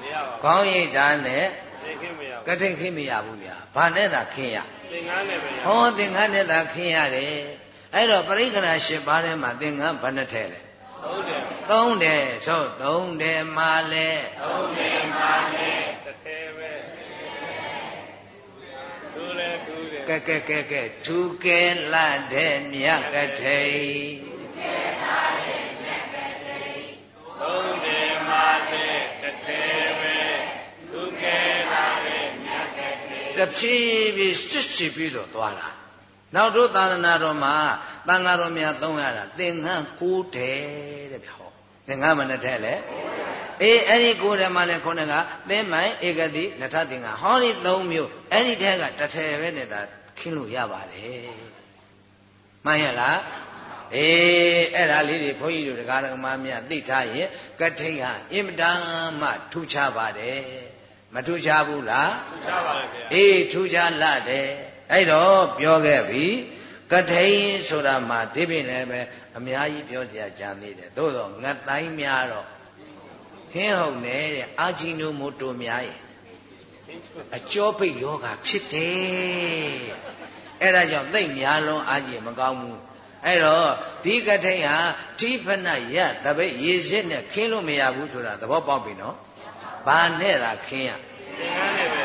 မရပါဘူးခေါင်းရိပ်ဓာတ်နဲ့ကတိခင်းမရဘူးဗျာဘာနဲ့သာခင်းရသင်္ကန်းနဲ့ပဲဟောသင်္ကန်းနဲ့သာခင်းရတယ်အဲ့တော့ပရိက္ခဏ၈ပါးထဲမှာသင်္ကန်းဘယ်နှထဲလဲသုံးတယ်သုံးတယ်ဆိုသုံးတယ်မှာလဲသုံးတယ်မှာလဲတစ်ထဲပဲထူးလဲထူးတယ်ကဲကဲကဲကဲထူးကဲလတ်တဲ့မြတ်ကထိန်သုံးတယ်မှာလဲတစ်ထဲပဲထူးကဲလာတဲ့မြတ်ကထိန် တဖြည်းဖြည်းစစ်စစ်ပြီးတော့သွားတာနောက်တို့သာသနာတော်မှာတန်ဃာတော်များသုံးရတာသင်္ကန်းကိုးတယ်တဲ့ဗျဟောသင်္ကန်းမနဲ့ထဲလေအေးအဲ့ဒီကိုယ်ထဲမှာလည်းခုနကသင်္မိုင်ဧကတိနထသင်္ကန်းဟောဒီ၃မျိုးအဲ့ဒီထဲကတထဲပဲနဲ့သာခင်းလို့ရပါတယ်မှန်ရလား အေးအဲ့ဒါလေးတွေဘုန်းကြီးတို့တရားတော်မှာမြတ်သိထားရင်ကထိန်ဟာအင်မတန်မှထူးခြားပါတယ်မထူးခြားဘူးလားထူးခြားပါတယ်ဗျာအေးထူးခြားလာတယ်အဲ့တော့ပြောခဲ့ပြီကထိန်ဆိုတာမှာဒီပြင်လည်းပဲအများကြီးပြောကြကြသေးတယ်သို့တော့ငတ်တိုင်းများတော့ဟင်းဟုတ်နေတဲ့အာဂျီနိုမိုတိုများရဲ့အကျောပိတ်ယောဂဖြစ်တယ်အဲ့ဒါကြောင့်သိမ့်များလုံးအာဂျီမကောင်းဘူး အဲ့တော့ဒီကထိန်ဟာထိဖနရတပိတ်ရေစစ်နဲ့ခင်းလို့မရဘူးဆိုတာသဘောပေါက်ပြီနော်ဘာနဲ့သာခင်းရသင်္ကန်းနဲ့ပဲ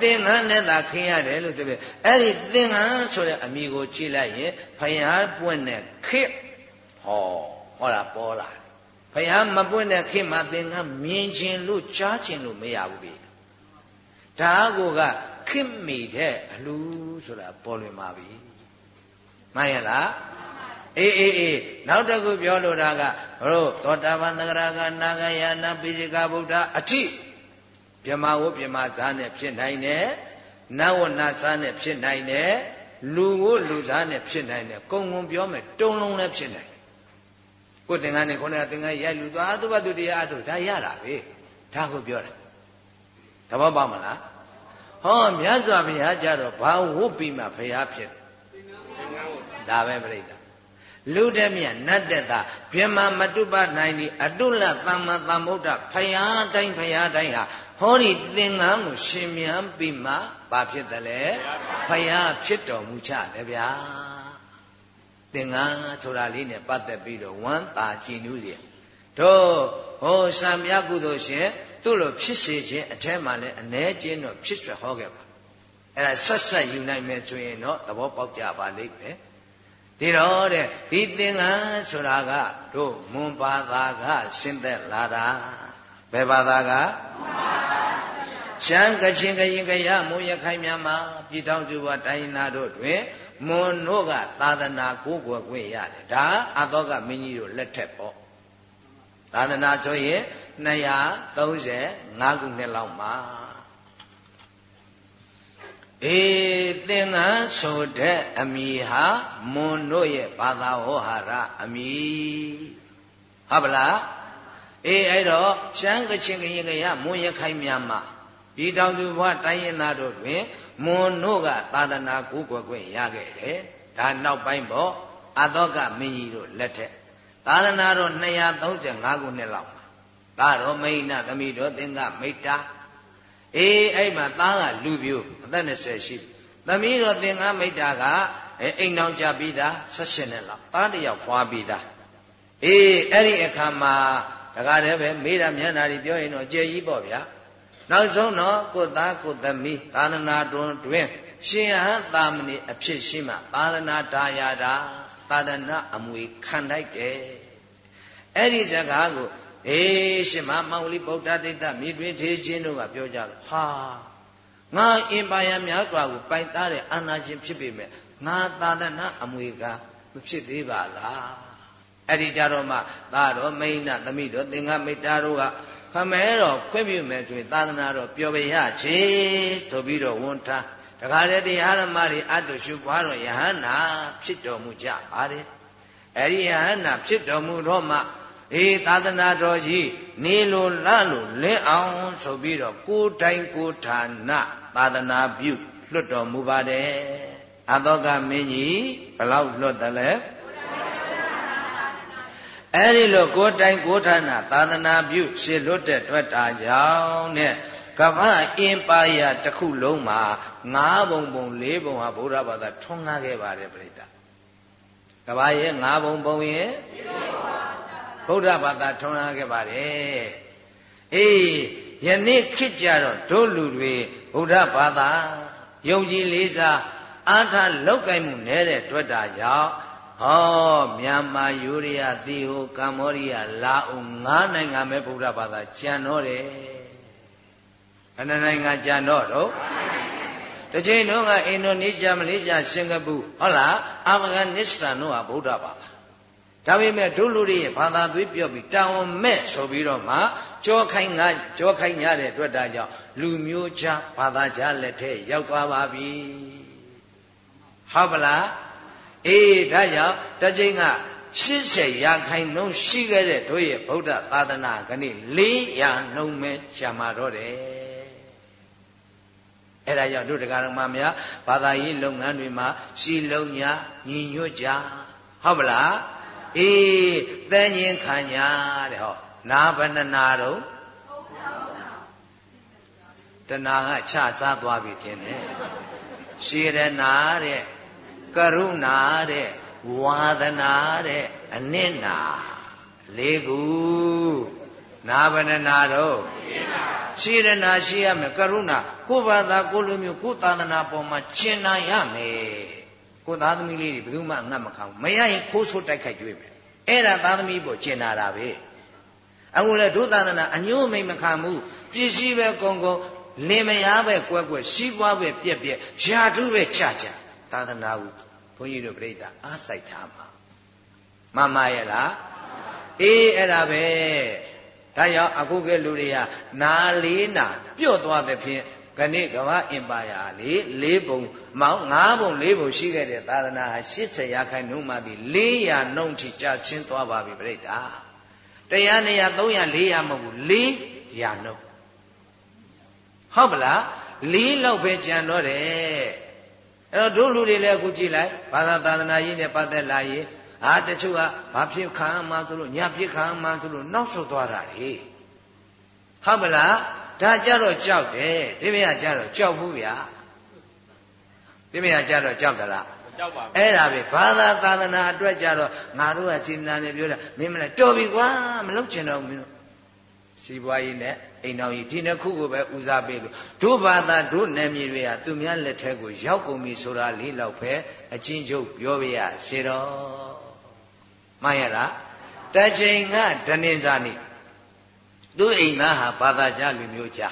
သင်္ကန်းနဲ့သာခင်းရတယ်လို့ဆိုပြီးအဲ့ဒီသင်္ကန်းဆိုတဲ့အမိကိုကြည့်လိုက်ရင်ဖယားပွင့်တဲ့ခေဟောဟောတာပေါ်လာဖယားမပွင့်တဲ့ခေမှာသင်္ကန်းမြင်ခြင်းလို့ကြားခြင်းလို့မရဘူးပြီဒါကိုကခိမိတဲ့အလူဆိုတာပေါ်လွင်ပါပြီမှန်ရလား အေးအေးအေးနောက်တစ်ခုပြောလိုတာကတို့သောတာပန်သဂရကနာဂယနာပိစိကဗုဒ္ဓအထိပြမဝပြမသားနဲ့ဖြစ်နိုင်တယ်နဝနာသားနဲ့ဖြစ်နိုင်တယ်လူကိုလူသားနဲ့ဖြစ်နိုင်တယ်ကုံကုံပြောမယ်တုံလုံးလည်းဖြစ်နိုင်တယ်ကိုယ်သင်္ကန်းနဲ့ခေါင်းကသင်္ကန်းရိုက်လူသွားသူ့ဘသူတရားအထုဒါရတာပဲဒါကိုပြောတာသဘောပေါက်မလားဟောမြတ်စွာဘုရားကြတော့ဘာဝုတ်ပြီးမှဘုရားဖြစ်ဒါပဲပြိတ္တာ လူတမြတ်နတ်တက်တာပြမမတုပနိုင်ဒီအတုလသမ္မာသမ္ဗုဒ္ဓဖရာတိုင်းဖရာတိုင်းဟာဟောဒီသင်္ကန်းကိုရှင်မြန်းပြီးမှဘာဖြစ်တယ်လဲဖယားဖြစ်တော်မူချတယ်ဗျာသင်္ကန်းဆိုတာလေးနဲ့ပတ်သက်ပြီးတော့ဝမ်းသာကြည်နူးစီတို့ဟောစံပြကုသိုလ်ရှင်သူ့လိုဖြစ်စေခြင်းအထက်မှာလည်းအ ਨੇ ချင်းတော့ဖြစ်ဆွဲဟောခဲ့ပါအဲ့ဒါဆက်ဆက်ယူနိုင်မယ်ဆိုရင်တော့သဘောပေါက်ကြပါလိမ့်မယ် ဒီတော့တဲ့ဒီသင်္ကန်းဆိုတာကတို့မွန်ပါသာကရှင်းသက်လာတာဘယ်ဘာသာကရှမ်းကချင်းကရင်ကရမွန်ရခိုင်မြန်မာပြည်ထောင်စုဘတိုင်းသားတို့တွင်မွန်တို့ကသာသနာကိုးကွယ်ခွင့်ရတယ်ဒါအသောကမင်းကြီးတို့လက်ထက်ပေါ့သာသနာဆိုရင်235ခုနှစ်လောက်မှာ အေးသင်္ကန်းဆိုတဲ့အမိဟာမွန်တို့ရဲ့ဘာသာဟောဟာရအမိဟုတ်ပလားအေးအဲ့တော့ရှမ်းကချင်ကရင်ကရမွန်ရခိုင်မြန်မာဒီတောင်သူဘွားတိုင်းရင်သားတို့တွင်မွန်တို့ကသာသနာကိုးကွယ်ခွင့်ရခဲ့တယ်ဒါနောက်ပိုင်းပေါ့အသောကမင်းကြီးတို့လက်ထက်သာသနာတော်235ခုနှစ်လောက်မှာဒါတော်မိဏသမီးတော်သင်္ကမိတ္တာ အေးအဲ့မှာသားကလူပြိုအသက်20ရှိသမီးတော်သင်္ကမိတ်တာကအိမ်အောင်ကြပြီးသား16နှစ်လောက်သားတယောက်ဖွာပြီးသားအေးအဲ့ဒီအခါမှာတကားတည်းပဲမေးတာမျက်နာတွေပြောရင်တော့ကြည်ကြီးပေါ့ဗျာနောက်ဆုံးတော့ကိုသားကိုသမီးသာသနာတွင်တွင်ရှင်ဟန်သာမဏေအဖြစ်ရှိမှသာသနာဒါယာတာသာသနာအမွေခံတိုက်တယ်အဲ့ဒီစကားကို အေးရှင်မမောင်လေးဗုဒ္ဓဒိဋ္ဌမြေတွင်ထေချင်းတို့ကပြောကြလို့ဟာငါအင်ပါယများစွာကိုပိုင်သားတဲ့အာနာရှင်ဖြစ်ပေမဲ့ငါသာသနာအမွေကမဖြစ်သေးပါလားအဲ့ဒီကြတော့မှသားတော်မိန်နာသမိတော်သင်္ကမိတ်တာတို့ကခမဲတော်ခွင့်ပြုမယ်ဆိုရင်သာသနာတော်ပျော်ပရချေဆိုပြီးတော့ဝန်ထားတခါတည်းတရားဓမ္မတွေအတုရှုပွားတော်ယဟန္တာဖြစ်တော်မူကြပါတယ်အဲ့ဒီယဟန္တာဖြစ်တော်မူတော့မှ အေးသာသနာတော်ကြီးနေလိုလလိုလင်းအောင်ဆိုပြီးတော့ကိုယ်တိုင်ကိုယ်ဌာနသာသနာပြုလွတ်တော်မူပါတယ်အသောကမင်းကြီးဘလောက်လွတ်တယ်လဲအဲ့ဒီလိုကိုယ်တိုင်ကိုယ်ဌာနသာသနာပြုရှေလွတ်တဲ့တွေ့တာကြောင့်နဲ့ကမ္ဘာအင်ပါယတစ်ခုလုံးမှာ၅ဘုံဘုံ၄ဘုံဟာဗုဒ္ဓဘာသာထွန်းကားခဲ့ပါတယ်ပြိတ္တာကမ္ဘာရဲ့၅ဘုံဘုံရဲ့ ဗုဒ္ဓဘာသာထွန်းကားခဲ့ပါတယ်အေးယနေ့ခေတ်ကြတော့တို့လူတွေဗုဒ္ဓဘာသာယုံကြည်လေးစားအားထားလောက်ကင်မှုနဲတဲ့တွေ့တာကြောင့်ဟောမြန်မာယူရီးယားသီဟိုကမ္ဘောဒီးယားလာအိုငါးနိုင်ငံပဲဗုဒ္ဓဘာသာကျန်တော့တယ်ဘယ်နှနိုင်ငံကျန်တော့တော့တချိန်တုန်းကအင်ဒိုနီးရှားမလေးရှားစင်ကာပူဟုတ်လားအာဖဂန်နစ္စတန်တို့ဟာဗုဒ္ဓဘာသာ ဒါပေမဲ့ဒုလူတွေရဲ့ဘာသာသွေးပြော့ပြီးတာဝန်မဲ့ဆိုပြီးတော့မှကြောခိုင်းငါကြောခိုင်းရတဲ့အတွက်ဒါကြောင့်လူမျိုးခြားဘာသာခြားလက်ထဲရောက်သွားပါပြီဟုတ်ပလားအေးဒါကြောင့်တချိန်က80ရာခိုင်နှုန်းရှိခဲ့တဲ့တို့ရဲ့ဗုဒ္ဓသာသနာကနေ့400ရာနှုန်းပဲရှာမှာတော့တယ်အဲ့ဒါကြောင့်တို့တရားတော်မှာများဘာသာရေးလုပ်ငန်းတွေမှာရှိလုံးညာညီညွတ်ကြဟုတ်ပလား အေးတန်ရင်ခံညာတဲ့ဟောနာဘဏနာတော့တဏှာကချစားသွားပြီတင်တယ်ရှေရနာတဲ့ကရုဏာတဲ့ဝါဒနာတဲ့အနစ်နာလေးခုနာဘဏနာတော့ရှေရနာရှိရမယ်ကရုဏာကိုဘာသာကိုလူမျိုးကိုသာသနာပေါ်မှာကျင်နာရမယ် ကိုသားသမီးလေးတွေဘယ်သူမှငတ်မခံဘူးမရရင်ခိုးဆိုးတိုက်ခိုက်ကြွေးမယ်အဲ့ဒါသားသမီးပေါ်ကျင်နာတာပဲအခုလေဒုသာသနာအညို့မိတ်မခံဘူးပစ္စည်းပဲကုံကုံလင်မယားပဲကွက်ကွက်ရှိပွားပဲပြက်ပြက်ယာထုပဲကြကြသာသနာကိုဘုန်းကြီးတို့ပြိဿအားစိုက်ထားမှာမမရဲ့လားအေးအဲ့ဒါပဲဒါကြောင့်အခုကလူတွေကနာလေးနာ ပြော့သွားတဲ့ဖြင့် ခဏိကမ္ဘာအင်ပါယာလေး၄ပုံမောင်း၅ပုံ၄ပုံရှိခဲ့တဲ့သာသနာဟာ80ရာခိုင်နှုန်းမှသည်400နှုန်းထိကျချင်းသွားပါပြီပြိတ္တာတရားနေရာ300 400မဟုတ်ဘူး400နှုန်းဟုတ်ပလား၄လောက်ပဲကြံတော့တယ်အဲ့တော့တို့လူတွေလည်းအခုကြည့်လိုက်ဘာသာသာသနာရေးနဲ့ပတ်သက်လာရင်အာတချို့ကဘာဖြစ်ခံမှဆိုလို့ညာဖြစ်ခံမှဆိုလို့နောက်ဆုတ်သွားတာလေဟုတ်ပလား ဒါကြတော့ကြောက်တယ်ဒီမရကြတော့ကြောက်ဘူးဗျာဒီမရကြတော့ကြောက်သလားကြောက်ပါဘူးအဲ့ဒါပဲဘာသာသာသနာအတွက်ကြတော့ငါတို့ကစေနာနဲ့ပြောတာမင်းမလဲတော်ပြီကွာမလုပ်ချင်တော့ဘူးမင်းတို့စီပွားရေးနဲ့အိမ်တော်ကြီးဒီနှစ်ခုကိုပဲဦးစားပေးလို့တို့ဘာသာတို့နယ်မြေတွေကသူများလက်ထက်ကိုရောက်ကုန်ပြီဆိုတာလေးလောက်ပဲအချင်းချုပ်ပြောပြရစေတော့မှန်ရလားတချိန်ကဒဏ္ဍာနီ သူ့အိမ်သားဟာဘာသာကြလူမျိုးကြ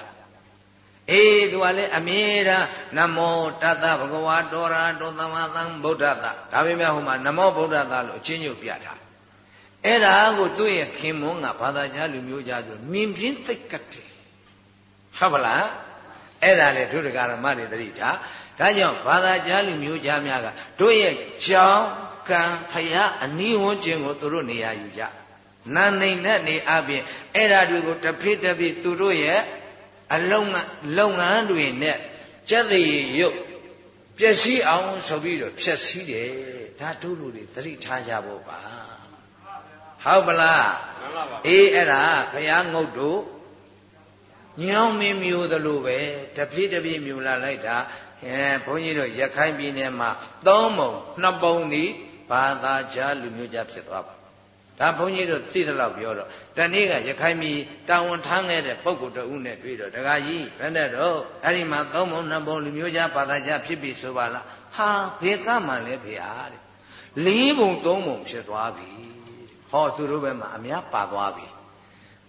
အေးသူကလည်းအမြဲတမ်းနမောတတဗဂဝါတောရာတောသမသံဗုဒ္ဓတာဒါပေမဲ့ဟိုမှာနမောဗုဒ္ဓတာလို့အချင်းချုပ်ပြထားအဲ့ဒါကိုသူ့ရဲ့ခင်မွန်းကဘာသာကြားလူမျိုးကြားဆိုမြင်ပြင်းသိက်ကတ်တယ်ဟုတ်ပါလားအဲ့ဒါလေဒုဒကာရမတွေတတိထားဒါကြောင့်ဘာသာကြားလူမျိုးကြားများကတို့ရဲ့ကြောင်းကံဖရာအနီးဝန်းကျင်ကိုသူတို့နေရာယူကြ နာနိုင်တဲ့နေအပြင်အဲ့ဓာတွေကိုတဖိတဖိသူတို့ရဲ့အလုံးလုပ်ငန်းတွေနဲ့ကြက်သေးရုပ်ပျက်စီးအောင်ဆိုပြီးတော့ဖြက်စီးတယ်ဒါတို့လူတွေသတိထားကြဖို့ပါဟုတ်ပလားအေးအဲ့ဒါဘုရားငုတ်တို့ညောင်းမင်းမျိုးသလိုပဲတပြည့်တပြည့်မျိုးလာလိုက်တာအဲဘုန်းကြီးတို့ရခိုင်ပြည်နယ်မှာသုံးပုံနှစ်ပုံသည်ဘာသာကြားလူမျိုးကြားဖြစ်သွားပါ ဒါဘုန်းကြီးတို့သိသလောက်ပြောတော့တနေ့ကရခိုင်ပြည်တာဝန်ထမ်းခဲ့တဲ့ပုဂ္ဂိုလ်တဦးနဲ့တွေ့တော့ဒကာကြီးဘယ်နဲ့တော့အဲ့ဒီမှာသုံးပုံနှစ်ပုံလူမျိုးကြားဘာသာကြားဖြစ်ပြီဆိုပါလားဟာဘယ်ကမှလဲဖေဟာတဲ့လေးပုံသုံးပုံဖြစ်သွားပြီဟောသူတို့ဘက်မှာအများပါသွားပြီ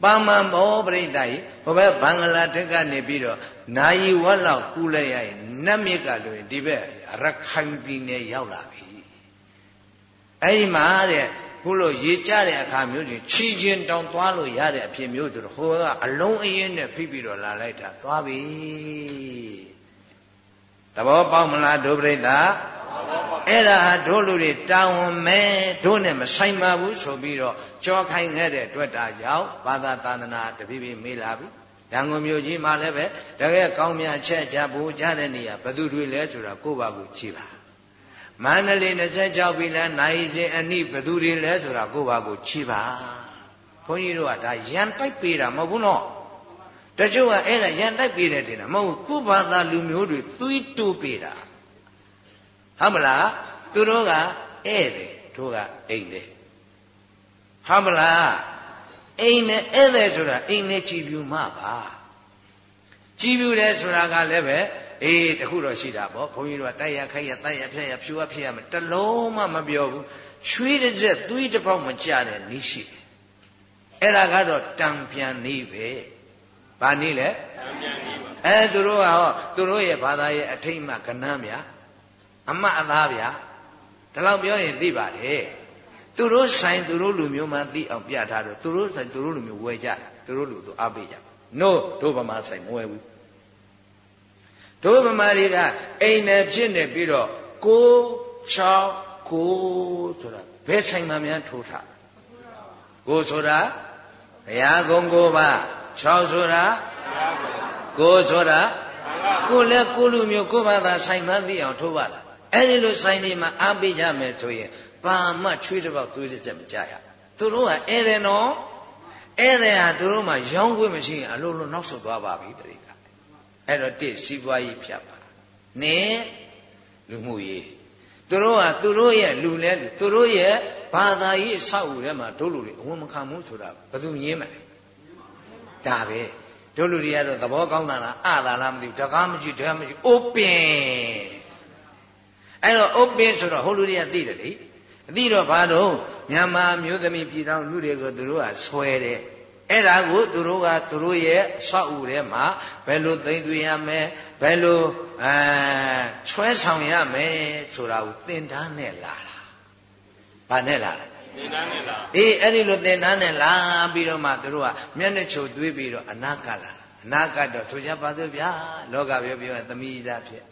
ပါမန်ဘောပရိသတ်ကြီးဟိုဘက်ဘင်္ဂလားဒေ့ရှ်ကနေပြီးတော့နာယီဝက်လောက်ကူးလိုက်ရရင်နတ်မြစ်ကလွင်ဒီဘက်ရခိုင်ပြည်နယ်ရောက်လာပြီအဲ့ဒီမှာတဲ့ ခုလို့ရေကြတဲ့အခါမျိုးချင်းချီချင်းတောင်သွားလို့ရတဲ့အဖြစ်မျိုးဆိုတော့ဟိုကအလုံးအင်းနဲ့ဖိပြီးတော့လာလိုက်တာသွားပြီသဘောပေါက်မလားဒုပရိသတ်အဲ့ဒါဟာတို့လူတွေတာဝန်မဲ့တို့နဲ့မဆိုင်ပါဘူးဆိုပြီးတော့ကြောခိုင်းခဲ့တဲ့အတွက်တာကြောင့်ဘာသာသာသနာတပိပိမေးလာပြီရန်ကုန်မြို့ကြီးမှာလည်းပဲတကယ်ကောင်းမြတ်ချက်ချဖို့ကြားတဲ့နေရာဘသူတွေလဲဆိုတာကိုယ့်ဘာကိုကြည့်ပါ မန္တလေး26ပြည်လဲနိုင်စဉ်အနိဘသူတွေလဲဆိုတာကိုယ့်ဘာကိုကြည့်ပါဘုန်းကြီးတို့ကဒါရန်တိုက်ပေးတာမဟုတ်ဘူးနော်တချို့ကအဲ့ဒါရန်တိုက်ပေးတယ်ထင်တာမဟုတ်ဘူးကိုယ့်ဘာသာလူမျိုးတွေသွေးတိုးပေးတာဟုတ်မလားသူတို့ကဧည့်တယ်တို့ကအိမ်တယ်ဟုတ်မလားအိမ်နဲ့ဧည့်တယ်ဆိုတာအိမ်နဲ့ကြည်ပြူမှပါကြည်ပြူတယ်ဆိုတာကလည်းပဲ အေးတခုတော့ရှိတာပေါ့ဘုန်းကြီးတို့ကတိုက်ရခိုက်ရတိုက်ရဖြတ်ရဖြူရဖြစ်ရမယ်တလုံးမှမပြောဘူးချွေးတစ်ချက်သွေးတစ်ပေါက်မကြတဲ့နီးရှိတယ်အဲ့ဒါကတော့တံပြန်နီးပဲဘာနီးလဲတံပြန်နီးပါအဲသူတို့ကဟောသူတို့ရဲ့ဘာသာရဲ့အထိတ်မှကဏ္ဍဗျာအမတ်အသားဗျာဒီလောက်ပြောရင်သိပါတယ်သူတို့ဆိုင်သူတို့လူမျိုးမှသိအောင်ပြထားတော့သူတို့ဆိုင်သူတို့လူမျိုးဝယ်ကြသူတို့လူသူအပေးကြ no တို့ဗမာဆိုင်မဝယ်ဘူး တို့ဗမာတွေကအိမ်နယ်ဖြစ်နေပြီးတော့ကို6ကိုဆိုတာဘယ်ဆိုင်မှများထိုးထားကိုဆိုတာဘုရားကုံကိုပါ6ဆိုတာကိုဆိုတာကိုလည်းကိုလူမျိုးကိုဘာသာဆိုင်မှသိအောင်ထိုးပါလားအဲ့ဒီလိုဆိုင်တွေမှာအားပေးကြမယ်ဆိုရင်ပါမှချွေးတစ်ပေါက်သွေးတစ်ချက်မကြရသူတို့ကဧည့်တယ်နော်ဧည့်တယ်ဟာသူတို့မှရောင်းခွင့်မရှိရင်အလိုလိုနောက်ဆုတ်သွားပါပြီပြိတ္တာ အဲ့တော့တစ်စီးပွားရေးဖြတ်ပါနင်းလူမှုရေးသူတို့ကသူတို့ရဲ့လူလဲလူသူတို့ရဲ့ဘာသာရေးအဆောက်အဦထဲမှာတို့လူတွေအဝန်မခံဘူးဆိုတာဘယ်သူငင်းမလဲဒါပဲတို့လူတွေကတော့သဘောကောင်းတာလားအတာလားမသိဘူးတကားမရှိတကားမရှိ open အဲ့တော့ open ဆိုတော့ဟိုလူတွေကသိတယ်လေအသိတော့ဘာတော့မြန်မာမျိုးသမီးပြည်တော်လူတွေကိုသူတို့ကဆွဲတယ် အဲ့ဒါကိုသူတို့ကသူတို့ရဲ့ဆောက်ဦးထဲမှာဘယ်လိုသိမ့်သွင်းရမယ်ဘယ်လိုအဲဆွဲဆောင်ရမယ်ဆိုတာကိုသင်တန်းနဲ့လာတာ။ဘာနဲ့လာလဲ။သင်တန်းနဲ့လာ။အေးအဲ့ဒီလိုသင်တန်းနဲ့လာပြီးတော့မှသူတို့ကမျက်နှာချုပ်သွေးပြီးတော့အနာကလာအနာကတော့ဆိုကြပါစို့ဗျာလောကပြောပြောသမီးသားဖြစ်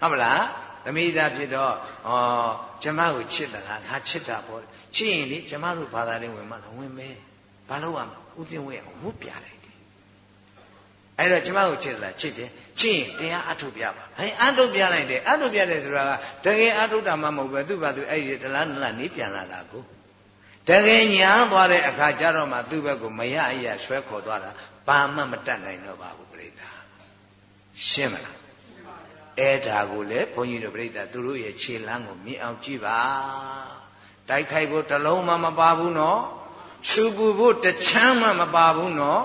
ဟုတ်မလားသမီးသားဖြစ်တော့ဩကျမကိုချစ်သလားငါချစ်တာပေါ့ချစ်ရင်လေကျမတို့ဘာသာလေးဝင်မှလားဝင်မဲ ဘာလို့ရမလဲဥတင်ဝဲအောင်ဝုတ်ပြလိုက်တယ်အဲ့တော့ကျမကိုချစ်သလားချစ်တယ်ချစ်ရင်တရားအထုတ်ပြပါဟဲ့အထုတ်ပြလိုက်တယ်အထုတ်ပြတယ်ဆိုတာကတကယ်အထုတ်တာမှမဟုတ်ပဲသူ့ဘာသူအဲ့ဒီတလားနလားနေပြန်လာတာကိုတကယ်ညာသွားတဲ့အခါကျတော့မှသူ့ဘက်ကိုမရအရာဆွဲခေါ်သွားတာဘာမှမတတ်နိုင်တော့ပါဘူးပြိတ္တာရှင်းမလားအဲ့ဒါကိုလေဘုန်းကြီးတို့ပြိဿသူတို့ရဲ့ခြေလမ်းကိုမြင်အောင်ကြည့်ပါတိုက်ခိုက်ဖို့တလုံးမှမပါဘူးနော် ရှူပူဖို့တချမ်းမှမပါဘူးနော်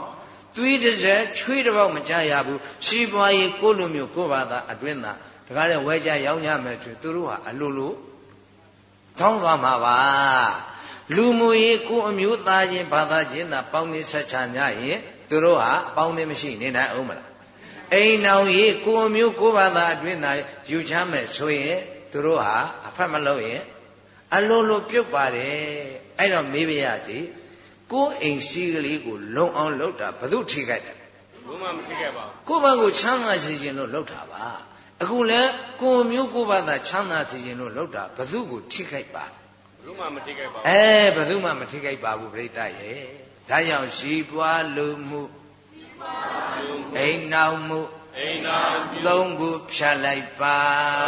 သွေးတစ်စက်ချွေးတစ်ပေါက်မကြရဘူးစီးပွားရေးကိုလိုမျိုးကိုပါသာအတွင်းသာတကားတဲ့ဝဲကြရောင်းကြမယ်ဆိုသူတို့ဟာအလိုလိုထောင်းသွားမှာပါလူမှုရေးကိုအမျိုးသားချင်းဘာသာချင်းသာပေါင်းနေဆက်ချကြရင်သူတို့ဟာအပေါင်းအသင်းမရှိနေနိုင်အောင်မလားအိမ်တော်ကြီးကိုမျိုးကိုဘာသာအတွင်းသာယူချမ်းမယ်ဆိုရင်သူတို့ဟာအဖက်မလို့ရင်အလိုလိုပြုတ်ပါတယ်အဲ့တော့မေးပြရစီ ကိုယ်အိမ်ရှိကလေးကိုလုံအောင်လုပ်တာဘယ်သူထိခိုက်တယ်ဘုမမထိခိုက်ပါဘူးကိုယ့်ဘာကိုချမ်းသာစေခြင်းလို့လုပ်တာပါအခုလဲကိုမျိုးကိုဘာသာချမ်းသာစေခြင်းလို့လုပ်တာဘယ်သူကိုထိခိုက်ပါဘယ်သူမှမထိခိုက်ပါဘူးအဲဘယ်သူမှမထိခိုက်ပါဘူးပြိတ္တရဲ့ဒါကြောင့်ရှိပွားလူမှုအိမ်နောက်မှုအိမ်နောက်သုံးခုဖြတ်လိုက်ပါ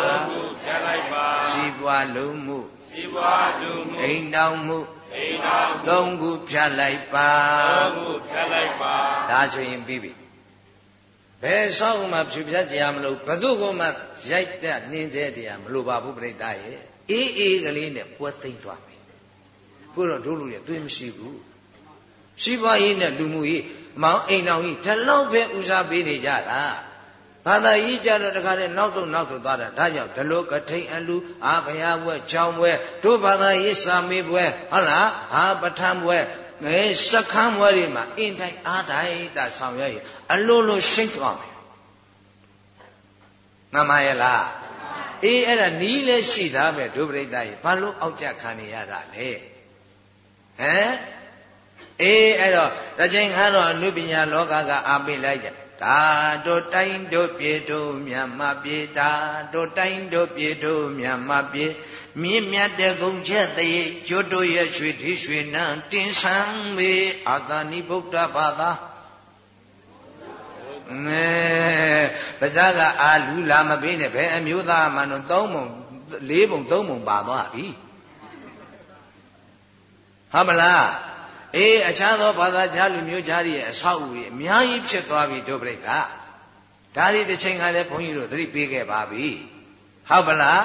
သုံးခုဖြတ်လိုက်ပါရှိပွားလူမှုရှိပွားလူမှုအိမ်နောက်မှု အိမ်နောက်သုံးခုဖြတ်လိုက်ပါသုံးခုဖြတ်လိုက်ပါဒါဆိုရင်ပြီးပြီဘယ်ဆောက်မှဖြူဖြတ်ကြရမလို့ဘသူကမှရိုက်တက်နှင်းသေးတရားမလိုပါဘူးပြိတ္တရဲ့အေးအေးကလေးနဲ့ပွဲသိမ့်သွားမယ်ခုတော့တို့လူတွေသွေးမရှိဘူးရှိပွားရေးနဲ့လူမှုရေးမောင်အိမ်တော်ကြီးဒီလောက်ပဲဦးစားပေးနေကြတာ ဘာသာရေးကြတော့တခါတည်းနောက်ဆုံးနောက်ဆုံးသွားတာဒါကြောင့်ဒီလိုကထိန်အလူအာဘုရားဘွဲချောင်းဘွဲတို့ဘာသာရေးစာမေးဘွဲဟုတ်လားအာပဋ္ဌာန်းဘွဲငယ်စခန်းဘွဲတွေမှာအင်တိုင်းအားတိုင်းတာဆောင်ရွက်ရအလိုလိုရှင်းသွားမယ်မှန်ပါရဲ့လားအေးအဲ့ဒါနီးလဲရှိသားပဲဒုပရိသတ်ရေဘာလို့အောက်ကြခံနေရတာလဲဟမ်အေးအဲ့တော့တစ်ချိန်ခါတော့အနုပညာလောကကအားပေးလိုက်ကြ ဒါတို့တိုင်းတို့ပြေတို့မြတ်မပြေတာတို့တိုင်းတို့ပြေတို့မြတ်မပြေမြင့်မြတ်တဲ့ဂုံချက်တည်းကျွတ်တို့ရဲ့ရွှေထီးရွှေနံတင်ဆန်းမေအာသာနိဗုဒ္ဓဘာသာမဲပါဇာကအာလူလာမပေးနဲ့ဘယ်အမျိုးသားမှတော့သုံးပုံလေးပုံသုံးပုံပါသွားပြီဟုတ်မလား အေးအခြားသောဘာသာကြားလူမျိုးကြားရဲ့အဆောက်အဦတွေအများကြီးဖြစ်သွားပြီတို့ပြိတ္တာဒါတွေတစ်ချိန်ကလည်းဘုန်းကြီးတို့သတိပေးခဲ့ပါပြီဟုတ်ပလား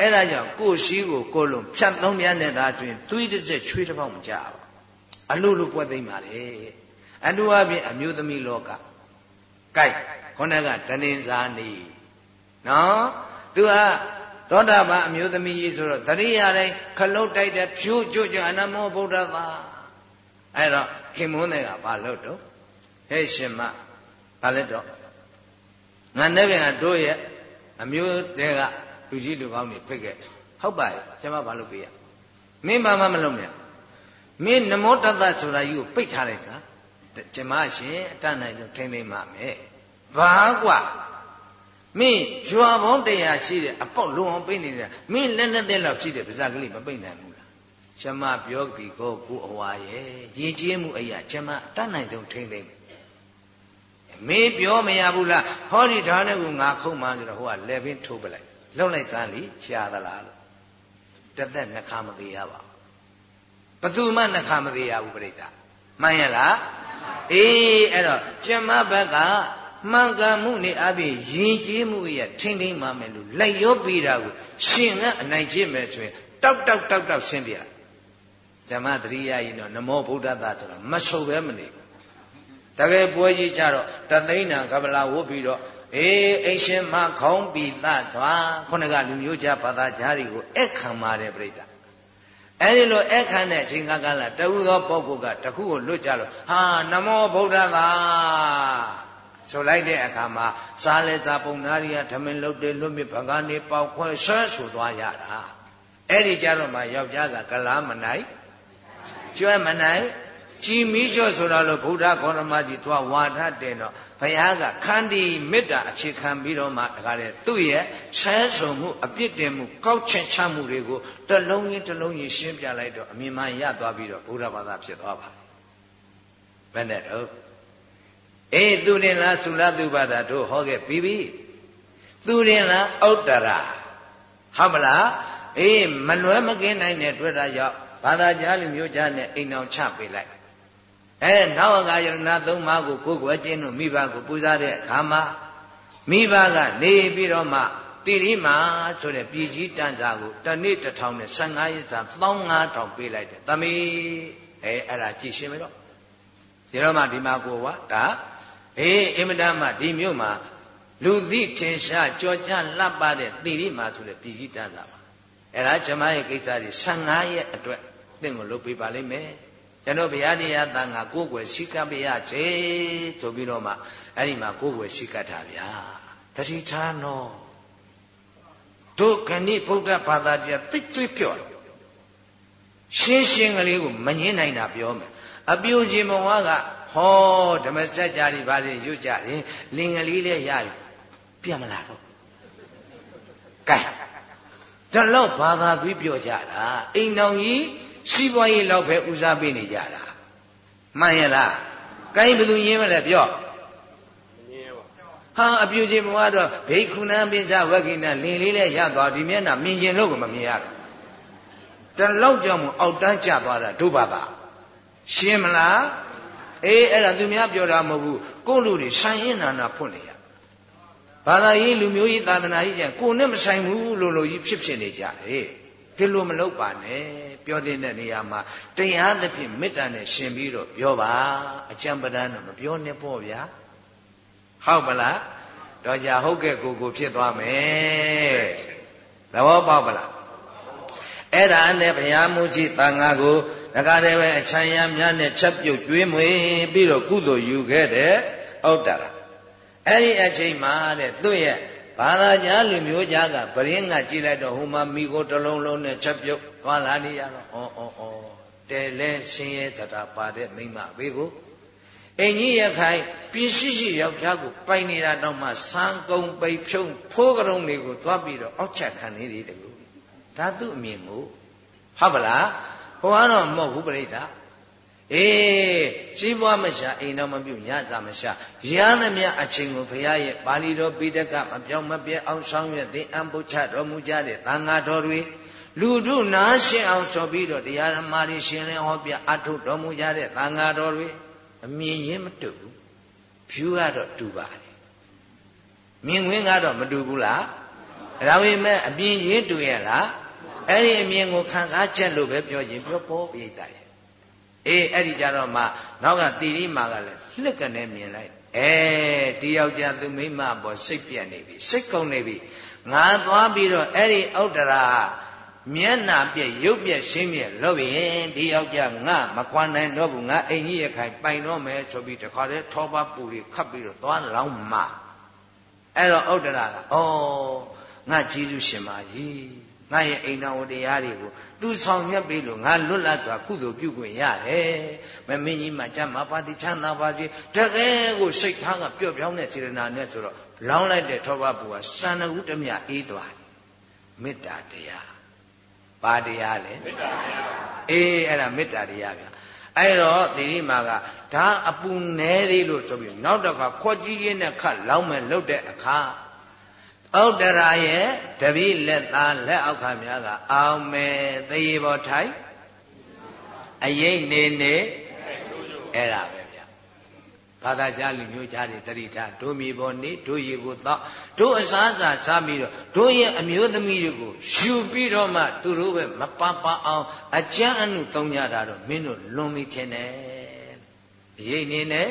အဲ့ဒါကြောင့်ကိုရှိကိုကိုလုံးဖြတ်သုံးပြတဲ့သားကျွင်သွေးတစ်ချက်ချွေးတစ်ပေါက်မကြပါအလိုလိုပွဲသိမ့်ပါလေအတူအပြင်အမျိုးသမီးလောကကြိုက်ခေါင်းကတဏ္ဍာနေနော်သူကသောတာပန်အမျိုးသမီးကြီးဆိုတော့တရိယာတိုင်းခလုတ်တိုက်တဲ့ဖြိုးကြွကြအနမောဗုဒ္ဓသာ အဲ့တော့ခင်မွန်းတဲ့ကဘာလို့တော့ဟဲ့ရှင်မဘာလဲတော့ငါနဲ့ပြန်တို့ရဲ့အမျိုးတဲကလူကြီးလူကောင်းတွေဖိတ်ခဲ့ဟုတ်ပါရဲ့ကျွန်မဘာလို့ပေးရမင်းဘာမှမလုပ်နဲ့မင်းနမောတတ္တဆိုတာကြီးကိုပိတ်ထားလိုက်စမ်းကျွန်မရှင်အတတ်နိုင်ဆုံးထိမ့်သိမ့်ပါမယ်ဘာကွာမင်းရွာပေါင်းတရားရှိတယ်အပေါက်လုံအောင်ပိတ်နေတာမင်းလက်နဲ့တဲ့လောက်ရှိတယ်ပါဇက်ကလေးမပိတ်နိုင်ဘူးလား ကျမပြောပြီးကိုကိုအဝါရဲ့ရည်ကြီးမှုအရာကျမတတ်နိုင်ဆုံးထိမ့်သိမ့်မေးပြောမရဘူးလားဟောဒီဒါနဲ့ကငါခုံမှဆိုတော့ဟိုကလက်ပင်ထိုးပလိုက်လှုပ်လိုက်သားလीရှားသလားလို့တသက်နှခါမသေးရပါဘသူမှနှခါမသေးရဘူးပြိတ္တာမှန်ရလားအေးအဲ့တော့ကျမဘက်ကမှန်ကန်မှုနဲ့အပြင်ယဉ်ကျေးမှုရဲ့ထိမ့်ထိမ့်မှမယ်လို့လိုက်ရောပြီးတာကိုရှင်ကအနိုင်ကျင့်မယ်ဆိုရင်တောက်တောက်တောက်တောက်ရှင်းပြ ဇမတရိယာကြီးတော့နမောဗုဒ္ဓသာဆိုတာမဆုပ်ပဲမနေတကယ်ပွဲကြီးကြတော့တသိန်းနံကပလာဝုတ်ပြီးတော့အေးအိရှင်မခေါင်းပီသသွားခုနကလူမျိုးကြဘာသာကြားတွေကိုအခခံပါတယ်ပြိတ္တာအဲဒီလိုအခန့်တဲ့အချိန်ကာလတဝူသောပုဂ္ဂိုလ်ကတခုကိုလွတ်ကြလို့ဟာနမောဗုဒ္ဓသာဆိုလိုက်တဲ့အခါမှာစားလေသာပုံနာရီကဓမင်လုတ်တယ်လွတ်မြစ်ဗကနေပေါက်ခွဲဆွဲဆူသွားရတာအဲ့ဒီကြတော့မှယောက်ျားကကလားမနိုင် ကျွဲမနိုင်ကြည်မီးကျော်ဆိုတော့လို့ဗုဒ္ဓခေါရမကြီးသွားဝါထတယ်တော့ဘုရားကခန္တီမေတ္တာအခြေခံပြီးတော့မှတကားလေသူ့ရဲ့ဆဲဆုံမှုအပြစ်တင်မှုကောက်ချက်ချမှုတွေကိုတလုံးချင်းတလုံးချင်းရှင်းပြလိုက်တော့အမြင်မှန်ရသွားပြီးတော့ဘုရားဘာသာဖြစ်သွားပါတယ်ဘယ်နဲ့တော့အေးသူရင်လားသုလသုဘာဒတို့ဟောခဲ့ပြီးပြီသူရင်လားဥတ္တရာဟုတ်မလားအေးမလွဲမကင်းနိုင်တဲ့တွေ့တာကြောင့် ဘာသာကြားလူမျိုးကြားနဲ့အိမ်အောင်ချပေးလိုက်အဲနောက်ကယရဏသုံးပါးကိုကိုယ်ကိုယ်ကျင်းတို့မိဘကိုပူဇော်တဲ့အခါမှာမိဘကနေပြီးတော့မှတိရိမာဆိုတဲ့ပြည်ကြီးတန်စာကိုတနေ့တစ်ထောင်နဲ့15ရက်စာ15000ပေးလိုက်တယ်သမီးအဲအဲ့ဒါကြည့်ရှင်းမယ်တော့ဒီတော့မှဒီမှာကိုကဒါအေးအင်မတန်မှဒီမြို့မှာလူသိထင်ရှားကြော်ကြလှပတဲ့တိရိမာဆိုတဲ့ပြည်ကြီးတန်စာပါအဲ့ဒါဇမရဲ့ကိစ္စတွေ15ရက်အတွက် သင်ကိုလုပ်ပေးပါလိမ့်မယ်ကျွန်တော်ဘုရားတရားတန်ခါကိုယ်ွယ်ရှိကပ်ပြရချေဆိုပြီးတော့မှအဲ့ဒီမှာကိုယ်ွယ်ရှိကပ်တာဗျာတတိထာနောတို့ခဏိဗုဒ္ဓဘာသာတရားသိသွေးပြော့ရှင်းရှင်းကလေးကိုမငင်းနိုင်တာပြောမယ်အပြိုချင်းဘဝကဟောဓမ္မစကြာတွေဘာတွေရွတ်ကြတယ်လင်္ကလေးလေးရပြီပြတ်မလားတော့ကဲဒါတော့ဘာသာသွေးပြောကြတာအိမ်တော်ကြီး စီးပွားရေးလောက်ပဲဦးစားပေးနေကြတာမှန်ရလားကိုင်းဘယ်သူရင်းမလဲပြောဟာအပြူချင်းဘဝတော့ဘိက္ခုနံပိစ္ဆဝဂိနလင်လေးနဲ့ရသွားဒီမျက်နှာမြင်ကျင်လို့ကိုမမြင်ရတော့တလောက်ကြောင့်မို့အောက်တန်းကျသွားတာဒုဘာသာရှင်းမလားအေးအဲ့ဒါသူများပြောတာမဟုတ်ဘူးကိုလူတွေဆိုင်ရင်နာနာဖွင့်နေရဘာသာရေးလူမျိုးရေးသာသနာရေးကျန်ကိုနဲ့မဆိုင်ဘူးလို့လို့ကြီးဖြစ်ဖြစ်နေကြတယ်ဒီလိုမလုပ်ပါနဲ့ ပြောတဲ့နေရာမှာတရားသဖြင့်မေတ္တာနဲ့ရှင်ပြီးတော့ပြောပါအကျံပဒန်းတော့မပြောနဲ့ပေါ့ဗျာဟုတ်ပလားတော့ကြဟုတ်ကဲ့ကိုကိုဖြစ်သွားမယ်သဘောပေါက်ပလားအဲ့ဒါနဲ့ဘုရားမူကြီးတန်ဃာကိုတခါတည်းပဲအချမ်းရများနဲ့ချက်ပြုတ်ကျွေးမွေပြီးတော့ကုသိုလ်ယူခဲ့တဲ့ဩတ္တရာအဲ့ဒီအချိန်မှာတဲ့သူ့ရဲ့ ဘာသာကြားလူမျိုးကြားကဗရင်ကကြည့်လိုက်တော့ဟိုမှာမိကိုတစ်လုံးလုံးနဲ့ချက်ပြုတ်သွားလာနေရတော့ဩဩဩတဲလဲရှင်ရဲ့သတ္တပါတဲ့မိမဘေးကိုအင်ကြီးရခိုင်ပြင်းရှိရှိယောက်ျားကိုပိုင်နေတာတော့မှစံကုံပိတ်ဖြုံဖိုးကရုံတွေကိုသွားပြီးတော့အောက်ချက်ခံနေတယ်တကူဒါသူ့အမြင်ကိုဟုတ်ပလားဟိုကတော့မဟုတ်ဘူးပြိတ္တာ အေးရှိပွားမရှာအိမ်တော်မပြုတ်ညစာမရှာရသမျှအချိန်ကိုဘုရားရဲ့ပါဠိတော်ပိဋကမပြောင်းမပြဲအောင်ဆောင်ရွက်သင်အံပုချတော်မူကြတဲ့သံဃာတော်တွေလူထုနားရှင်းအောင်ဆိုပြီးတော့တရားဓမ္မတွေရှင်းလင်းဟောပြအထုတော်မူကြတဲ့သံဃာတော်တွေအမြင်ရင်းမတူဘူးဖြူကတော့တူပါတယ်မြင်ခွင်းကတော့မတူဘူးလားဒါပေမဲ့အပြင်ရင်းတူရဲ့လားအဲ့ဒီအမြင်ကိုခံစားချက်လို့ပဲပြောရင်ပြောပေါ်ပြိတ္တာရဲ့ အေးအဲ့ဒီကြတော့မှနောက်ကတီရီမာကလည်းလှစ်ကနေမြင်လိုက်အဲဒီယောက်ျားသူမိမပေါ်စိတ်ပြက်နေပြီစိတ်ကုန်နေပြီငါသွားပြီးတော့အဲ့ဒီဥဒ္ဒရာမျက်နာပြက်ရုပ်ပြက်ရှင်းပြက်လို့ရင်ဒီယောက်ျားငါမကွာနိုင်တော့ဘူးငါအိမ်ကြီးရခိုင်ပိုင်တော့မယ်ဆိုပြီးတခါတည်းထောပါပူတွေခတ်ပြီးတော့သွားလောင်းမှအဲ့တော့ဥဒ္ဒရာကဩငါကျေးဇူးရှင်ပါကြီး ငါရဲ့အိမ်တော်တရားတွေကိုသူဆောင်ရွက်ပြီလို့ငါလွတ်လပ်စွာကုသိုလ်ပြုခွင့်ရတယ်မမင်းကြီးမှကြမှာပါတိချမ်းသာပါစေတကယ်ကိုစိတ်ထားကပျော့ပြောင်းတဲ့စေတနာနဲ့ဆိုတော့လောင်းလိုက်တဲ့ထောပဘူကစန္ဒဟုတမြအေးသွားမေတ္တာတရားပါတရားလေမေတ္တာတရားအေးအဲ့ဒါမေတ္တာတရားဗျအဲ့တော့သီရိမာကဒါအပူနဲသေးလို့ဆိုပြီးနောက်တော့ခွက်ကြီးကြီးနဲ့ခတ်လောင်းမဲ့လှုပ်တဲ့အခါ ဩတရာရဲ့တပိလက်သားလက်အောက်ခါများကအောင်းမဲ့သေဘောထိုင်အရေးနေနေအဲ့ဒါပဲဗျဘာသာကြားလူမျိုးကြားတွေတတိထားဒုမြေပေါ်နေဒုရေကိုသောဒုအစားအစာစားပြီးတော့ဒုရဲ့အမျိုးသမီးတွေကိုယူပြီးတော့မှသူတို့ပဲမပပအောင် အကြမ်းအနုသုံးကြတာတော့မင်းတို့လွန်ပြီထင်တယ်အရေးနေနေ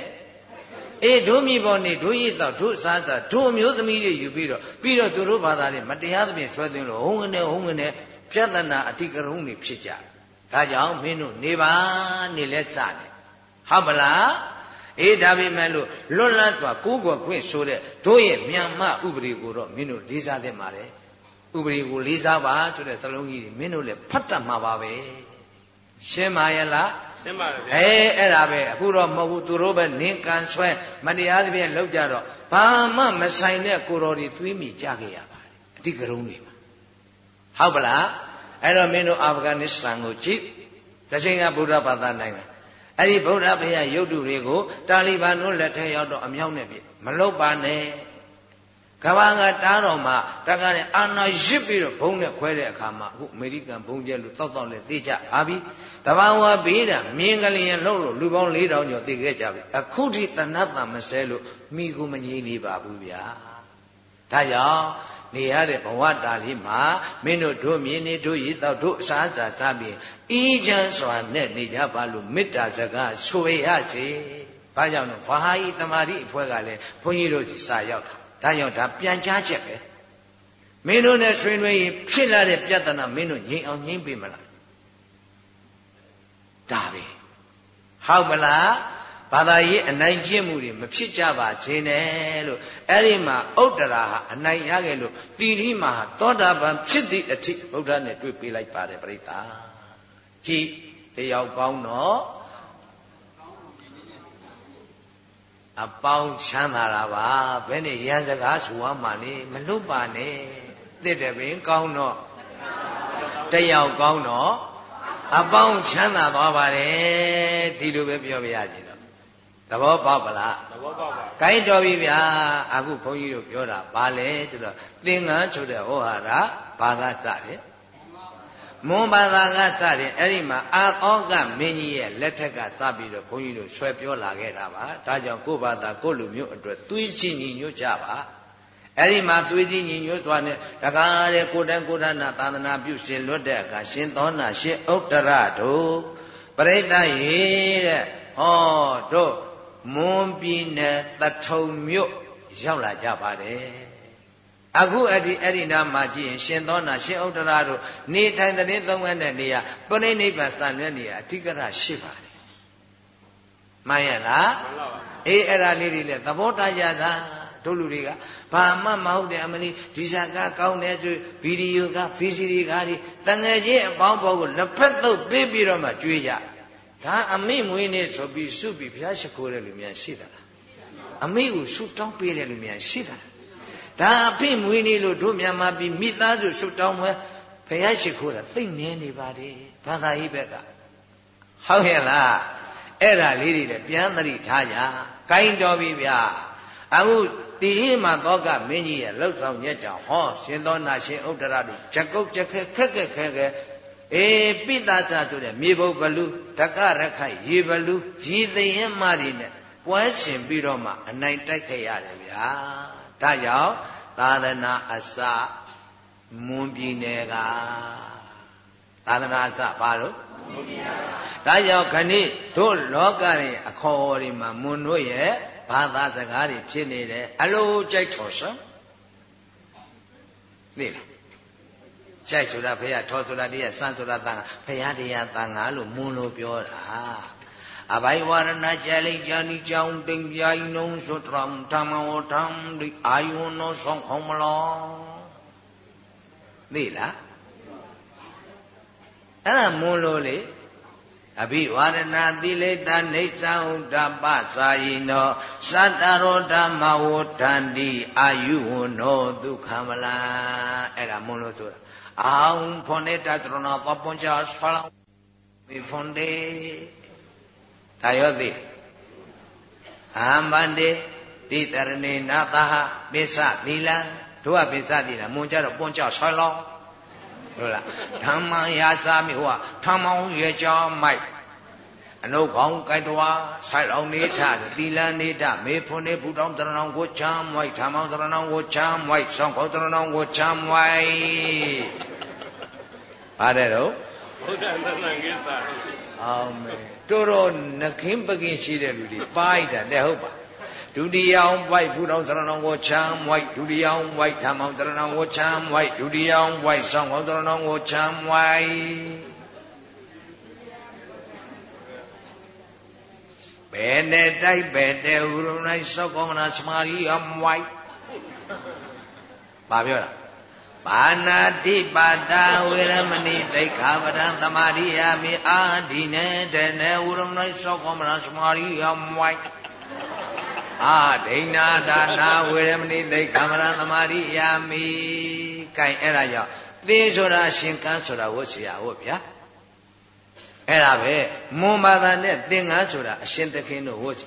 အေးဒုမိဘောနေဒုရည်တော့ဒုစားစားဒုအမျိုးသမီးတွေယူပြီးတော့ပြီးတော့သူတို့ဘာသာတွေမတရားသဖြင့်ဆွဲသွင်းလို့ဟုံးကနေဟုံးကနေပြဿနာအတိကရုံးတွေဖြစ်ကြဒါကြောင့်မင်းတို့နေပါနေလဲစတယ်ဟုတ်ပလားအေးဒါပေမဲ့လို့လွတ်လပ်စွာကိုးကွယ်ခွင့်ဆိုတဲ့တို့ရဲ့မြန်မာဥပဒေကိုတော့မင်းတို့လေးစားသင့်ပါတယ်ဥပဒေကိုလေးစားပါဆိုတဲ့စလုံးကြီးတွေမင်းတို့လည်းဖတ်တတ်မှာပါပဲရှင်းပါရဲ့လား ရှင်းပါတယ်ဗျာအေးအဲ့ဒါပဲအခုတော့မဟုတ်ဘူးသူတို့ပဲနင်းကန်ဆွဲမတရားသဖြင့်လောက်ကြတော့ဘာမှမဆိုင်တဲ့ကိုတော်တွေသွေးမိကြခဲ့ရပါတယ်အတိကရုံးတွေမှာဟုတ်ပလားအဲ့တော့မင်းတို့အာဖဂန်နစ္စတန်ကိုကြည့်တချိန်ကဗုဒ္ဓဘာသာနိုင်ငံအဲ့ဒီဗုဒ္ဓဘုရားရုပ်တုတွေကိုတာလီဘန်တို့လက်ထက်ရောက်တော့အမြောက်နဲ့ပြမလုတ်ပါနဲ့ကဘာကတားတော်မှာတက္ကနဲ့အာနာရစ်ပြီးတော့ဘုံနဲ့ခွဲတဲ့အခါမှာအခုအမေရိကန်ဘုံကျဲလို့တောက်တောက်နဲ့သိကြပါပြီ တဘာဝဘေးတာမြင်ကလေးလှုပ်လို့လူပေါင်း4000ကျော်သိခဲ့ကြပြီအခုထိတဏှတ်တမဆဲလို့မိကိုမငြိနေပါဘူးဗျာဒါကြောင့်နေရတဲ့ဘဝတာလေးမှာမင်းတို့တို့မြင်နေတို့ရည်တော့တို့အစားအစာစားပြီးအီးချမ်းစွာနဲ့နေကြပါလို့မေတ္တာစကားဆိုရစေ။ဘာကြောင့်လဲ။ဘာဟာဤတမာတိအဖွဲ့ကလည်းဘုန်းကြီးတို့ကြီးစာရောက်တာ။ဒါကြောင့်ဒါပြန်ကြားချက်ပဲ။မင်းတို့နဲ့ဆွေးနွေးရင်ဖြစ်လာတဲ့ပြဿနာမင်းတို့ငြိမ်အောင်ငြိမ်ပေးမလား ဒါပဲဟုတ်မလားဘာသာရေးအနိုင်ကျင့်မှုတွေမဖြစ်ကြပါခြင်းနဲ့လို့အဲ့ဒီမှာဥတ္တရာဟာအနိုင်ရခဲ့လို့တိရိမာသောတာပန်ဖြစ်သည့်အထိဗုဒ္ဓနဲ့တွေ့ပေးလိုက်ပါတယ်ပြိတ္တာကြည်တယောက်ကောင်းတော့အပေါင်းချမ်းသာတာပါဘယ်နဲ့ရန်စကားဆိုရမှလေမလွတ်ပါနဲ့တစ်တပင်ကောင်းတော့တယောက်ကောင်းတော့ အပေါင်းချမ်းသာသွားပါတယ်ဒီလိုပဲပြောပြရစီတော့သဘောပေါက်ပလားသဘောပေါက်ပါဂိုင်းတော်ပြီဗျာအခုဘုန်းကြီးတို့ပြောတာဘာလဲဆိုတော့သင်္ကန်းဆိုတဲ့ဟောဟာရဘာကစတယ်မွန်ဘာသာကစတယ်အဲ့ဒီမှာအာသောကမင်းကြီးရဲ့လက်ထက်ကစပြီးတော့ဘုန်းကြီးတို့ဆွဲပြောလာခဲ့တာပါဒါကြောင့်ကိုယ့်ဘာသာကိုယ့်လူမျိုးအတွက်သွေးချင်းညီညွတ်ကြပါ အဲ့ဒီမှာသွေးချင်းညီညွတ်သွားတဲ့တကားတဲ့ကိုတန်ကိုတနာသာသနာပြုရှင်လွတ်တဲ့အခါရှင်သောနာရှင်ဥတ္တရတို့ပရိသတ်ရေတဲ့ဟောတို့မွန်ပြည်နယ်သထုံမြို့ရောက်လာကြပါတယ်အခုအဲ့ဒီအဲ့ဒီနာမှာကြည့်ရင်ရှင်သောနာရှင်ဥဒ္ဒရာတို့နေထိုင်တဲ့သုံးဝက်တဲ့နေရာပရိနိဗ္ဗာန်စံတဲ့နေရာအဓိကရရှိပါတယ်မှန်ရလားမှန်ပါပါအေးအဲ့ဒါလေးတွေလည်းသဘောတရားသာ တို့လူတွေကဘာမှမဟုတ်တယ်အမလီဒီစာကကောင်းတယ်ဆိုဗီဒီယိုကဗီစီဒီကားဒီတငယ်ချင်းအပေါင်းပေါင်းကိုလက်ဖက်သုတ်ပေးပြီးတော့မှကြွေးကြဒါအမိမွေးနေဆိုပြီးစုပြီးဘုရားရှိခိုးတဲ့လူများရှိသလားအမိကိုဆုတောင်းပေးတဲ့လူများရှိသလားဒါအဖိမွေးနေလို့တို့မြန်မာပြည်မိသားစုဆုတောင်းပွဲဘုရားရှိခိုးတာသိနေနေပါတယ်ဘာသာရေးဘက်ကဟုတ်ရဲ့လားအဲ့ဒါလေးတွေလည်းပြန်သတိထားကြကိုင်းတော်ပြီဗျာအခု တိဟိမှာသောကမင်းကြီးရဲ့လှုပ်ဆောင်ရက်ကြောင့်ဟောရှင်သောနာရှင်ဥဒ္ဒရတို့ဂျကုတ်ကြက်ခဲခက်ခက်ခဲခဲအေးပိသသာဆိုတဲ့မြေဘုတ်ဘလူဓကရခိုင်ရေဘလူရေသိရင်မတွေနဲ့ပွဲရှင်ပြီးတော့မှအနိုင်တိုက်ခဲ့ရတယ်ဗျာဒါကြောင့်သာသနာအစမွန်ပြည်နယ်ကသာသနာအစဘာလို့ဒါကြောင့်ခဏိတို့လောကရဲ့အခေါ်အဝေါ်တွေမှာမွန်တို့ရဲ့ ဘာသာစကားတွေဖြစ်နေတယ်အလိုကြိုက်တော်စမ်းသိလားကြိုက်ဆိုတာဖះထောဆိုတာတရားစမ်းဆိုတာတန်ဖះတရားတန်ငါလို့မွန်လို့ပြောတာအဘိဝရဏကြလိကြာနိကြောင့်တင်ပြိုင်နုံသုတရံဓမ္မဝထံဒီအာယုနောဆောင်ခေါမလောသိလားအဲ့ဒါမွန်လို့လေ အဘိဝရဏသီလေတနေသံဥဒ္ဒပသာယိနောသတ္တရောဓမ္မဝဋ္ဌန္တိအာယုဝနောဒုက္ခမလာအဲ့ဒါမွန်လို့ဆိုတာအောင်ဖုန်နေတာသရဏပပွန်ချာဆဖလာမိဖုန်ဒေဒါရောသိအာမန္တေတိတရဏေနာသဟပိစသီလံတို့ကပိစသီလံမွန်ကြတော့ပွန်ချာဆွဲလော ဟုတ်လားဓမ္မရာစာမိဟိုကထမောင်းရကြောမိုက်အနုကောင်းကိုက်တော်ဆိုင်လောင်နေထသီလံနေထမေဖွန်နေဘူတောင်းတရဏောင်ကိုချမ်းမိုက်ဓမ္မောင်းတရဏောင်ကိုချမ်းမိုက်ဆောင်းကောတရဏောင်ကိုချမ်းမိုက်ပါတယ်တော့ဘုရားသဏ္ဍာန်ကိစ္စအောင်မယ်တော်တော်နှခင်းပကင်းရှိတဲ့လူတွေပိုက်တာတဲ့ဟုတ်ပါ ဒုတိယံဝိုက်ဖူတော်သရဏံကိုချမ်းဝိုက်ဒုတိယံဝိုက်ဓမ္မောသရဏံကိုချမ်းဝိုက်ဒုတိယံဝိုက်ဆောင်ကောသရဏံကိုချမ်းဝိုက်ဘယ်နဲ့တိုက်ပဲတဲ့ဥရုံ၌သောကောမနာသမာရိအမွိုက်ဘာပြောတာပါဏာတိပါတာဝေရမဏိသိခာပဒံသမာရိယာမိအာဒီနေတနေဥရုံ၌သောကောမနာသမာရိအမွိုက် အာဒိဏဒါနာဝေရမဏိသိကမ္မရသမာရိယာမိ။ကဲအဲ့ဒါကြောင့်သေဆိုတာရှင်ကန်းဆိုတာဝတ်ဆရာဝတ်ဗျာ။အဲ့ဒါပဲမွန်ဘာသာနဲ့သင်္ကန်းဆိုတာအရှင်သခင်တို့ဝတ်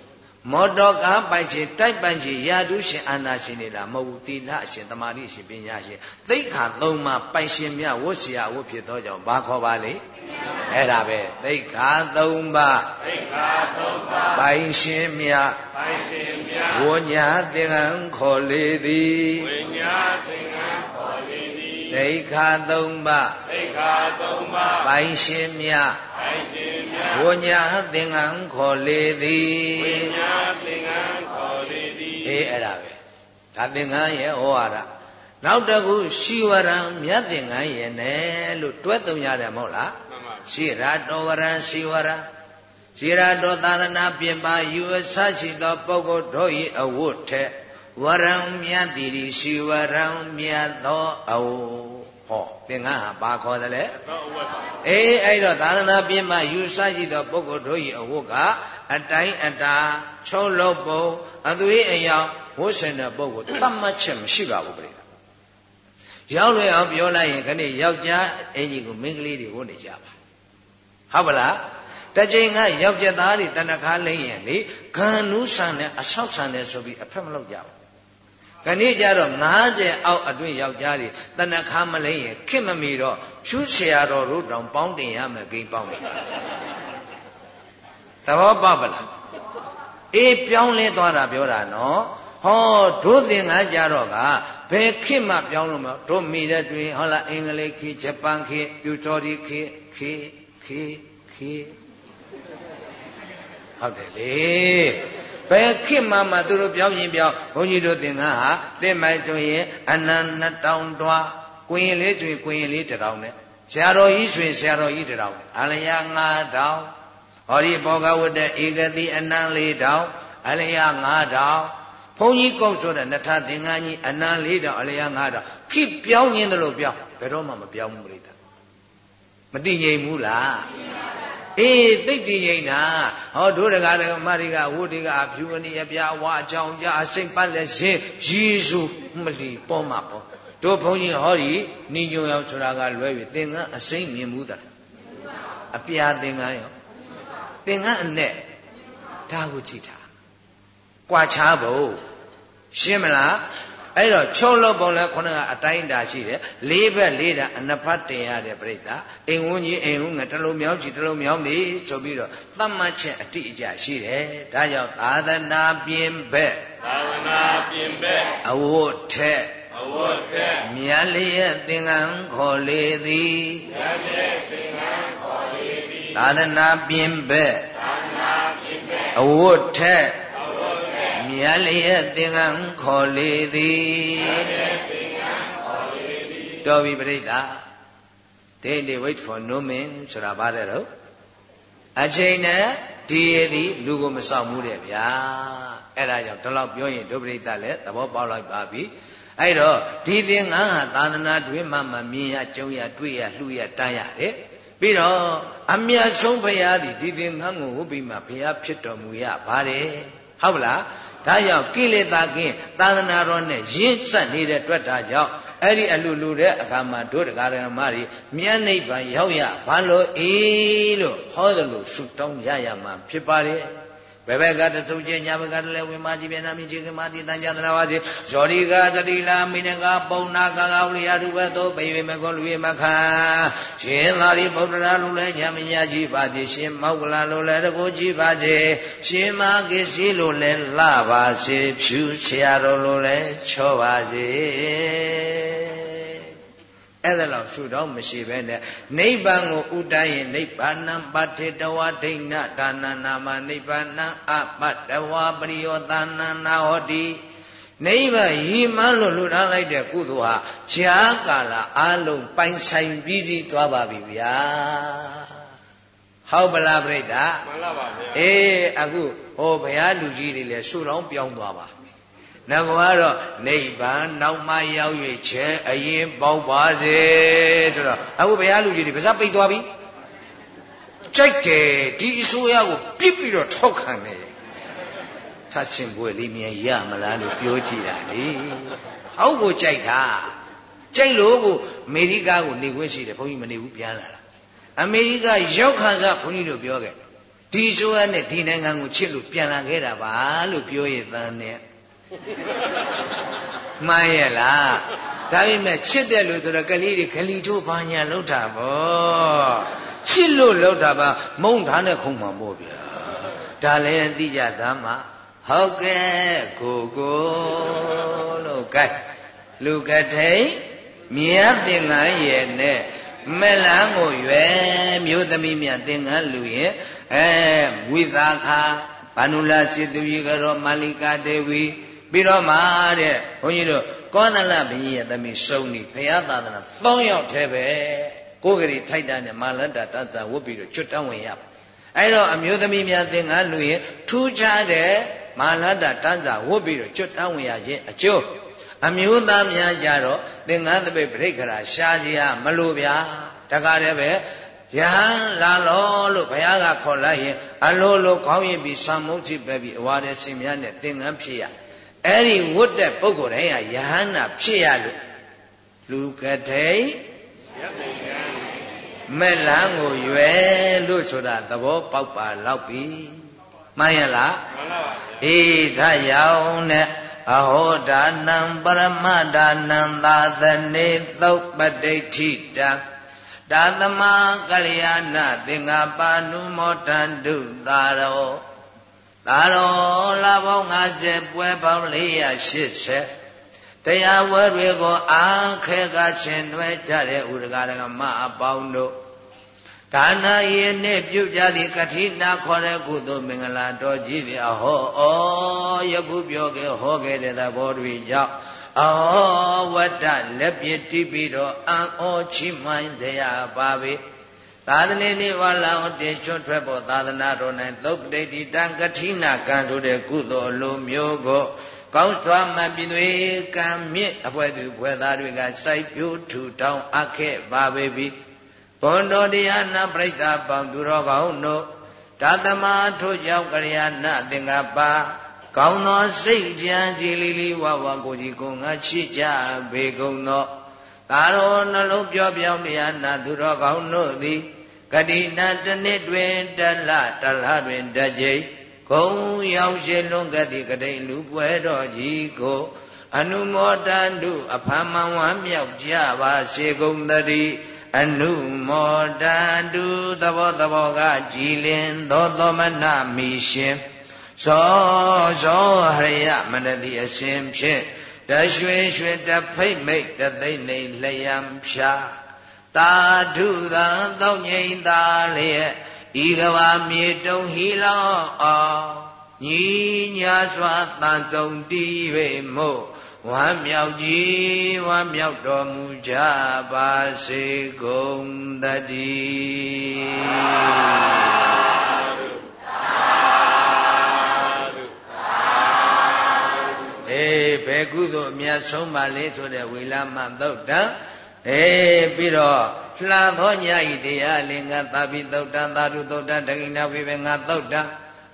မောတော်ကားပိုင်ရှင်တိုက်ပိုင်ရှင်ရာထူးရှင်အာနာရှင်တွေလားမဟုတ်ဘူးသီလရှင်တမာတိရှင်ပညာရှင်သိက္ခာသုံးပါးပိုင်ရှင်မြဝတ်ဆရာဝတ်ဖြစ်သောကြောင့်ဘာခေါ်ပါလဲအဲ့ဒါပဲသိက္ခာသုံးပါးသိက္ခာသုံးပါးပိုင်ရှင်မြပိုင်ရှင်မြဝဉာသင်္ကန်းခေါ်လေသည်ဝဉာသင်္ကန်း ခေါ်လေသည်သိက္ခာသုံးပါးသိက္ခာသုံးပါးပိုင်ရှင်မြပိုင်ရှင်မြဝညာသင်္ကန်းခေါ်လေသည်ဝညာသင်္ကန်းခေါ်လေသည်အေးအဲ့ဒါပဲဒါသင်္ကန်းရဲ့ဩဝါဒနောက်တခုရှိဝရံမြတ်သင်္ကန်းရဲ့နဲ့လို့တွဲသုံးရတယ်မဟုတ်လားရှိရတောဝရံရှိဝရံရှိရတောသာသနာပြင်ပါယူအစရှိသောပုဂ္ဂိုလ်တို့၏အဝတ်ထက် ဝရံမြတ်တိရှိဝရံမြတ်သောအဝဟောသင်္ကန်းဟာဘာခေါ်တယ်လဲအေးအဲ့တော့သာသနာပြင်ပါယူဆရှိသောပုဂ္ဂိုလ်တို့၏အဝတ်ကအတိုင်းအတာချုံလုံးပုံအသွေးအယောင်ဝတ်ဆင်တဲ့ပုဂ္ဂိုလ်တတ်မှတ်ချက်မရှိပါဘူးပြိတ္တာရောက်လွယ်အောင်ပြောလိုက်ရင်ခဏယောက်ျားအင်ကြီးကိုမိန်းကလေးတွေဝတ်နေကြပါဟုတ်ပါလားတချိန်ကယောက်ျားသားတွေတဏ္ဍခါလိမ့်ရင်လေဂန္နုဆန်နဲ့အဆောက်ဆန်နဲ့ဆိုပြီးအဖက်မလုပ်ကြဘူး ကနေ့ကျတော့90အောက်အတွင်းယောက်ျားတွေတဏခါမလိမ့်ရင်ခင်မမီတော့ဖြူဆရာတော်တို့တောင်ပေါင်းတင်ရမယ်ဂိမ်းပေါင်းတယ်သဘောပေါက်ပလားအေးပြောင်းလဲသွားတာပြောတာနော်ဟောတို့သင်္ကန်းကြတော့ကဘယ်ခေတ်မှပြောင်းလို့မတို့မိတဲ့တွင်ဟောလားအင်္ဂလိပ်ခေတ်ဂျပန်ခေတ်ပြူတော်ဒီခေတ်ခေတ်ခေတ်ခေတ်ဟုတ်တယ်လေ ဘယ်ခေတ်မှမှသူတို့ပြောင်းရင်ပြောင်းဘုန်းကြီးတို့သင်္ကန်းဟာတစ်မိုက်တွင်ရင်အနန္တတောင်တွားကွင်လေးတွင်ကွင်လေးတထောင်နဲ့ဆရာတော်ကြီးရွှေဆရာတော်ကြီးတထောင်အလျာငါးတောင်ဟောဒီဘောဂဝတ္တဧကတိအနန္လေးတောင်အလျာငါးတောင်ဘုန်းကြီးကုတ်ဆိုတဲ့နထသင်္ကန်းကြီးအနန္လေးတောင်အလျာငါးတောင်ခိပြောင်းရင်းတယ်လို့ပြောင်းဘယ်တော့မှမပြောင်းဘူးပြိတ္တာမတည်ငြိမ်ဘူးလား အေးသိတည်ငြိမ်တာဟောတို့တကားတကမတွေကဝုတ်တွေကအဖြူအနေအပြာဝါအကြောင်းကြအစိတ်ပတ်လက်ရှင်ယေရှုမလီပေါ်မှာပေါ်တို့ဘုန်းကြီးဟောဒီနိညုံရောက်ဆိုတာကလွဲပြီသင်္ကန်းအစိမ့်မြင်မှုတာအပြာသင်္ကန်းရောသင်္ကန်းအနဲ့ဒါကိုကြည့်တာကွာခြားဖို့ရှင်းမလား အဲ့တော့ချုပ်လို့ပုံလဲခုနကအတိုင်းတာရှိတယ်လေးဘက်လေးတာအနဖတ်တင်ရတဲ့ပြိတ္တာအိမ်ဝန်းကြီးအိမ်ဝန်းငါတလုံးမြောင်းချီတလုံးမြောင်းပြီဆိုပြီးတော့သတ်မှတ်ချက်အတိအကျရှိတယ်ဒါကြောင့်သာသနာပြင်ဘက်သာသနာပြင်ဘက်အဝတ်ထက်အဝတ်ထက်မြတ်လျက်သင်္ကန်းခေါ်လေသည်မြတ်လျက်သင်္ကန်းခေါ်လေသည်သာသနာပြင်ဘက်သာသနာပြင်ဘက်အဝတ်ထက် မြတ်လျက်သင်္ကန်းခေါ်လေသည်တော်ပြီပြိတ္တာ day day wait for no man ဆိုတာပါတယ်တော့အချိန်နဲ့ဒီရည်သည်လူကိုမဆောင်ဘူးတဲ့ဗျာအဲ့ဒါကြောင့်ဒီလောက်ပြောရင်ဒုပရိသလည်းသဘောပေါက်လိုက်ပါပြီအဲ့တော့ဒီသင်္ကန်းဟာသာသနာတွင်မှမမြင်ရကြုံရတွေ့ရလှူရတန်းရတယ်ပြီးတော့အမြတ်ဆုံးဘုရားသည်ဒီသင်္ကန်းကိုဟုတ်ပြီမှဘုရားဖြစ်တော်မူရပါတယ်ဟုတ်ပလား ဒါကြောင့်ကိလေသာကင်းသာသနာတော်နဲ့ရင်းစက်နေတဲ့တွေ့တာကြောင့်အဲ့ဒီအလှလူတဲ့အခါမှာတို့တရားဓမ္မတွေမြတ်နိဗ္ဗာန်ရောက်ရဘာလို့အေးလို့ဟောတယ်လို့ဆုတောင်းရရမှာဖြစ်ပါတယ် ဘယ်ဘက်ကတသုကျညာဘက်ကတလည်းဝိမာကြည်ပြေနာမြင့်ခြင်းကမာတိတန်ကြသနာပါစေဇောဒီကသတိလာမိနကပုံနာကကဝရိယတုဘသောပေဝေမကောလူရမခာရှင်သာရိပုတ္တရာလူလည်းညာမညာကြည်ပါစေရှင်မောက္ကလလူလည်းတကိုကြည်ပါစေရှင်မကိစီလူလည်းလှပါစေဖြူဆရာတော်လူလည်းချောပါစေ အဲ့ဒါလောက်ရှုတော့မရှိပဲနဲ့နိဗ္ဗာန်ကိုဥတ္တရင်နိဗ္ဗာန်ပဋ္ဌေတဝဒိဋ္ဌဒါနနာမနိဗ္ဗာန်အပတ္တဝပရိယောသနာနာဟောတိနိဗ္ဗာန်ရည်မှန်းလို့လှူဒါန်းလိုက်တဲ့ကုသိုလ်ဟာဈာကာလအလုံးပိုင်ဆိုင်ပြီးစီးသွားပါပြီဗျာဟုတ်ပလားပြိတ္တာမှန်ပါပါဗျာအေးအခုဟောဘုရားလူကြီးတွေလည်းရှုလောင်းပြောင်းသွားပါ ငါကတော့နိဗ္ဗာန်နောက်မှရောက်၍ချဲအရင်ပေါက်ပါစေဆိုတော့အခုဘုရားလူကြီးတွေပါးစပ်ပိတ်သွားပြီကြိုက်တယ်ဒီအစိုးရကိုပြစ်ပြီးတော့ထောက်ခံတယ်ထတ်ချင်းပွဲလေးမြင်ရမလားလို့ပြောကြည့်တာလေဟောက်ကိုကြိုက်တာကြိုက်လို့ကိုအမေရိကကိုနေခွင့်ရှိတယ်ဘုန်းကြီးမနေဘူးပြန်လာတာအမေရိကရောက်ခါစားဘုန်းကြီးတို့ပြောခဲ့ဒီဆိုရနဲ့ဒီနိုင်ငံကိုချစ်လို့ပြန်လာခဲ့တာပါလို့ပြောရတဲ့နဲ့ မှန်ရဲ့လားဒါပေမဲ့ချစ်တယ်လို့ဆိုတော့ကလေးတွေခလီတို့ဘာညာလောက်တာဗောချစ်လို့လောက်တာပါမုံထားနဲ့ခုံမှာပေါ့ဗျာဒါလည်းသိကြသားမှာဟုတ်ကဲ့ကိုကိုလို့ကဲလူကထိန်မြတ်သင်္ကန်းရဲ့နဲ့မလန်းကိုရွယ်မြို့သမီးမြတ်သင်္ကန်းလူရဲ့အဲဝိသခာဘာနုလာစေတုရေကရောမာလိကာဒေဝီ ပြီးတော့မှတဲ့ဘုန်းကြီးတို့ကောသလဘုရင်ရဲ့သမီးစုံနေဘုရားသာသနာ၃ယောက်တည်းပဲကိုယ်ကလေးထိုက်တာနဲ့မာလတ္တတတဝတ်ပြီးတော့ကျွတ်တန်းဝင်ရပါအဲ့တော့အမျိုးသမီးများသင်္ကန်းလူရင်ထူးခြားတဲ့မာလတ္တတန်စာဝတ်ပြီးတော့ကျွတ်တန်းဝင်ရခြင်းအကျိုးအမျိုးသားများကြတော့သင်္ကန်းတပိတ်ပြိခရာရှားကြရမလို့ဗျာတကားတည်းပဲယဟန်လာလောလို့ဘုရားကခေါ်လိုက်ရင်အလိုလိုခေါင်းရင်ပြီးဆံမုတ်ကြည့်ပဲပြီးအဝါတဲ့စင်များနဲ့သင်္ကန်းဖြစ်ရ အဲ့ဒီဝတ်တဲ့ပုဂ္ဂိုလ်တိုင်းဟာယဟန္တာဖြစ်ရလို့လူကတိမဲ့လန်းကိုရွယ်လို့ဆိုတာသဘောပေါက်ပါလောက်ပြီမှန်ရလားမှန်ပါပါအေးဒါရောင်နဲ့အဟောဒါနံပရမဒါနံသာသနေသုတ်ပဋိဋ္ဌိတံဒါသမကလျာဏသင်္ဃပါနုမောတန္တုသာရော သာရောလာပေါင်း50ပွဲပေါင်း480တရားဝဲတွေကိုအားခဲကရှင်သွဲကြတဲ့ဥဒကရကမအပေါင်းတို့ဒါနာယေနှင့်ပြုကြသည့်ကတိနာခေါ်တဲ့ကုသိုလ်မင်္ဂလာတော်ကြီးပြဟောဩယခုပြောခဲ့ဟောခဲ့တဲ့သဘောတွေကြောင့်အောဝတ္တလက်ပြတိပြီးတော့အံ့ဩချီးမွမ်းတရားပါပဲ သာသနေနိဝါလာတေချွတ်ထွက်ဖို့သာသနာတော်၌သုတ်ပဋိတိတံကတိနာကံဆိုတဲ့ကုသိုလ်လိုမျိုးကိုကောင်းစွာမှပြည်သွေးကံမြင့်အဖွဲသူဘွယ်သားတွေကစိုက်ပျိုးထူထောင်အပ်ခဲ့ပါပေပြီဘွန်တော်တရားနာပြိဿပေါင်းသူတော်ကောင်းတို့ဒါသမထို့ကြောင့်ကလျာဏသင်္ကပါကောင်းသောစိတ်ကြံကြည်လီလီဝဝကိုကြီးကိုငါချစ်ကြပေကုန်သောသာရောနှလုံးပြောပြောင်းတရားနာသူတော်ကောင်းတို့သည် ကတိနာတနှစ်တွင်တလတလတွင်တကြိမ်ဂုံရောက်ရှိလွန်ကတိကတိလူပွဲတော်ကြီးကိုအနုမောတန္တုအဖမ်းမဝမ်းမြောက်ကြပါစေကုန်သတည်းအနုမောတန္တုသဘောသဘောကကြည်လင်သောသောမနမိရှင်ဇောဇောဟရိယမနတိအရှင်ဖြင့်တရွှေရွှေတဖိတ်မိတ်တသိမ့်နေလျံဖြာ တာဓုသံသောငိမ့်သာလျက်ဤကဘာမြေတုံဟီလောအောင်ညီညာစွာတန်တုံတီးပေမို့ဝမ်းမြောက်ကြီးဝမ်းမြောက်တော်မူကြပါစေကုန်တည်းအေးဘယ်ကုသိုလ်အမြတ်ဆုံးပါလေဆိုတဲ့ဝိလာမသုတ်တံ အေးပြီးတော့လှသောညဤတရားလင်္ကသဗ္ဗိသုတ်တံသာဓုသုတ်တံဒဂိဏဝိဘေငါသုတ်တံ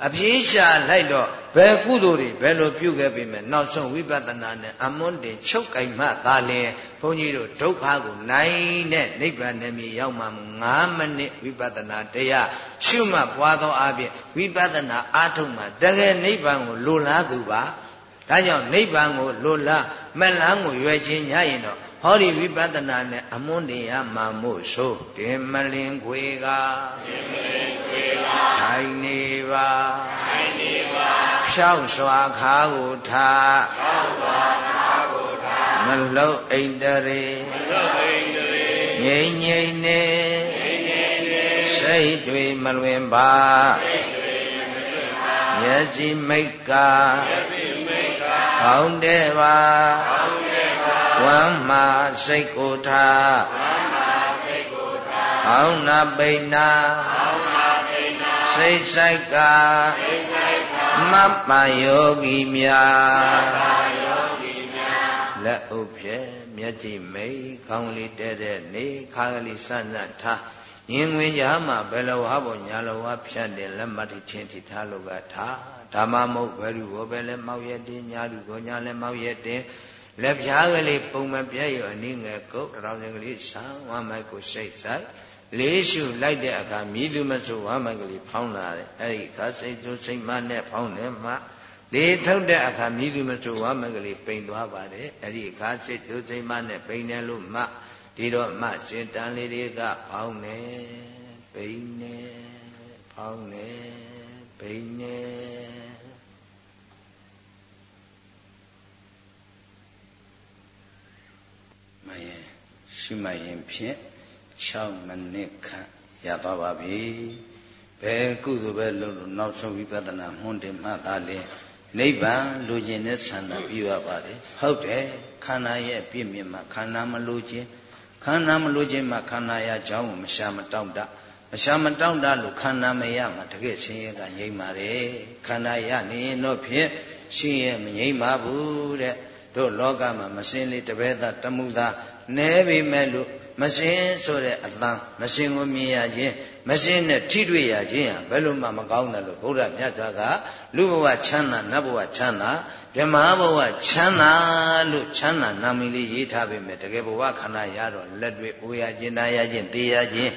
အပြေးရှာလိုက်တော့ဘယ်ကုသိုလ်တွေဘယ်လိုပြုခဲ့ပြီမဲ့နောက်ဆုံးဝိပဿနာနဲ့အမွန်းတင်ချုပ်ကင်မှသာလင်ဘုန်းကြီးတို့ဒုက္ခကိုနိုင်တဲ့နိဗ္ဗာန်နဲ့မြေရောက်မှ9မိနစ်ဝိပဿနာတရားရှုမှတ်ပွားသောအပြင်ဝိပဿနာအားထုတ်မှတကယ်နိဗ္ဗာန်ကိုလိုလားသူပါဒါကြောင့်နိဗ္ဗာန်ကိုလိုလားမလန်းကိုရွယ်ချင်းညရင်တော့ ဟောဒီဝိပဿနာနဲ့အမွန်းတင်ရမှာမို့ဆိုတင်မလင်ခွေကတင်မလင်ခွေကနိုင်နေပါနိုင်နေပါဖြောက်စွာခါကိုထားဖြောက်စွာခါကိုထားမလုတ်အိန္ဒရေမလုတ်အိန္ဒရေငြိမ့်ငြိမ့်နေငြိမ့်ငြိမ့်နေစိတ်တွေမလွင်ပါစိတ်တွေမလွင်ပါမျက်စိမိတ်ကမျက်စိမိတ်ကကောင်းတဲ့ပါကောင်း ဝမ်းမာစိတ်ကိုထားဝမ်းမာစိတ်ကိုထားအောင်းနာပိဏာအောင်းနာပိဏာစိတ်ဆိုင်ကစိတ်ဆိုင်ကမပ္ပယောဂီများမပ္ပယောဂီများလက်ဥဖြဲမျက်ကြည့်မိတ်ခေါင်းလေးတဲတဲ့နေခါကလေးစမ်းစမ်းထားညင်ဝင်ကြမှာဘယ်လိုဟာပေါ်ညာလိုဟာဖြတ်တယ်လက်မတ်ချင်းထိထားလို့ကထားဓမ္မမဟုတ်ဘယ်လိုဘောပဲလဲမောက်ရတဲ့ညာလူကိုညာလဲမောက်ရတဲ့ လက်ဖြားကလေးပုံမပြတ်ရအနည်းငယ်ကုတ်တောင်စင်ကလေးဆန်းဝမ်းမိုက်ကိုရှိတ်ဆိုင်လေးရှုလိုက်တဲ့အခါမြည်သူမဆိုဝမ်းမိုက်ကလေးဖောင်းလာတယ်အဲ့ဒီခါစိတ်သူစိတ်မနဲ့ဖောင်းတယ်မှလေးထုတ်တဲ့အခါမြည်သူမဆိုဝမ်းမိုက်ကလေးပိန်သွားပါတယ်အဲ့ဒီခါစိတ်သူစိတ်မနဲ့ပိန်တယ်လို့မှဒီတော့မှစင်တန်လေးတွေကဖောင်းနေပိန်နေဖောင်းနေပိန်နေ ရှိမှရင်ဖြင့်6မိနစ်ခန့်ရသွားပါပြီဘယ်ကုသိုလ်ပဲလုပ်လို့နောက်ဆုံးဝိပဿနာမှွန်းတယ်မှသာလေနိဗ္ဗာန်လိုချင်တဲ့ဆန္ဒပြုရပါတယ်ဟုတ်တယ်ခန္ဓာရဲ့ပြည့်မြတ်မှာခန္ဓာမလိုခြင်းခန္ဓာမလိုခြင်းမှာခန္ဓာရအကြောင်းကိုမရှာမတောင့်တမရှာမတောင့်တလို့ခန္ဓာမရမှာတကယ်ဆင်းရဲကငြိမ့်ပါတယ်ခန္ဓာရနေရင်တော့ဖြင့်ရှင်းရမငြိမ့်ပါဘူးတဲ့တို့လောကမှာမစင်းလေးတပည့်သားတမှုသား နဲပေမဲ့လို့မစင်းဆိုတဲ့အတန်မစင်းကိုမြင်ရခြင်းမစင်းနဲ့ထိတွေ့ရခြင်းဟာဘယ်လိုမှမကောင်းတယ်လို့ဘုရားမြတ်စွာကလူဘဝချမ်းသာနတ်ဘဝချမ်းသာဗြဟ္မာဘဝချမ်းသာလို့ချမ်းသာနာမည်လေးရေးထားပေမဲ့တကယ်ဘဝခန္ဓာရတော့လက်တွေအိုရခြင်းနာရခြင်းသိရခြင်း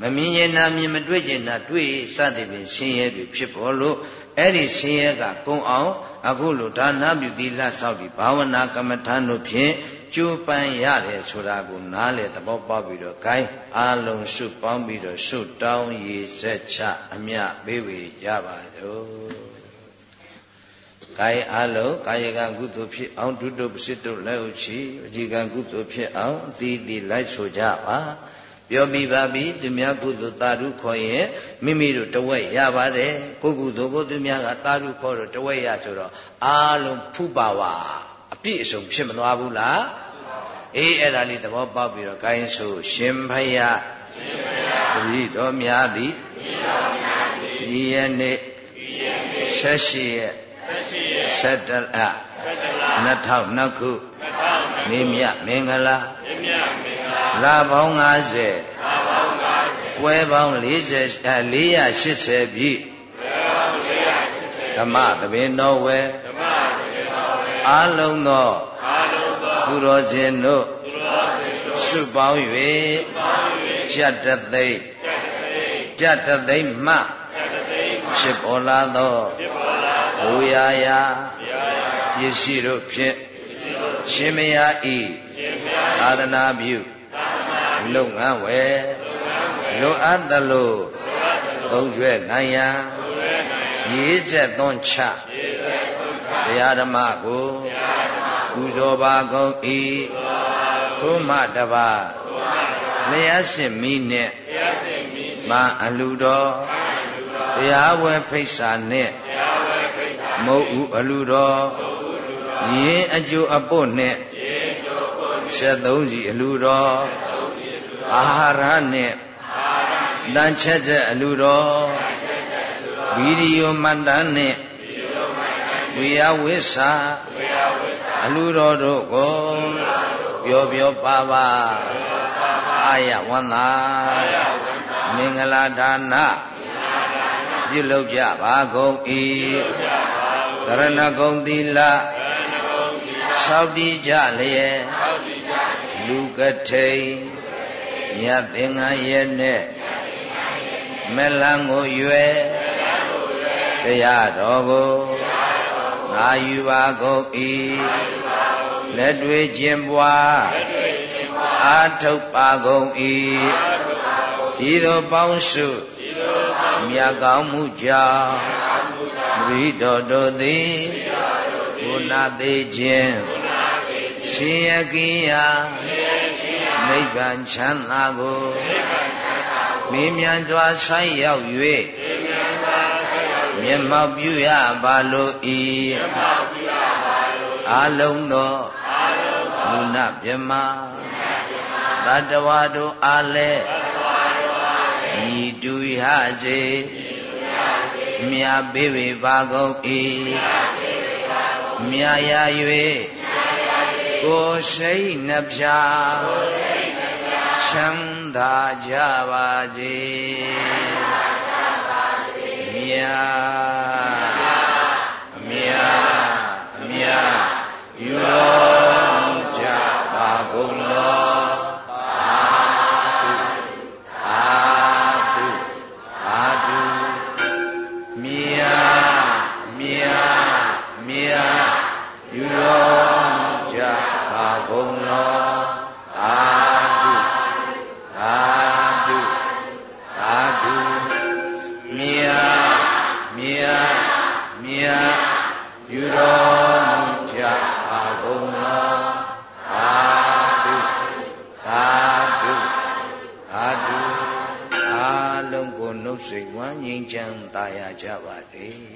မမြင်ရင်နာမြင်မတွေ့ခြင်းနာတွေ့စသည်ဖြင့်ရှင်းရဲပြီဖြစ်ပေါ်လို့အဲ့ဒီဆင်းရဲကကုံအောင်အခုလိုဒါနပြုသီလဆောက်ပြီးဘာဝနာကမ္မထာတို့ဖြင့် ကျိုးပန်းရတယ်ဆိုတာကိုနားလေသဘောပေါက်ပြီးတော့ gain အာလုံးရှုပေါင်းပြီးတော့ရှုတောင်းရည်ဆက်ချအမြပေးဝေကြပါစို့ကာယအလုံးကာယကံကုသိုလ်ဖြစ်အောင်ဒုတုပစိတုလက်ဥချီအကြည်ကံကုသိုလ်ဖြစ်အောင်အသီးသီးလိုက်ဆိုကြပါပြောပြီးပါပြီသူများကုသိုလ်တာရုခေါ်ရင်မိမိတို့တဝက်ရပါတယ်ကိုကုသိုလ်ကိုသူများကတာရုခေါ်တော့တဝက်ရဆိုတော့အားလုံးဖုပါဝါအပြည့်အစုံဖြစ်မသွားဘူးလား အေးအဲ့ဒါလေးသဘောပေါက်ပြီးတော့ gain ဆိုရှင်ဖယားရှင်ဖယားတပည့်တော်များသည်တပည့်တော်များသည်ဒီယနေ့ဒီယနေ့ဆက်ရှိရဲ့ဆက်တလ2000နှစ်ခုနေမြမင်္ဂလာနေမြမင်္ဂလာလာပေါင်း50လာပေါင်း50ပွဲပေါင်း40 480ပြည့်ပွဲပေါင်း480ဓမ္မသဘင်တော်ဝဲဓမ္မသဘင်တော်ဝဲအာလုံးသောအာလုံးသော သူတော်ရှင်တို့သူတော်ရှင်တို့ရှုပေါင်း၍ပေါင်း၍ကြတ်တသိကြတ်တသိကြတ်တသိမှကြတ်တသိမှဖြစ်ပေါ်လာသောဖြစ်ပေါ်လာသောဘုရားယာပစ္စည်းတို့ဖြင့်ရှင်မယားဤသာသနာပြုလုပ်ငန်းဝယ်လွန်အပ်သလိုသုံးရွက်နိုင်ရန်ရေးချက်သွန်းချတရားဓမ္မကို ပူဇော်ပါကုန်၏ထို့မှတပါလျှက်ရှင်မိနှင့်မအလူတော်တရားဝဲဖိတ်စာနှင့်မုတ်ဥအလူတော်ယင်းအကျိုးအပုတ်နှင့်73စီအလူတော်အာဟာရနှင့်တန်ချက်ချက်အလူတော်ဗီဒီယိုမှတ်တမ်းနှင့်ဝေယဝိစာ အလူတော်တို့ကိုပြောပြောပါပါအာရဝန္တာမင်္ဂလာဒါနပြုလုပ်ကြပါကုန်၏ကရဏဂုံသီလဆောက်တည်ကြလျက်လူကထိန်မြတ်သင်္ကန်းရဲ့နဲ့မလန်းကိုရွယ်တရားတော်ကို ငါယူပါကုန်၏လက်တွေခြင်းပွားအာထုတ်ပါကုန်၏ဤသို့ပေါင်းစုမြတ်ကောင်းမှုကြောင့်ဝိတော်တို့သည်ဘုနာသေးခြင်းရှင်ယကိယနိဗ္ဗာန်ချမ်းသာကိုမင်းမြန်စွာဆိုင်ရောက်၍ မျက်မှောက်ပြုရပါလို့ဤအာလုံးသောဘုနာမြမတတဝါတို့အားလည်းဤတူရစေမြာပေးဝေပါကုန်၏မြာရ၍ကိုယ်စိတ်နှပြချမ်းသာကြပါစေ မြာမြာမြာယူတော် စိတ်ဝမ်းငြိမ်းချမ်းသာယာကြပါစေ